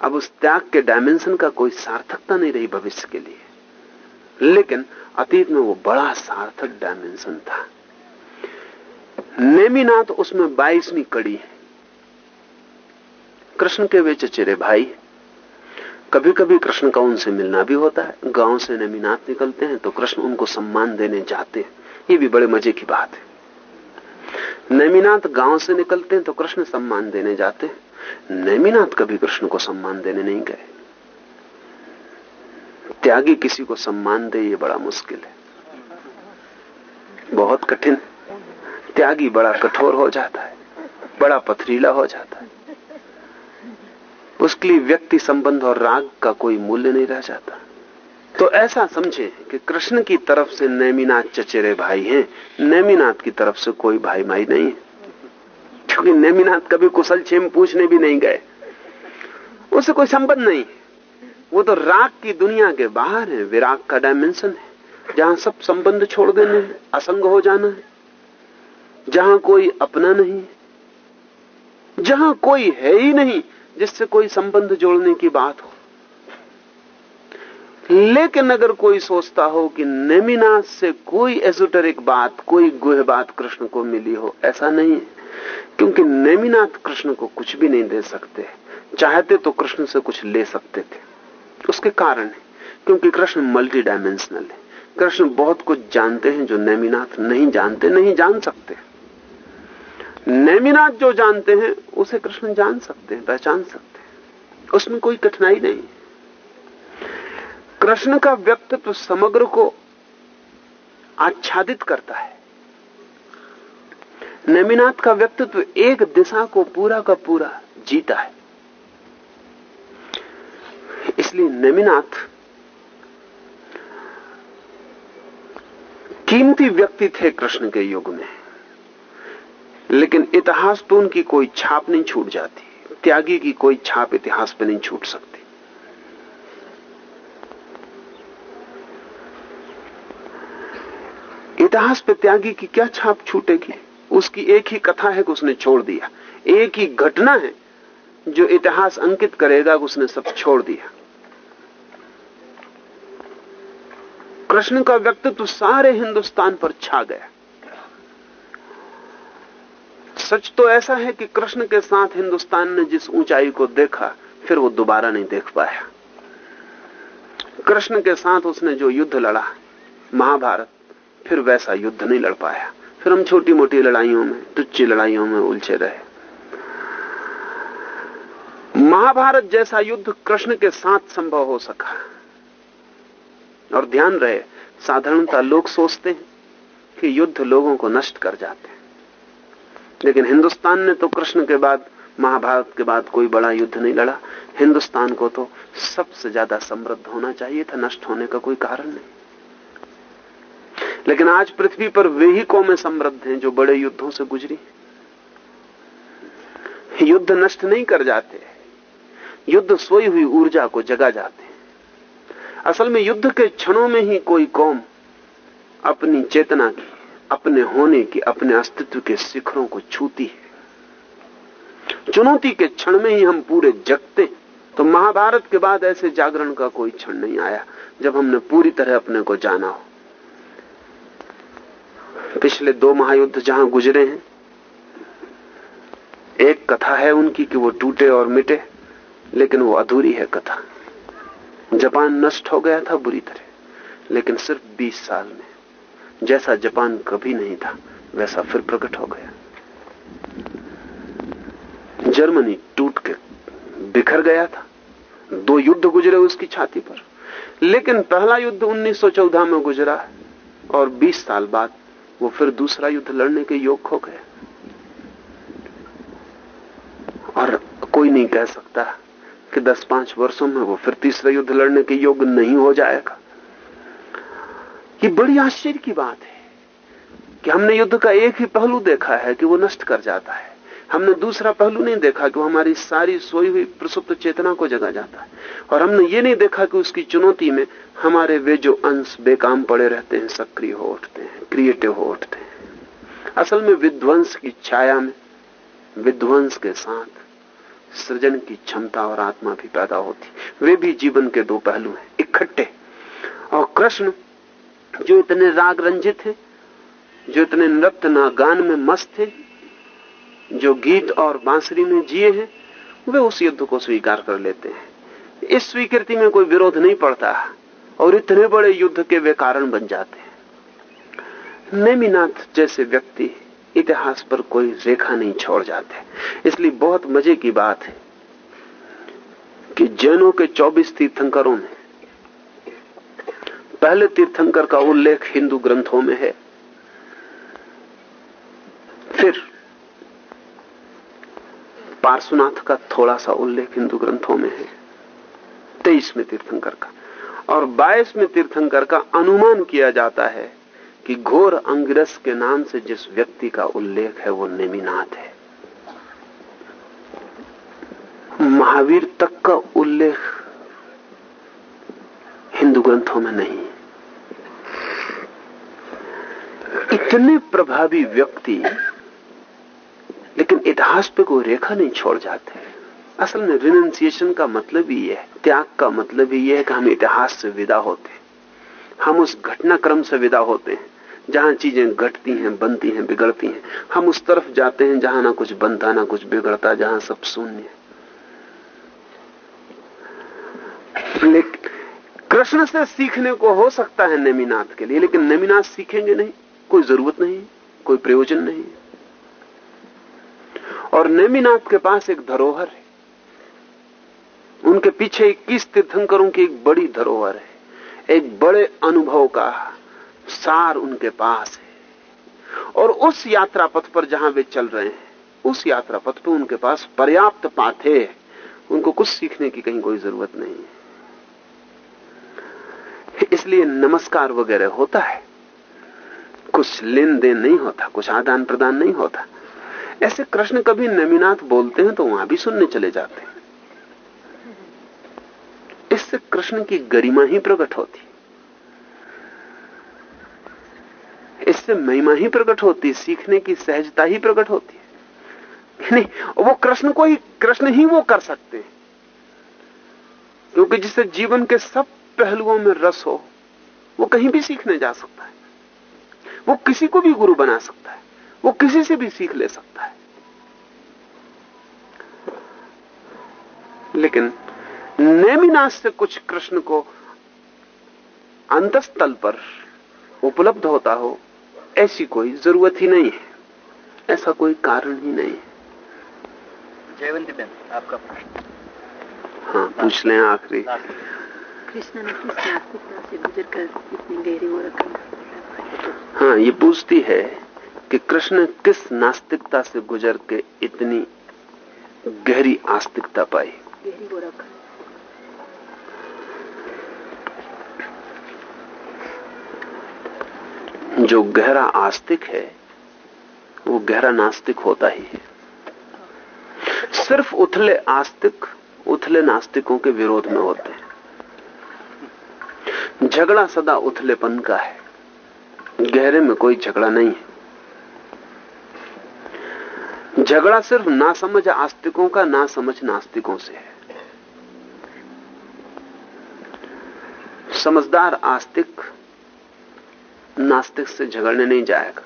[SPEAKER 3] अब उस त्याग के डायमेंशन का कोई सार्थकता नहीं रही भविष्य के लिए। लेकिन अतीत में वो बड़ा सार्थक डायमेंशन था। नेमिनाथ उसमें बाईसवीं कड़ी है। कृष्ण के वे चचेरे भाई कभी कभी कृष्ण का उनसे मिलना भी होता है। गाँव से नेमिनाथ निकलते हैं तो कृष्ण उनको सम्मान देने जाते हैं। ये भी बड़े मज़े की बात है। नेमिनाथ गाँव से निकलते हैं तो कृष्ण सम्मान देने जाते हैं। नेमिनाथ कभी कृष्ण को सम्मान देने नहीं गए। त्यागी किसी को सम्मान दे, ये बड़ा मुश्किल है। बहुत कठिन। त्यागी बड़ा कठोर हो जाता है। बड़ा पथरीला हो जाता है। उसके लिए व्यक्ति संबंध और राग का कोई मूल्य नहीं रह जाता। तो ऐसा समझे कि कृष्ण की तरफ़ से नैमीनाथ चचेरे भाई हैं, नैमीनाथ की तरफ़ से कोई भाई माई नहीं है। क्योंकि नैमीनाथ कभी कुशल छेम पूछने भी नहीं गए। उससे कोई संबंध नहीं वो तो राग की दुनिया के बाहर है, विराग का डायमेंशन है। जहाँ सब संबंध छोड़ देने असंग हो जाना है। जहाँ कोई अपना नहीं जहाँ कोई है ही नहीं जिससे कोई संबंध जोड़ने की बात हो। लेकिन अगर कोई सोचता हो कि नेमिनाथ से कोई एजोटरिक बात, कोई गुह बात कृष्ण को मिली हो, ऐसा नहीं है। क्योंकि नेमिनाथ कृष्ण को कुछ भी नहीं दे सकते। चाहते तो कृष्ण से कुछ ले सकते थे। उसके कारण है, क्योंकि कृष्ण मल्टी डायमेंशनल है। कृष्ण बहुत कुछ जानते हैं जो नेमिनाथ नहीं जानते, नहीं जान सकते। नेमिनाथ जो जानते हैं, उसे कृष्ण जान सकते हैं, पहचान सकते हैं। उसमें कोई कठिनाई नहीं। कृष्ण का व्यक्तित्व समग्र को आच्छादित करता है। नेमिनाथ का व्यक्तित्व एक दिशा को पूरा का पूरा जीता है। इसलिए नेमिनाथ कीमती व्यक्ति थे कृष्ण के युग में। लेकिन इतिहास तो उनकी कोई छाप नहीं छूट जाती। त्यागी की कोई छाप इतिहास पर नहीं छूट सकती। इतिहास पे त्यागी की क्या छाप छूटेगी? उसकी एक ही कथा है कि उसने छोड़ दिया। एक ही घटना है जो इतिहास अंकित करेगा कि उसने सब छोड़ दिया। कृष्ण का व्यक्तित्व सारे हिंदुस्तान पर छा गया। सच तो ऐसा है कि कृष्ण के साथ हिंदुस्तान ने जिस ऊंचाई को देखा, फिर वो दोबारा नहीं देख पाया। कृष्ण के साथ उसने जो युद्ध लड़ा, महाभारत, फिर वैसा युद्ध नहीं लड़ पाया। फिर हम छोटी मोटी लड़ाइयों में तुच्छी लड़ाइयों में उलझे रहे। महाभारत जैसा युद्ध कृष्ण के साथ संभव हो सका। और ध्यान रहे, साधारणता लोग सोचते हैं कि युद्ध लोगों को नष्ट कर जाते हैं। लेकिन हिंदुस्तान ने तो कृष्ण के बाद, महाभारत के बाद कोई बड़ा युद्ध नहीं लड़ा। हिंदुस्तान को तो सबसे ज़्यादा समृद्ध होना चाहिए था, नष्ट होने का कोई कारण नहीं। लेकिन आज पृथ्वी पर वे ही कौमें समृद्ध हैं जो बड़े युद्धों से गुजरी। युद्ध नष्ट नहीं कर जाते, युद्ध सोई हुई ऊर्जा को जगा जाते असल में युद्ध के क्षणों में ही कोई कौम अपनी चेतना की अपने होने की, अपने अस्तित्व के शिखरों को छूती है। चुनौती के क्षण में ही हम पूरे जगते तो महाभारत के बाद ऐसे जागरण का कोई क्षण नहीं आया, जब हमने पूरी तरह अपने को जाना हो। पिछले दो महायुद्ध जहाँ गुजरे हैं, एक कथा है उनकी कि वो टूटे और मिटे, लेकिन वो अधूरी है कथा। जापान नष्ट हो गया था बुरी तरह, लेकिन सिर्फ़ 20 साल में। जैसा जापान कभी नहीं था, वैसा फिर प्रकट हो गया। जर्मनी टूट के बिखर गया था। दो युद्ध गुजरे उसकी छाती पर। लेकिन पहला युद्ध 1914 में गुजरा और 20 साल बाद वो फिर दूसरा युद्ध लड़ने के योग हो गए और कोई नहीं कह सकता कि 10-5 वर्षों में वो फिर तीसरा युद्ध लड़ने के योग नहीं हो जाएगा। ये बड़ी आश्चर्य की बात है कि हमने युद्ध का एक ही पहलू देखा है कि वो नष्ट कर जाता है। हमने दूसरा पहलू नहीं देखा कि वो हमारी सारी सोई हुई प्रसुप्त चेतना को जगा जाता है। और हमने ये नहीं देखा कि उसकी चुनौती में हमारे वे जो अंश बेकाम पड़े रहते हैं, सक्रिय हो उठते हैं क्रिएटिव हो उठते हैं। असल में विध्वंस की छाया में, विध्वंस के साथ सृजन की क्षमता और आत्मा भी पैदा होती। वे भी जीवन के दो पहलू हैं, इकट्ठे। और कृष्ण जो इतने राग रंजित हैं, जो इतने नृत्य ना गान में मस्त थे जो गीत और बांसुरी में जिए हैं, वे उस युद्ध को स्वीकार कर लेते हैं। इस स्वीकृति में कोई विरोध नहीं पड़ता और इतने बड़े युद्ध के वे कारण बन जाते हैं। नेमिनाथ जैसे व्यक्ति इतिहास पर कोई रेखा नहीं छोड़ जाते। इसलिए बहुत मज़े की बात है कि जैनों के 24 तीर्थंकरों में पहले तीर्थंकर का उल्लेख हिंदू ग्रंथों में है। फिर पार्श्वनाथ का थोड़ा सा उल्लेख हिंदू ग्रंथों में है। तेईसवें तीर्थंकर का। और बाईसवें तीर्थंकर का अनुमान किया जाता है कि घोर अंग्रस के नाम से जिस व्यक्ति का उल्लेख है वो नेमिनाथ है। महावीर तक का उल्लेख हिंदू ग्रंथों में नहीं इतने प्रभावी व्यक्ति, लेकिन इतिहास पे कोई रेखा नहीं छोड़ जाते। असल में रिनाउंसिएशन का मतलब ही है, त्याग का मतलब ही है कि हम इतिहास से विदा होते हम उस घटनाक्रम से विदा होते हैं, जहाँ चीज़ें घटती हैं, बनती हैं, बिगड़ती हैं। हम उस तरफ़ जाते हैं, जहाँ ना कुछ बनता, ना कुछ बिगड़ता, जहाँ सब शून्य कृष्ण से सीखने को हो सकता है नेमिनाथ के लिए, लेकिन नेमिनाथ सीखेंगे नहीं। कोई ज़रूरत नहीं, कोई प्रयोजन नहीं। और नेमिनाथ के पास एक धरोहर है। उनके पीछे इक्कीस तीर्थंकरों की एक बड़ी धरोहर है। एक बड़े अनुभव का सार उनके पास है। और उस यात्रा पथ पर जहाँ वे चल रहे हैं, उस यात्रा पथ पर उनके पास पर्याप्त पाथे है। उनको कुछ सीखने की कहीं कोई ज़रूरत नहीं है। इसलिए नमस्कार वगैरह होता है। कुछ लेन देन नहीं होता, कुछ आदान प्रदान नहीं होता। ऐसे कृष्ण कभी नमीनाथ बोलते हैं तो वहाँ भी सुनने चले जाते हैं। इससे कृष्ण की गरिमा ही प्रकट होती। इससे महिमा ही प्रकट होती, सीखने की सहजता ही प्रकट होती। है वो कृष्ण को ही, कृष्ण ही वो कर सकते हैं। क्योंकि जिसे जीवन के सब पहलुओं में रस हो, वो कहीं भी सीखने जा सकता है। वो किसी को भी गुरु बना सकता है। वो किसी से भी सीख ले सकता है। लेकिन नेमिनाश से कुछ कृष्ण को अंतस्थल पर उपलब्ध होता हो ऐसी कोई ज़रूरत ही नहीं है। ऐसा कोई कारण ही नहीं है।
[SPEAKER 5] जयवंती बेन आपका प्रश्न।
[SPEAKER 3] हाँ पूछ लें आखिरी।
[SPEAKER 8] कृष्ण ने किस से गुजर कर इतनी गहरी वो रकम
[SPEAKER 3] हाँ ये पूछती है कि कृष्ण किस नास्तिकता से गुजर के इतनी गहरी आस्तिकता पाई? जो गहरा आस्तिक है वो गहरा नास्तिक होता ही है। सिर्फ़ उथले आस्तिक उथले नास्तिकों के विरोध में होते हैं। झगड़ा सदा उथलेपन का है। गहरे में कोई झगड़ा नहीं है। झगड़ा सिर्फ़ ना समझ आस्तिकों का ना समझ नास्तिकों से है। समझदार आस्तिक नास्तिक से झगड़ने नहीं जाएगा।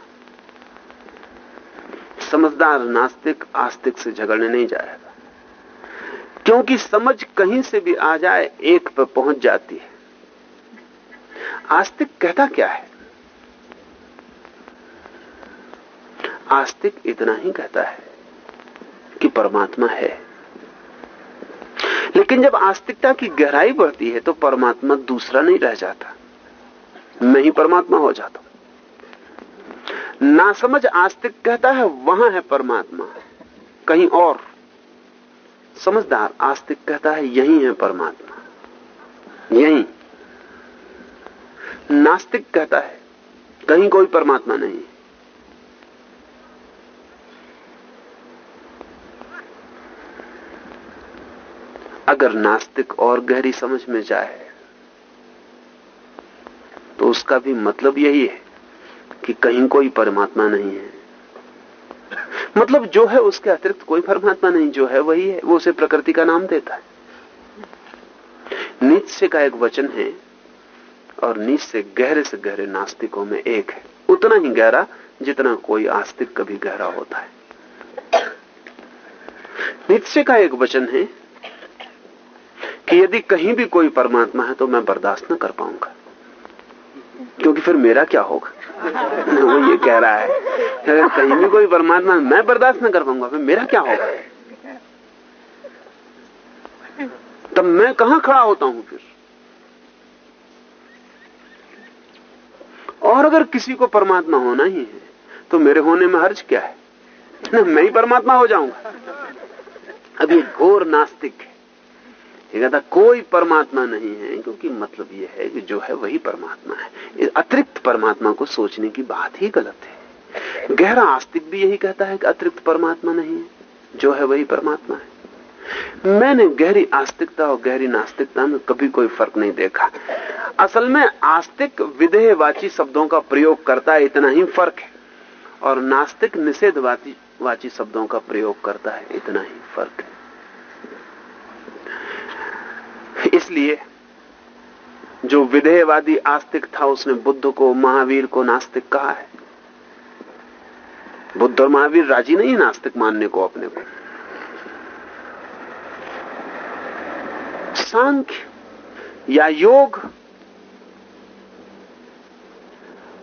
[SPEAKER 3] समझदार नास्तिक आस्तिक से झगड़ने नहीं जाएगा। क्योंकि समझ कहीं से भी आ जाए, एक पर पहुँच जाती है। आस्तिक कहता क्या है? आस्तिक इतना ही कहता है कि परमात्मा है। लेकिन जब आस्तिकता की गहराई बढ़ती है तो परमात्मा दूसरा नहीं रह जाता। मैं ही परमात्मा हो जाता ना समझ आस्तिक कहता है, वहाँ है परमात्मा, कहीं और। समझदार आस्तिक कहता है, यही है परमात्मा, यही। नास्तिक कहता है, कहीं कोई परमात्मा नहीं। अगर नास्तिक और गहरी समझ में जाए तो उसका भी मतलब यही है कि कहीं कोई परमात्मा नहीं है। मतलब जो है उसके अतिरिक्त कोई परमात्मा नहीं, जो है वही है। वो उसे प्रकृति का नाम देता है। नीचे का एक वचन है और नीच से गहरे से गहरे नास्तिकों में एक है। उतना ही गहरा जितना कोई आस्तिक कभी गहरा होता है। नित्य का एक वचन है कि यदि कहीं भी कोई परमात्मा है तो मैं बर्दाश्त न कर पाऊँगा। क्योंकि फिर मेरा क्या होगा? वो ये कह रहा है। अगर कहीं भी कोई परमात्मा मैं बर्दाश्त न कर पाऊँगा, फिर मेरा क्या होगा? तब मैं कहाँ खड़ा होता हूँ फिर? और अगर किसी को परमात्मा होना ही है तो मेरे होने में हर्ज क्या है? मैं ही परमात्मा हो जाऊँगा। ये घोर नास्तिक है। ये कहता कोई परमात्मा नहीं है, क्योंकि मतलब ये है कि जो है वही परमात्मा है। अतिरिक्त परमात्मा को सोचने की बात ही गलत है। गहरा आस्तिक भी यही कहता है कि अतिरिक्त परमात्मा नहीं है, जो है वही परमात्मा है। मैंने गहरी आस्तिकता और गहरी नास्तिकता में कभी कोई फ़र्क नहीं देखा। असल में आस्तिक विधेयवाची शब्दों का प्रयोग करता है, इतना ही फ़र्क है। और नास्तिक निषेधवाची वाची शब्दों का प्रयोग करता है, इतना ही फ़र्क है। इसलिए जो विधेयवादी आस्तिक था, उसने बुद्ध को, महावीर को नास्तिक कहा है। बुद्ध और महावीर राज़ी नहीं नास्तिक मानने को अपने को। सांख्य या योग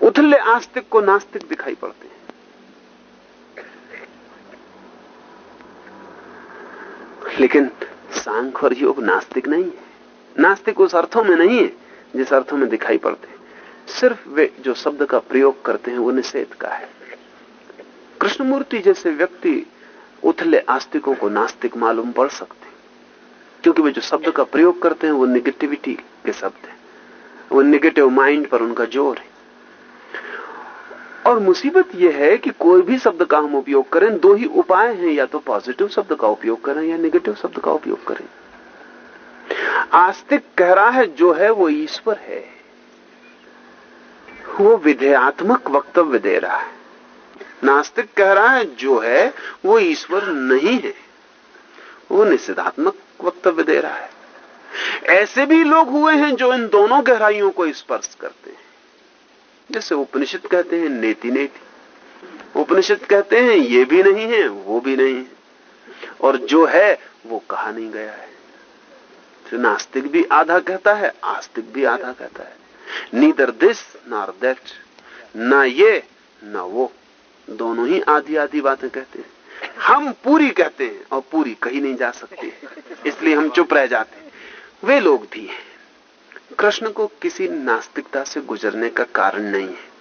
[SPEAKER 3] उथले आस्तिक को नास्तिक दिखाई पड़ते हैं। लेकिन सांख और योग नास्तिक नहीं है। नास्तिक उस अर्थों में नहीं है, जिस अर्थों में दिखाई पड़ते सिर्फ़ वे जो शब्द का प्रयोग करते हैं, वो निषेध का है। कृष्णमूर्ति जैसे व्यक्ति उथले आस्तिकों को नास्तिक मालूम पड़ सकते क्योंकि वे जो शब्द का प्रयोग करते हैं, वो निगेटिविटी के शब्द है। वो निगेटिव माइंड पर उनका ज़ोर है। और मुसीबत यह है कि कोई भी शब्द का हम उपयोग करें, दो ही उपाय हैं, या तो पॉजिटिव शब्द का उपयोग करें या नेगेटिव शब्द का उपयोग करें। आस्तिक कह रहा है, जो है वो ईश्वर है। वो विधेयात्मक वक्तव्य दे रहा है। नास्तिक कह रहा है, जो है वो ईश्वर नहीं है। वो निषेधात्मक वक्तव्य दे रहा है। ऐसे भी लोग हुए हैं जो इन दोनों गहराइयों को स्पर्श करते हैं। जैसे उपनिषद कहते हैं, नेति नेति। उपनिषद कहते हैं, ये भी नहीं है, वो भी नहीं है। और जो है, वो कहा नहीं गया है। नास्तिक भी आधा कहता है, आस्तिक भी आधा कहता है। Neither this, nor that. ना ये, ना वो। दोनों ही आधी आधी बातें कहते हैं। हम पूरी कहते हैं और पूरी कही नहीं जा सकती। इसलिए हम चुप रह जाते वे लोग भी हैं। कृष्ण को किसी नास्तिकता से गुजरने का कारण नहीं है,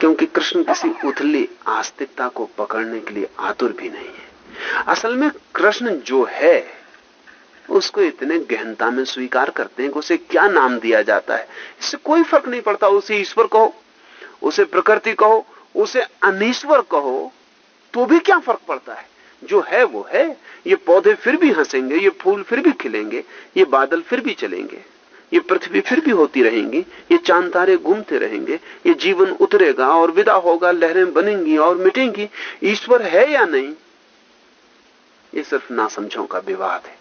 [SPEAKER 3] क्योंकि कृष्ण किसी उथली आस्तिकता को पकड़ने के लिए आतुर भी नहीं है। असल में कृष्ण जो है उसको इतने गहनता में स्वीकार करते हैं कि उसे क्या नाम दिया जाता है। इससे कोई फ़र्क नहीं पड़ता, उसे ईश्वर कहो, उसे प्रकृति कहो, उसे अनिश्वर कहो तो भी क्या फ़र्क पड़ता है? जो है वो है, ये पौधे फिर भी हंसेंगे, ये फूल फिर भी खिलेंगे, ये बादल फिर भी चलेंगे, ये पृथ्वी फिर भी होती रहेंगी, ये चाँद तारे घूमते रहेंगे, ये जीवन उतरेगा और विदा होगा, लहरें बनेंगी और मिटेंगी। ईश्वर है या नहीं? ये सिर्फ़ नासमझों का विवाद है।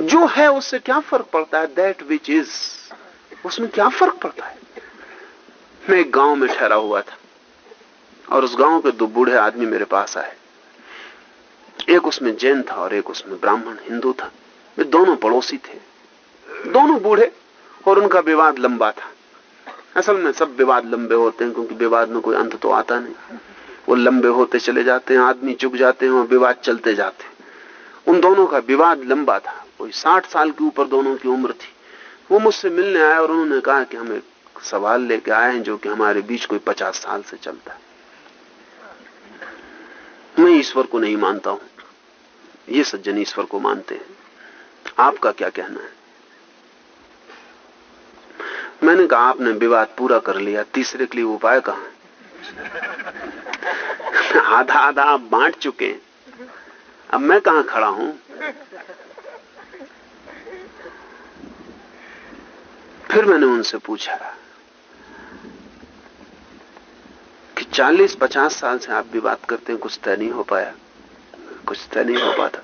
[SPEAKER 3] जो है उससे क्या फ़र्क पड़ता है? दैट विच इज़ उसमें क्या फ़र्क पड़ता है? मैं एक गाँव में ठहरा हुआ था और उस गाँव के दो बूढ़े आदमी मेरे पास आए। एक उसमें जैन था और एक उसमें ब्राह्मण, हिंदू था। वे दोनों पड़ोसी थे। दोनों बूढ़े और उनका विवाद लंबा था। असल में सब विवाद लंबे होते हैं, क्योंकि विवाद में कोई अंत तो आता नहीं। वो लंबे होते चले जाते हैं, आदमी चुक जाते हैं और विवाद चलते जाते हैं। उन दोनों का विवाद लंबा था। कोई साठ साल के ऊपर दोनों की उम्र थी। वो मुझसे मिलने आए और उन्होंने कहा कि हम एक सवाल लेके आए हैं जो कि हमारे बीच कोई पचास साल से चलता है। मैं ईश्वर को नहीं मानता हूँ। ये सज्जन ईश्वर को मानते हैं। आपका क्या कहना है? मैंने कहा, आपने विवाद पूरा कर लिया, तीसरे के लिए उपाय कहा? आधा आधा आप बांट चुके हैं। अब मैं कहा खड़ा हूँ? फिर मैंने उनसे पूछा कि चालीस पचास साल से आप भी बात करते हैं, कुछ तय नहीं हो पाया। कुछ तय नहीं हो पाता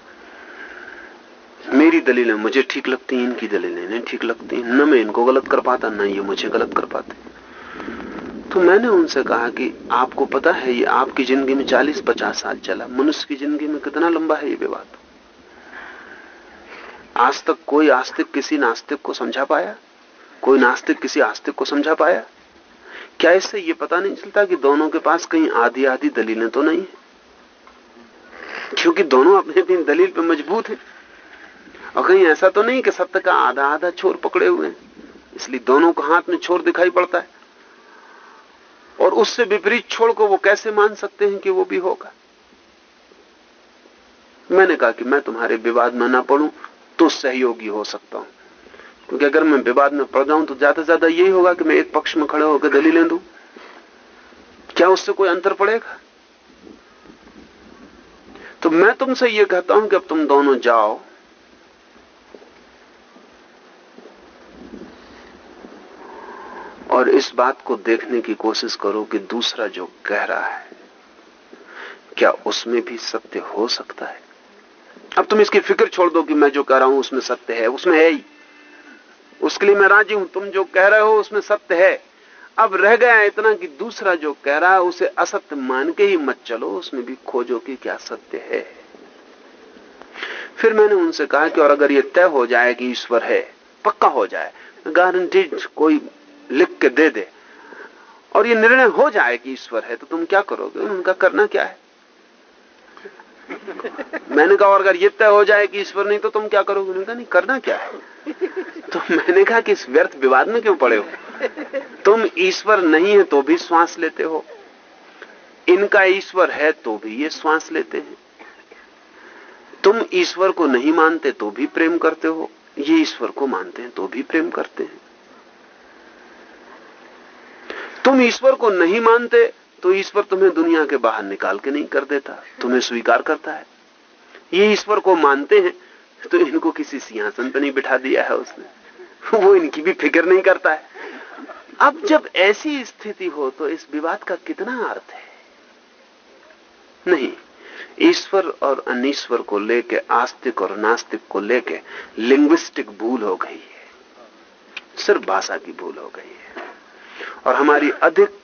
[SPEAKER 3] मेरी दलीलें मुझे ठीक लगती हैं, इनकी दलीलें नहीं ठीक लगती न मैं इनको गलत कर पाता, न ये मुझे गलत कर पाते। तो मैंने उनसे कहा कि आपको पता है, ये आपकी ज़िंदगी में 40-50 साल चला। मनुष्य की ज़िंदगी में कितना लंबा है ये विवाद? आज तक कोई आस्तिक किसी नास्तिक को समझा पाया? कोई नास्तिक किसी आस्तिक को समझा पाया? क्या इससे यह पता नहीं चलता कि दोनों के पास कहीं आधी आधी दलीलें तो नहीं है? क्योंकि दोनों अपने अपनी दलील पर मज़बूत हैं। और कहीं ऐसा तो नहीं कि सत्य का आधा आधा छोर पकड़े हुए हैं। इसलिए दोनों को हाथ में छोर दिखाई पड़ता है। और उससे विपरीत छोड़ को वो कैसे मान सकते हैं कि वो भी होगा? मैंने कहा कि मैं तुम्हारे विवाद में ना पढ़ूं तो सहयोगी हो सकता हूँ। क्योंकि अगर मैं विवाद में पड़ जाऊँ तो ज़्यादा ज़्यादा यही होगा कि मैं एक पक्ष में खड़े होकर दलीलें दू। क्या उससे कोई अंतर पड़ेगा? तो मैं तुमसे यह कहता हूँ कि अब तुम दोनों जाओ। और इस बात को देखने की कोशिश करो कि दूसरा जो कह रहा है, क्या उसमें भी सत्य हो सकता है? अब तुम इसकी फ़िक्र छोड़ दो कि मैं जो कह रहा हूँ उसमें सत्य है, उसमें है ही। उसके लिए मैं राज़ी हूँ। तुम जो कह रहे हो उसमें सत्य है। अब रह गया इतना कि दूसरा जो कह रहा है, उसे असत्य मान के ही मत चलो। उसमें भी खोजो कि क्या सत्य है। फिर मैंने उनसे कहा कि और अगर ये तय हो जाए कि ईश्वर है, पक्का हो जाए गारंटीड कोई लिख के दे दे, और ये निर्णय हो जाए कि ईश्वर है तो तुम क्या करोगे? उनका करना क्या है? (laughs) मैंने कहा, और अगर ये तय हो जाए कि ईश्वर नहीं तो तुम क्या करोगे? उन्होंने कहा, नहीं, करना क्या है? (laughs) तो मैंने कहा कि इस व्यर्थ विवाद में क्यों पड़े हो? तुम ईश्वर नहीं है तो भी श्वास लेते हो। इनका ईश्वर है तो भी ये श्वास लेते हैं। तुम ईश्वर को नहीं मानते तो भी प्रेम करते हो। ये ईश्वर को मानते हैं तो भी प्रेम करते हैं। तुम ईश्वर को नहीं मानते तो ईश्वर तुम्हें दुनिया के बाहर निकाल के नहीं कर देता, तुम्हें स्वीकार करता है। ये ईश्वर को मानते हैं तो इनको किसी सिंहासन पर नहीं बिठा दिया है उसने। वो इनकी भी फ़िक्र नहीं करता है। अब जब ऐसी स्थिति हो तो इस विवाद का कितना अर्थ है? नहीं, ईश्वर और अनिश्वर को लेके, आस्तिक और नास्तिक को लेके लिंग्विस्टिक भूल हो गई है। सिर्फ़ भाषा की भूल हो गई है। और हमारी अधिक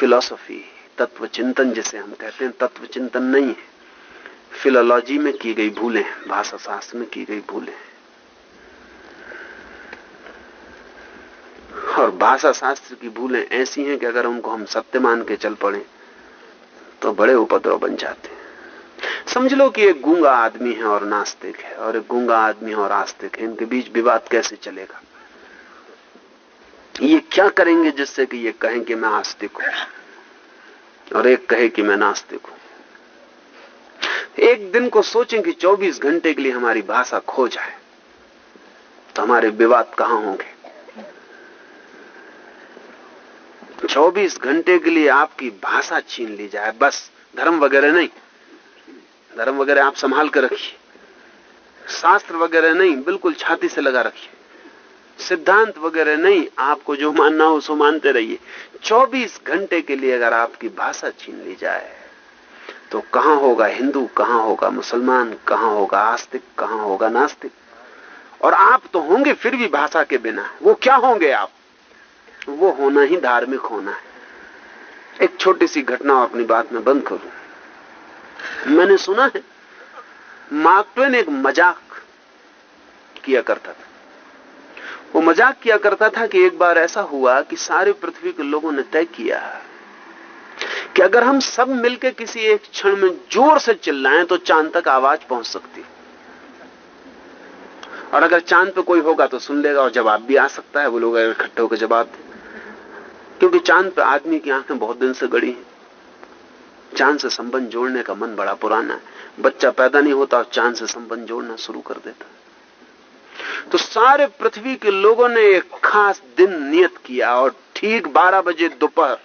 [SPEAKER 3] फिलॉसफी तत्व चिंतन जिसे हम कहते हैं तत्व चिंतन नहीं है। फिलोलॉजी में की गई भूलें भाषा शास्त्र में की गई भूलें और भाषा शास्त्र की भूलें ऐसी हैं कि अगर उनको हम सत्य मान के चल पड़े तो बड़े उपद्रव बन जाते हैं। समझ लो कि एक गूँगा आदमी है और नास्तिक है, और एक गूँगा आदमी है और आस्तिक है, इनके बीच विवाद कैसे चलेगा? ये क्या करेंगे जिससे कि ये कहें कि मैं आस्तिक हूँ? और एक कहे कि मैं नास्तिक हूँ। एक दिन को सोचें कि 24 घंटे के लिए हमारी भाषा खो जाए तो हमारे विवाद कहाँ होंगे? 24 घंटे के लिए आपकी भाषा छीन ली जाए, बस। धर्म वगैरह नहीं। धर्म वगैरह आप संभाल कर रखिए। शास्त्र वगैरह नहीं, बिल्कुल छाती से लगा रखिए। सिद्धांत वगैरह नहीं, आपको जो मानना हो सो मानते रहिए। 24 घंटे के लिए अगर आपकी भाषा छीन ली जाए तो कहाँ होगा हिंदू, कहाँ होगा मुसलमान, कहाँ होगा आस्तिक, कहाँ होगा नास्तिक? और आप तो होंगे फिर भी भाषा के बिना। वो क्या होंगे आप? वो होना ही धार्मिक होना है। एक छोटी सी घटना अपनी बात में बंद करूँ। मैंने सुना है मार्क ट्वेन एक मज़ाक किया करता था। वो मज़ाक किया करता था कि एक बार ऐसा हुआ कि सारे पृथ्वी के लोगों ने तय किया कि अगर हम सब मिलकर किसी एक क्षण में ज़ोर से चिल्लाएँ तो चाँद तक आवाज़ पहुँच सकती। और अगर चाँद पे कोई होगा तो सुन लेगा और जवाब भी आ सकता है। वो लोग इकट्ठे होकर जवाब दे। क्योंकि चाँद पे आदमी की आँखें बहुत दिन से गड़ी हैं। चाँद से संबंध जोड़ने का मन बड़ा पुराना है। बच्चा पैदा नहीं होता और चाँद से संबंध जोड़ना शुरू कर देता तो सारे पृथ्वी के लोगों ने एक खास दिन नियत किया और ठीक 12 बजे दोपहर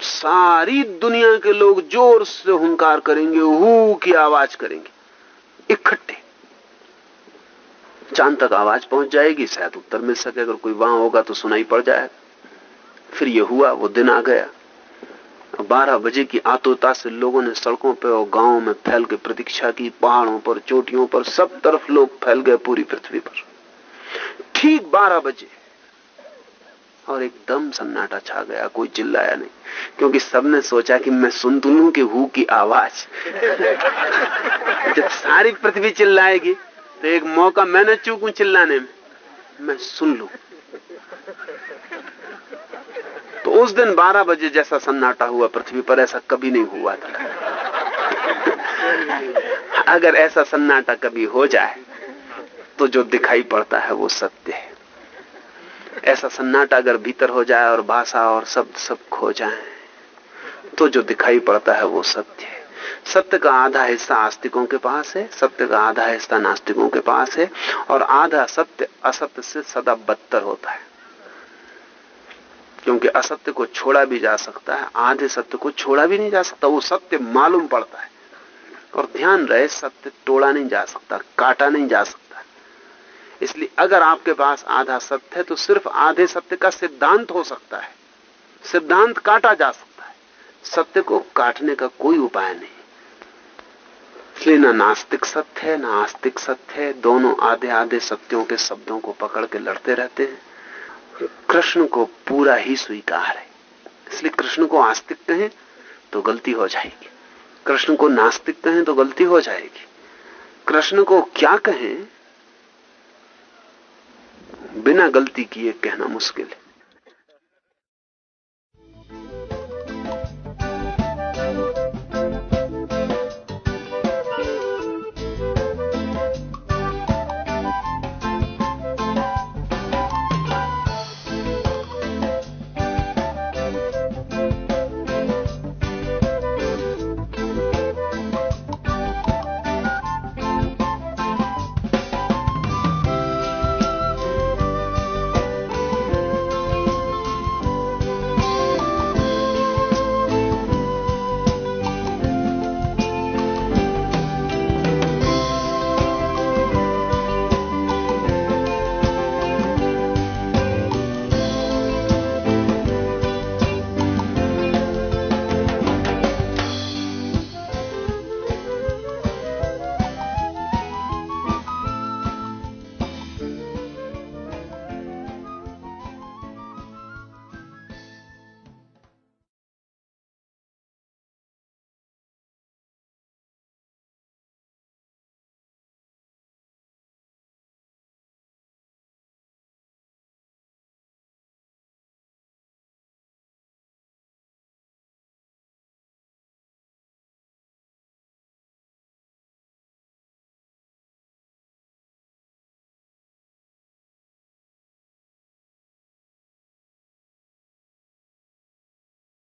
[SPEAKER 3] सारी दुनिया के लोग ज़ोर से हुंकार करेंगे, हु की आवाज़ करेंगे, इकट्ठे। चाँद तक आवाज़ पहुँच जाएगी, शायद उत्तर मिल सके, अगर कोई वहाँ होगा तो सुनाई पड़ जाएगा। फिर ये हुआ, वो दिन आ गया। बारह बजे की आतुरता से लोगों ने सड़कों पर और गाँवों में फैल के प्रतीक्षा की, पहाड़ों पर, चोटियों पर, सब तरफ़ लोग फैल गए पूरी पृथ्वी पर। ठीक बारह बजे और एकदम सन्नाटा छा गया, कोई चिल्लाया नहीं, क्योंकि सबने सोचा कि मैं सुन तो लू कि हु की आवाज़, जब सारी पृथ्वी चिल्लाएगी तो एक मौका मैं न चूकू चिल्लाने में, मैं सुन लू। (laughs) तो उस दिन 12 बजे जैसा सन्नाटा हुआ, पृथ्वी पर ऐसा कभी नहीं हुआ था। (laughs) अगर ऐसा सन्नाटा कभी हो जाए तो जो दिखाई पड़ता है वो सत्य है। ऐसा सन्नाटा अगर भीतर हो जाए और भाषा और शब्द सब खो जाए तो जो दिखाई पड़ता है वो सत्य सत्य का आधा हिस्सा आस्तिकों के पास है, सत्य का आधा हिस्सा नास्तिकों के पास है, और आधा सत्य असत्य से सदा बदतर होता है। क्योंकि असत्य को छोड़ा भी जा सकता है, आधे सत्य को छोड़ा भी नहीं जा सकता, वो सत्य मालूम पड़ता है। और ध्यान रहे, सत्य तोड़ा नहीं जा सकता, काटा नहीं जा सकता। इसलिए अगर आपके पास आधा सत्य है तो सिर्फ़ आधे सत्य का सिद्धांत हो सकता है। सिद्धांत काटा जा सकता है। सत्य को काटने का कोई उपाय नहीं। इसलिए ना नास्तिक सत्य है, ना आस्तिक सत्य है। दोनों आधे आधे सत्यों के शब्दों को पकड़ के लड़ते रहते हैं। कृष्ण को पूरा ही स्वीकार है। इसलिए कृष्ण को आस्तिक कहें तो गलती हो जाएगी। कृष्ण को नास्तिक कहें तो गलती हो जाएगी। कृष्ण को क्या कहें? बिना गलती किए कहना मुश्किल है।